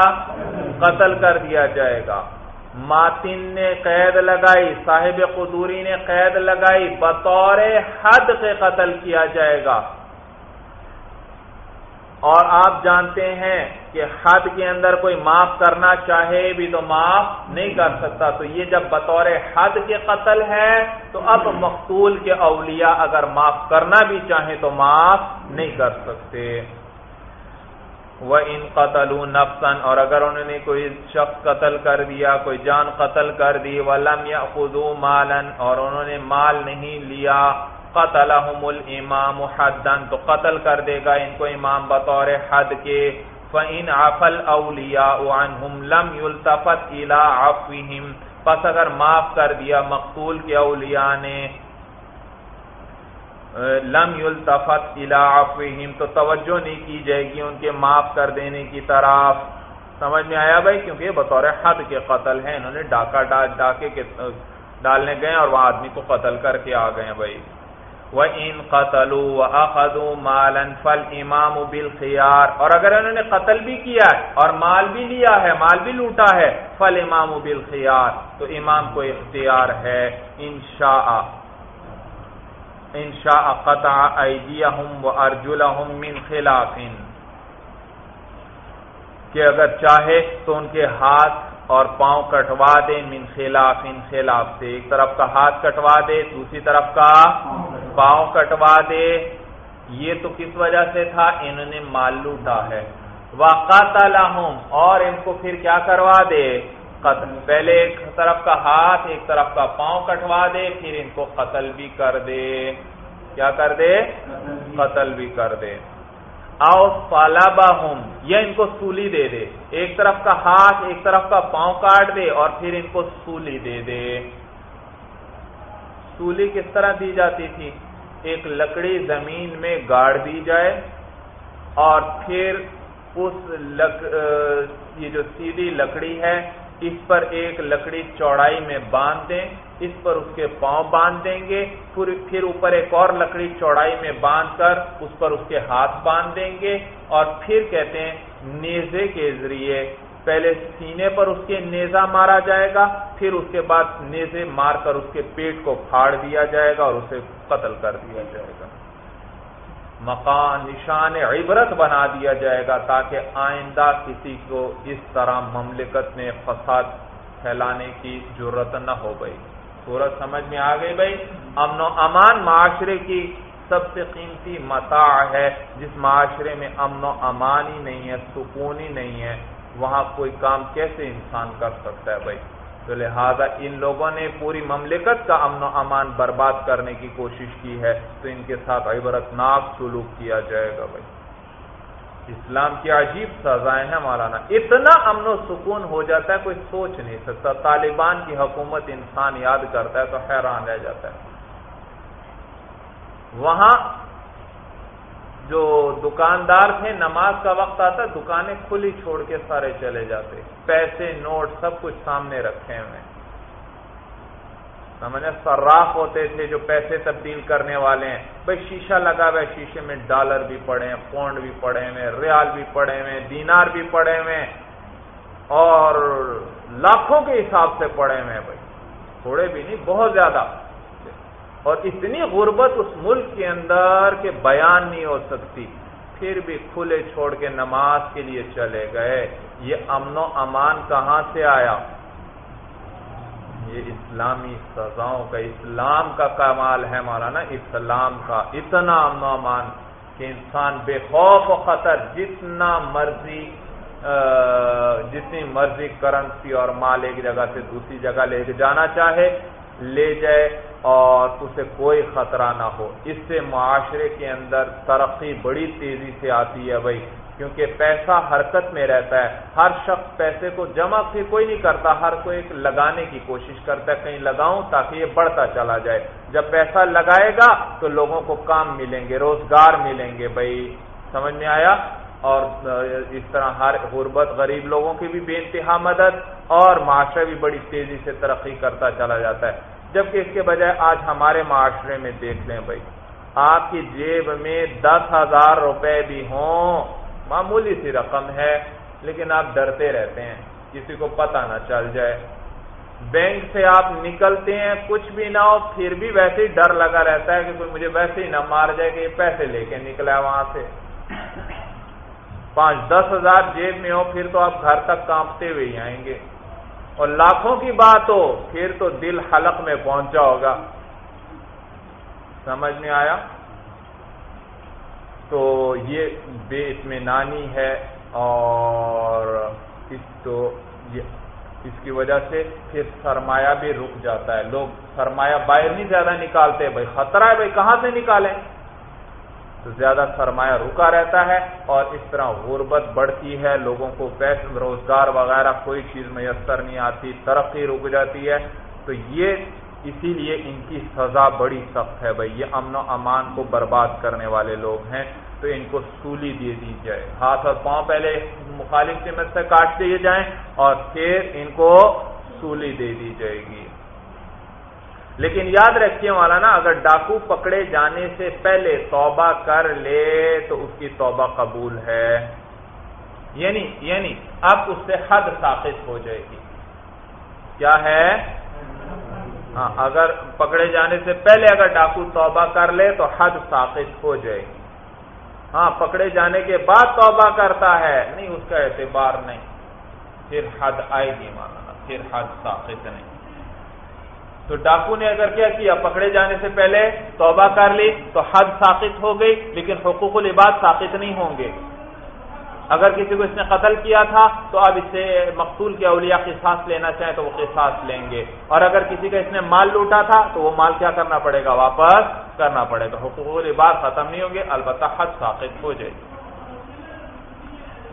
قتل کر دیا جائے گا۔ ماتن نے قید لگائی، صاحب قدوری نے قید لگائی، بطور حد کے قتل کیا جائے گا۔ اور آپ جانتے ہیں کہ حد کے اندر کوئی معاف کرنا چاہے بھی تو معاف نہیں کر سکتا۔ تو یہ جب بطور حد کے قتل ہے، تو اب مقتول کے اولیاء اگر معاف کرنا بھی چاہیں تو معاف نہیں کر سکتے۔ وہ ان قتل نفسن اور اگر انہوں نے کوئی شخص قتل کر دیا، کوئی جان قتل کر دی، ولم یا خدو مالن اور انہوں نے مال نہیں لیا قتل الامام حدن تو قتل کر دے گا ان کو امام بطور حد کے۔ فَإِنْ عَفَ الْأَوْلِيَاءُ عَنْهُمْ لَمْ يُلْتَفَتْ إِلَىٰ عَفْوِهِمْ۔ پس اگر معاف کر دیا مقتول کے اولیاء نے لم یلتفت الى تو توجہ نہیں کی جائے گی ان کے معاف کر دینے کی طرف۔ سمجھ میں آیا بھائی؟ کیونکہ یہ بطور حد کے قتل ہیں، انہوں نے ڈاکہ ڈاکے کے ڈالنے گئے اور وہ آدمی کو قتل کر کے آ گئے بھائی۔ وہ ان قتل مالن فل امام بالخیار اور اگر انہوں نے قتل بھی کیا ہے اور مال بھی لیا ہے، مال بھی لوٹا ہے فل امام بالخیار تو امام کو اختیار ہے، انشاء۔ انشاء قطع ایدیہم و ارجلہم من خلاف کہ اگر چاہے تو ان کے ہاتھ اور پاؤں کٹوا دے من خلاف ان خلاف سے ایک طرف کا ہاتھ کٹوا دے، دوسری طرف کا پاؤں کٹوا دے۔ یہ تو کس وجہ سے تھا؟ انہوں نے مال لوٹا ہے۔ واقعات اور ان کو پھر کیا کروا دے؟ قتل۔ پہلے ایک طرف کا ہاتھ، ایک طرف کا پاؤں کٹوا دے، پھر ان کو قتل بھی کر دے۔ کیا کر دے؟ قتل بھی کر دے۔ او فالابا یا ان کو سولی دے دے۔ ایک طرف کا ہاتھ، ایک طرف کا پاؤں کاٹ دے اور پھر ان کو سولی دے دے۔ سولی کس طرح دی جاتی تھی؟ ایک لکڑی زمین میں گاڑ دی جائے اور پھر اس لک یہ جو سیدھی لکڑی ہے اس پر ایک لکڑی چوڑائی میں باندھ دیں، اس پر اس کے پاؤں باندھ دیں گے، پھر اوپر ایک اور لکڑی چوڑائی میں باندھ کر اس پر اس کے ہاتھ باندھ دیں گے اور پھر کہتے ہیں نیزے کے ذریعے۔ پہلے سینے پر اس کے نیزا مارا جائے گا، پھر اس کے بعد نیزے مار کر اس کے پیٹ کو پھاڑ دیا جائے گا اور اسے قتل کر دیا جائے گا۔ مکان نشان عبرت بنا دیا جائے گا تاکہ آئندہ کسی کو اس طرح مملکت میں فساد پھیلانے کی ضرورت نہ ہو گئی صورت سمجھ میں آ گئی بھائی امن و امان معاشرے کی سب سے قیمتی متاع ہے۔ جس معاشرے میں امن و امان ہی نہیں ہے، سکون ہی نہیں ہے، وہاں کوئی کام کیسے انسان کر سکتا ہے بھائی تو لہذا ان لوگوں نے پوری مملکت کا امن و امان برباد کرنے کی کوشش کی ہے تو ان کے ساتھ عبرت ناک سلوک کیا جائے گا بھائی۔ اسلام کی عجیب سزائیں ہیں مولانا۔ اتنا امن و سکون ہو جاتا ہے، کوئی سوچ نہیں سکتا۔ طالبان کی حکومت انسان یاد کرتا ہے تو حیران رہ جاتا ہے۔ وہاں جو دکاندار تھے، نماز کا وقت آتا، دکانیں کھلی چھوڑ کے سارے چلے جاتے۔ پیسے نوٹ سب کچھ سامنے رکھے ہوئے۔ سمجھے سراف ہوتے تھے جو پیسے تبدیل کرنے والے ہیں۔ بھائی، شیشہ لگا ہوا ہے، شیشے میں ڈالر بھی پڑے ہیں، پونڈ بھی پڑے ہوئے، ریال بھی پڑے ہوئے، دینار بھی پڑے ہوئے۔ اور لاکھوں کے حساب سے پڑے ہوئے ہیں بھائی۔ تھوڑے بھی نہیں، بہت زیادہ۔ اور اتنی غربت اس ملک کے اندر کہ بیان نہیں ہو سکتی۔ پھر بھی کھلے چھوڑ کے نماز کے لیے چلے گئے۔ یہ امن و امان کہاں سے آیا؟ یہ اسلامی سزاؤں کا، اسلام کا کمال ہے مولانا، اسلام کا۔ اتنا امن و امان کہ انسان بے خوف و خطر جتنا مرضی جتنی مرضی کرنسی اور مال ایک جگہ سے دوسری جگہ لے کے جانا چاہے، لے جائے۔ اور اسے کوئی خطرہ نہ ہو۔ اس سے معاشرے کے اندر ترقی بڑی تیزی سے آتی ہے بھائی، کیونکہ پیسہ حرکت میں رہتا ہے۔ ہر شخص پیسے کو جمع پھر کوئی نہیں کرتا، ہر کوئی ایک لگانے کی کوشش کرتا ہے، کہیں لگاؤں تاکہ یہ بڑھتا چلا جائے۔ جب پیسہ لگائے گا تو لوگوں کو کام ملیں گے، روزگار ملیں گے بھائی۔ سمجھ میں آیا؟ اور اس طرح ہر غربت غریب لوگوں کی بھی بے انتہا مدد اور معاشرہ بھی بڑی تیزی سے ترقی کرتا چلا جاتا ہے۔ جبکہ اس کے بجائے آج ہمارے معاشرے میں دیکھ لیں بھائی، آپ کی جیب میں دس ہزار روپے بھی ہوں، معمولی سی رقم ہے، لیکن آپ ڈرتے رہتے ہیں، کسی کو پتہ نہ چل جائے۔ بینک سے آپ نکلتے ہیں، کچھ بھی نہ ہو، پھر بھی ویسے ہی ڈر لگا رہتا ہے کہ کوئی مجھے ویسے ہی نہ مار جائے کہ یہ پیسے لے کے نکلا وہاں سے۔ پانچ دس ہزار جیب میں ہو، پھر تو آپ گھر تک کانپتے ہوئے ہی آئیں گے۔ اور لاکھوں کی بات ہو پھر تو دل حلق میں پہنچا ہوگا۔ سمجھ میں آیا؟ تو یہ بے اطمینانی ہے اور اس تو اس کی وجہ سے پھر سرمایہ بھی رک جاتا ہے۔ لوگ سرمایہ باہر نہیں زیادہ نکالتے، بھائی خطرہ ہے، بھائی کہاں سے نکالیں؟ تو زیادہ سرمایہ رکا رہتا ہے اور اس طرح غربت بڑھتی ہے، لوگوں کو پیسے روزگار وغیرہ کوئی چیز میسر نہیں آتی، ترقی رک جاتی ہے۔ تو یہ اسی لیے ان کی سزا بڑی سخت ہے بھائی، یہ امن و امان کو برباد کرنے والے لوگ ہیں۔ تو ان کو سولی دے دی جائے۔ ہاتھ اور پاؤں پہلے مخالف سمت سے کاٹ دیے جائیں اور پھر ان کو سولی دے دی جائے گی۔ لیکن یاد رکھیے والا نا اگر ڈاکو پکڑے جانے سے پہلے توبہ کر لے تو اس کی توبہ قبول ہے۔ یعنی یعنی اب اس سے حد ثابت ہو جائے گی۔ کیا ہے؟ ہاں اگر پکڑے جانے سے پہلے اگر ڈاکو توبہ کر لے تو حد ثابت ہو جائے گی۔ ہاں پکڑے جانے کے بعد توبہ کرتا ہے۔ نہیں، اس کا اعتبار نہیں۔ پھر حد آئے گی مانا پھر حد ثابت نہیں۔ تو ڈاکو نے اگر کیا کیا، پکڑے جانے سے پہلے توبہ کر لی تو حد ثابت ہو گئی، لیکن حقوق العباد ثابت نہیں ہوں گے۔ اگر کسی کو اس نے قتل کیا تھا تو اب اس سے مقتول کے اولیاء قصاص لینا چاہیں تو وہ قصاص لیں گے۔ اور اگر کسی کا اس نے مال لوٹا تھا تو وہ مال کیا کرنا پڑے گا؟ واپس کرنا پڑے گا۔ حقوق العباد ختم نہیں ہوں گے، البتہ حد ثابت ہو جائے گی۔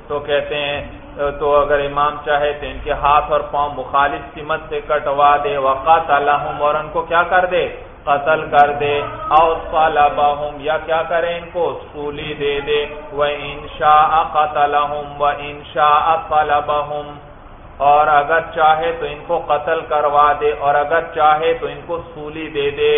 تو کہتے ہیں تو اگر امام چاہے تو ان کے ہاتھ اور پاؤں مخالف سمت سے کٹوا دے وقات اللہ اور ان کو کیا کر دے؟ قتل کر دے۔ او یا کیا کرے ان کو؟ سولی دے دے۔ وہ انشا قتل و انشا طلبهم اور اگر چاہے تو ان کو قتل کروا دے، اور اگر چاہے تو ان کو سولی دے دے۔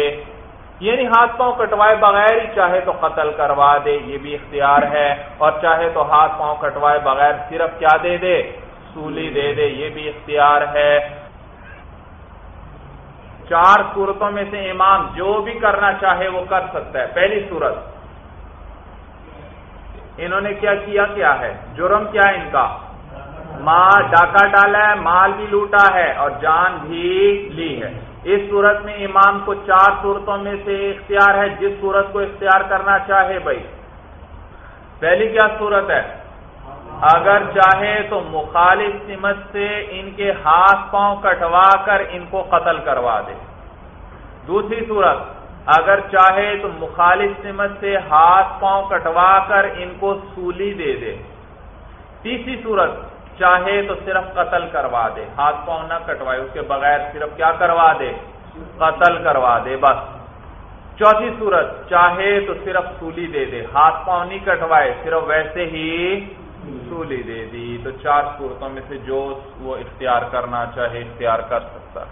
یعنی ہاتھ پاؤں کٹوائے بغیر ہی چاہے تو قتل کروا دے، یہ بھی اختیار ہے۔ اور چاہے تو ہاتھ پاؤں کٹوائے بغیر صرف کیا دے دے؟ سولی دے دے، یہ بھی اختیار ہے۔ چار صورتوں میں سے امام جو بھی کرنا چاہے وہ کر سکتا ہے۔ پہلی صورت، انہوں نے کیا کیا کیا ہے؟ جرم کیا ہے ان کا؟ مال ڈاکہ ڈالا ہے، مال بھی لوٹا ہے اور جان بھی لی ہے۔ اس صورت میں امام کو چار صورتوں میں سے اختیار ہے، جس صورت کو اختیار کرنا چاہے بھائی۔ پہلی کیا صورت ہے؟ اگر چاہے تو مخالف سمت سے ان کے ہاتھ پاؤں کٹوا کر ان کو قتل کروا دے۔ دوسری صورت، اگر چاہے تو مخالف سمت سے ہاتھ پاؤں کٹوا کر ان کو سولی دے دے۔ تیسری صورت چاہے تو صرف قتل کروا دے، ہاتھ پاؤں نہ کٹوائے، اس کے بغیر صرف کیا کروا دے؟ قتل کروا دے، بس۔ چوتھی صورت، چاہے تو صرف سولی دے دے، ہاتھ پاؤں نہیں کٹوائے، صرف ویسے ہی سولی دے دی۔ تو چار صورتوں میں سے جو وہ اختیار کرنا چاہے، اختیار کر سکتا۔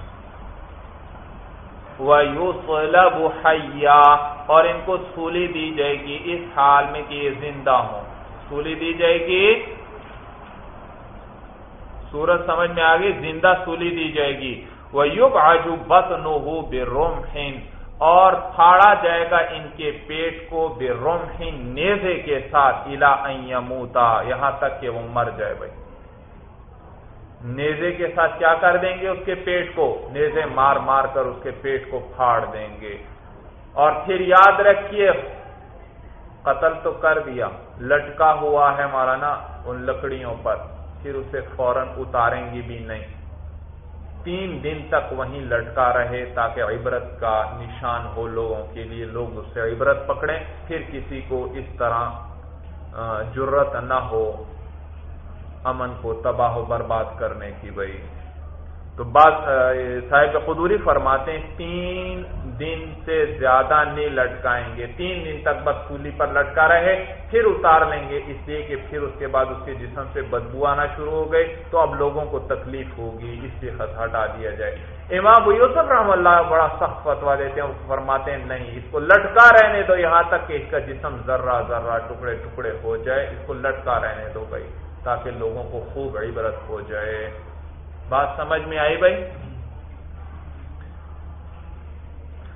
اور ان کو سولی دی جائے گی اس حال میں کہ یہ زندہ ہوں۔ سولی دی جائے گی سورج سمجھ میں آ گئی زندہ سولی دی جائے گی۔ وہ یوگ آجو بت نو بے اور پھاڑا جائے گا ان کے پیٹ کو بے روم نیزے کے ساتھ۔ الا یموتا۔ یہاں تک کہ وہ مر جائے بھائی۔ نیزے کے ساتھ کیا کر دیں گے اس کے پیٹ کو؟ نیزے مار مار کر اس کے پیٹ کو پھاڑ دیں گے۔ اور پھر یاد رکھیے، قتل تو کر دیا۔ لٹکا ہوا ہے مولانا ان لکڑیوں پر۔ پھر اسے فوراً اتاریں گی بھی نہیں۔ تین دن تک وہیں لٹکا رہے تاکہ عبرت کا نشان ہو لوگوں کے لیے۔ لوگ اس سے عبرت پکڑیں، پھر کسی کو اس طرح جرت نہ ہو، امن کو تباہ و برباد کرنے کی بھائی تو بات صاحب قدوری فرماتے ہیں، تین دن سے زیادہ نہیں لٹکائیں گے۔ تین دن تک بس سولی پر لٹکا رہے، پھر اتار لیں گے۔ اس لیے کہ پھر اس کے بعد اس کے جسم سے بدبو آنا شروع ہو گئی۔ تو اب لوگوں کو تکلیف ہوگی، اس لیے خط ہٹا دیا جائے۔ امام یوسف رحم اللہ بڑا سخت فتوا دیتے ہیں، فرماتے ہیں، نہیں، اس کو لٹکا رہنے دو، یہاں تک کہ اس کا جسم ذرہ ذرہ ٹکڑے ٹکڑے ہو جائے، اس کو لٹکا رہنے دو بھائی، تاکہ لوگوں کو خوب عبرت ہو جائے۔ بات سمجھ میں آئی بھائی؟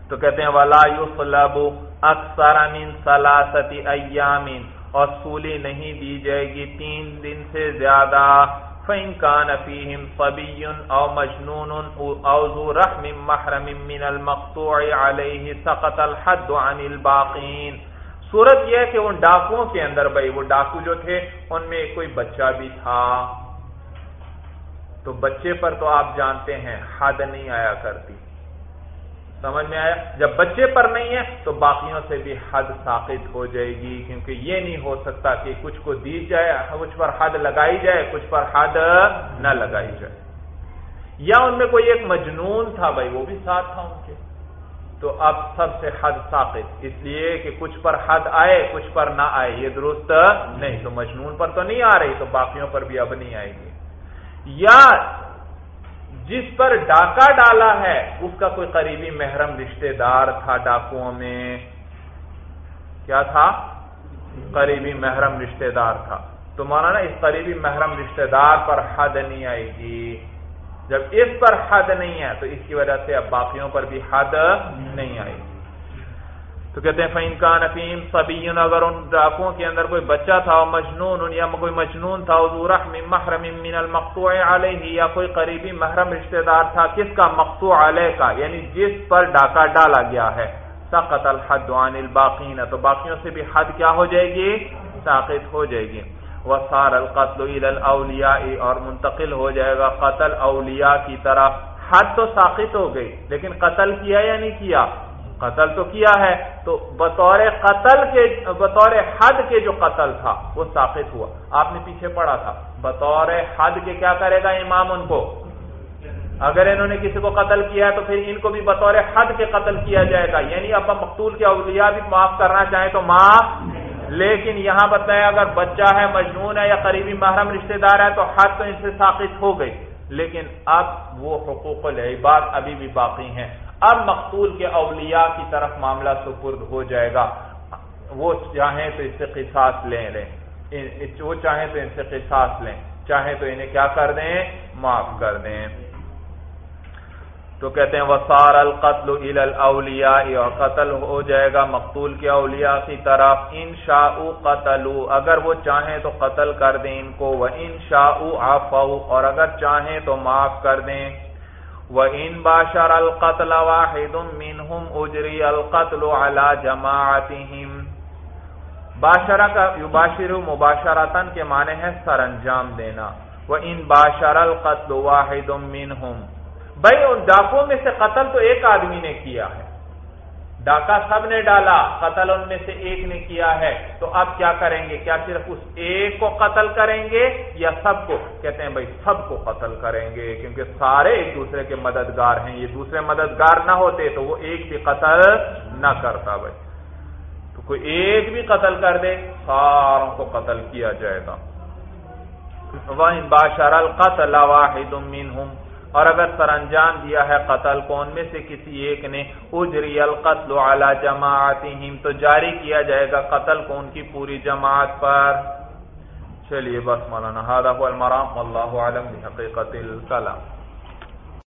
تو کہتے ہیں، ولا یوسلب اکثر من سلاستی ایامین اور سولی نہیں دی جائے گی تین دن سے زیادہ۔ فَإِن كَانَ فِيهِمْ صَبِيٌّ أَوْ مَجْنُونٌ أَوْ ذُو رَحْمٍ مَحْرَمٍ مِّنَ الْمَقْطُوعِ عَلَيْهِ سَقَطَ الْحَدُّ عَنِ الْبَاقِينَ۔ صورت یہ ہے کہ ان ڈاکوؤں کے اندر بھائی وہ ڈاکو جو تھے، ان میں کوئی بچہ بھی تھا۔ تو بچے پر تو آپ جانتے ہیں، حد نہیں آیا کرتی۔ سمجھ میں آیا؟ جب بچے پر نہیں ہے تو باقیوں سے بھی حد ثابت ہو جائے گی، کیونکہ یہ نہیں ہو سکتا کہ کچھ کو دی جائے، کچھ پر حد لگائی جائے، کچھ پر حد نہ لگائی جائے۔ یا ان میں کوئی ایک مجنون تھا، بھائی وہ بھی ساتھ تھا ان کے۔ تو اب سب سے حد ساقط، اس لیے کہ کچھ پر حد آئے، کچھ پر نہ آئے، یہ درست نہیں۔ تو مجنون پر تو نہیں آ رہی، تو باقیوں پر بھی اب نہیں آئے گی۔ یا جس پر ڈاکہ ڈالا ہے، اس کا کوئی قریبی محرم رشتہ دار تھا ڈاکوؤں میں۔ کیا تھا؟ قریبی محرم رشتہ دار تھا۔ تو مانا نا اس قریبی محرم رشتہ دار پر حد نہیں آئے گی۔ جب اس پر حد نہیں ہے، تو اس کی وجہ سے اب باقیوں پر بھی حد نہیں آئے گی۔ تو کہتے ہیں فین کا نفیم سبھی اگر ان ڈاکوں کے اندر کوئی بچہ تھا مجنون، یا کوئی مجنون تھا محرم من المقطوع علیہ، یا کوئی قریبی محرم رشتہ دار تھا، کس کا؟ مقطوع علیہ کا یعنی جس پر ڈاکہ ڈالا گیا ہے. سقط الحد عن الباقین تو باقیوں سے بھی حد کیا ہو جائے گی؟ ساقط ہو جائے گی. وہ سار القتل الاولیاء اور منتقل ہو جائے گا قتل اولیاء کی طرف. حد تو ساقط ہو گئی، لیکن قتل کیا یا نہیں کیا؟ قتل تو کیا ہے؟ تو بطور قتل کے، بطور حد کے جو قتل تھا، وہ ساقط ہوا۔ آپ نے پیچھے پڑا تھا۔ بطور حد کے کیا کرے گا امام ان کو؟ اگر انہوں نے کسی کو قتل کیا ہے تو پھر ان کو بھی بطور حد کے قتل کیا جائے گا۔ یعنی اب مقتول کے اولیاء بھی معاف کرنا چاہیں تو معاف۔ لیکن یہاں بتایا اگر بچہ ہے، مجنون ہے یا قریبی محرم رشتہ دار ہے تو حد تو ان سے ثابت ہو گئی۔ لیکن اب وہ حقوق العباد ابھی بھی باقی ہیں۔ اب مقتول کے اولیاء کی طرف معاملہ سپرد ہو جائے گا۔ وہ چاہیں تو اس سے قصاص لیں۔ لیں وہ چاہیں تو ان سے قصاص لیں۔ چاہیں تو انہیں کیا کر دیں؟ معاف کر دیں۔ تو کہتے ہیں وسار القتل الاولیاء اور قتل ہو جائے گا مقتول کے اولیاء کی طرف۔ ان شاء قتل اگر وہ چاہیں تو قتل کر دیں ان کو۔ وہ ان شاء اور اگر چاہیں تو معاف کر دیں۔ وہ بَاشَرَ الْقَتْلَ وَاحِدٌ مِّنْهُمْ منہم الْقَتْلُ عَلَى جَمَاعَتِهِمْ۔ باشرہ کا یباشر مباشرتن کے معنی ہے سر انجام دینا۔ وہ بَاشَرَ الْقَتْلُ وَاحِدٌ مِّنْهُمْ۔ منہم بھائی ان ڈاکوں میں سے قتل تو ایک آدمی نے کیا ہے۔ ڈاکہ سب نے ڈالا، قتل ان میں سے ایک نے کیا ہے؟ تو اب کیا کریں گے؟ کیا صرف اس ایک کو قتل کریں گے یا سب کو؟ کہتے ہیں بھائی سب کو قتل کریں گے، کیونکہ سارے ایک دوسرے کے مددگار ہیں۔ یہ دوسرے مددگار نہ ہوتے تو وہ ایک بھی قتل نہ کرتا بھائی۔ تو کوئی ایک بھی قتل کر دے، ساروں کو قتل کیا جائے گا۔ وہ باشر القتل واحد منہم اور اگر سر انجام دیا ہے قتل کو، ان میں سے کسی ایک نے، اجری القتل علی جماعتہم، تو جاری کیا جائے گا قتل کو ان کی پوری جماعت پر۔ چلیے بس مولانا هذا هو المرام والله اعلم بحقیقت الکلام۔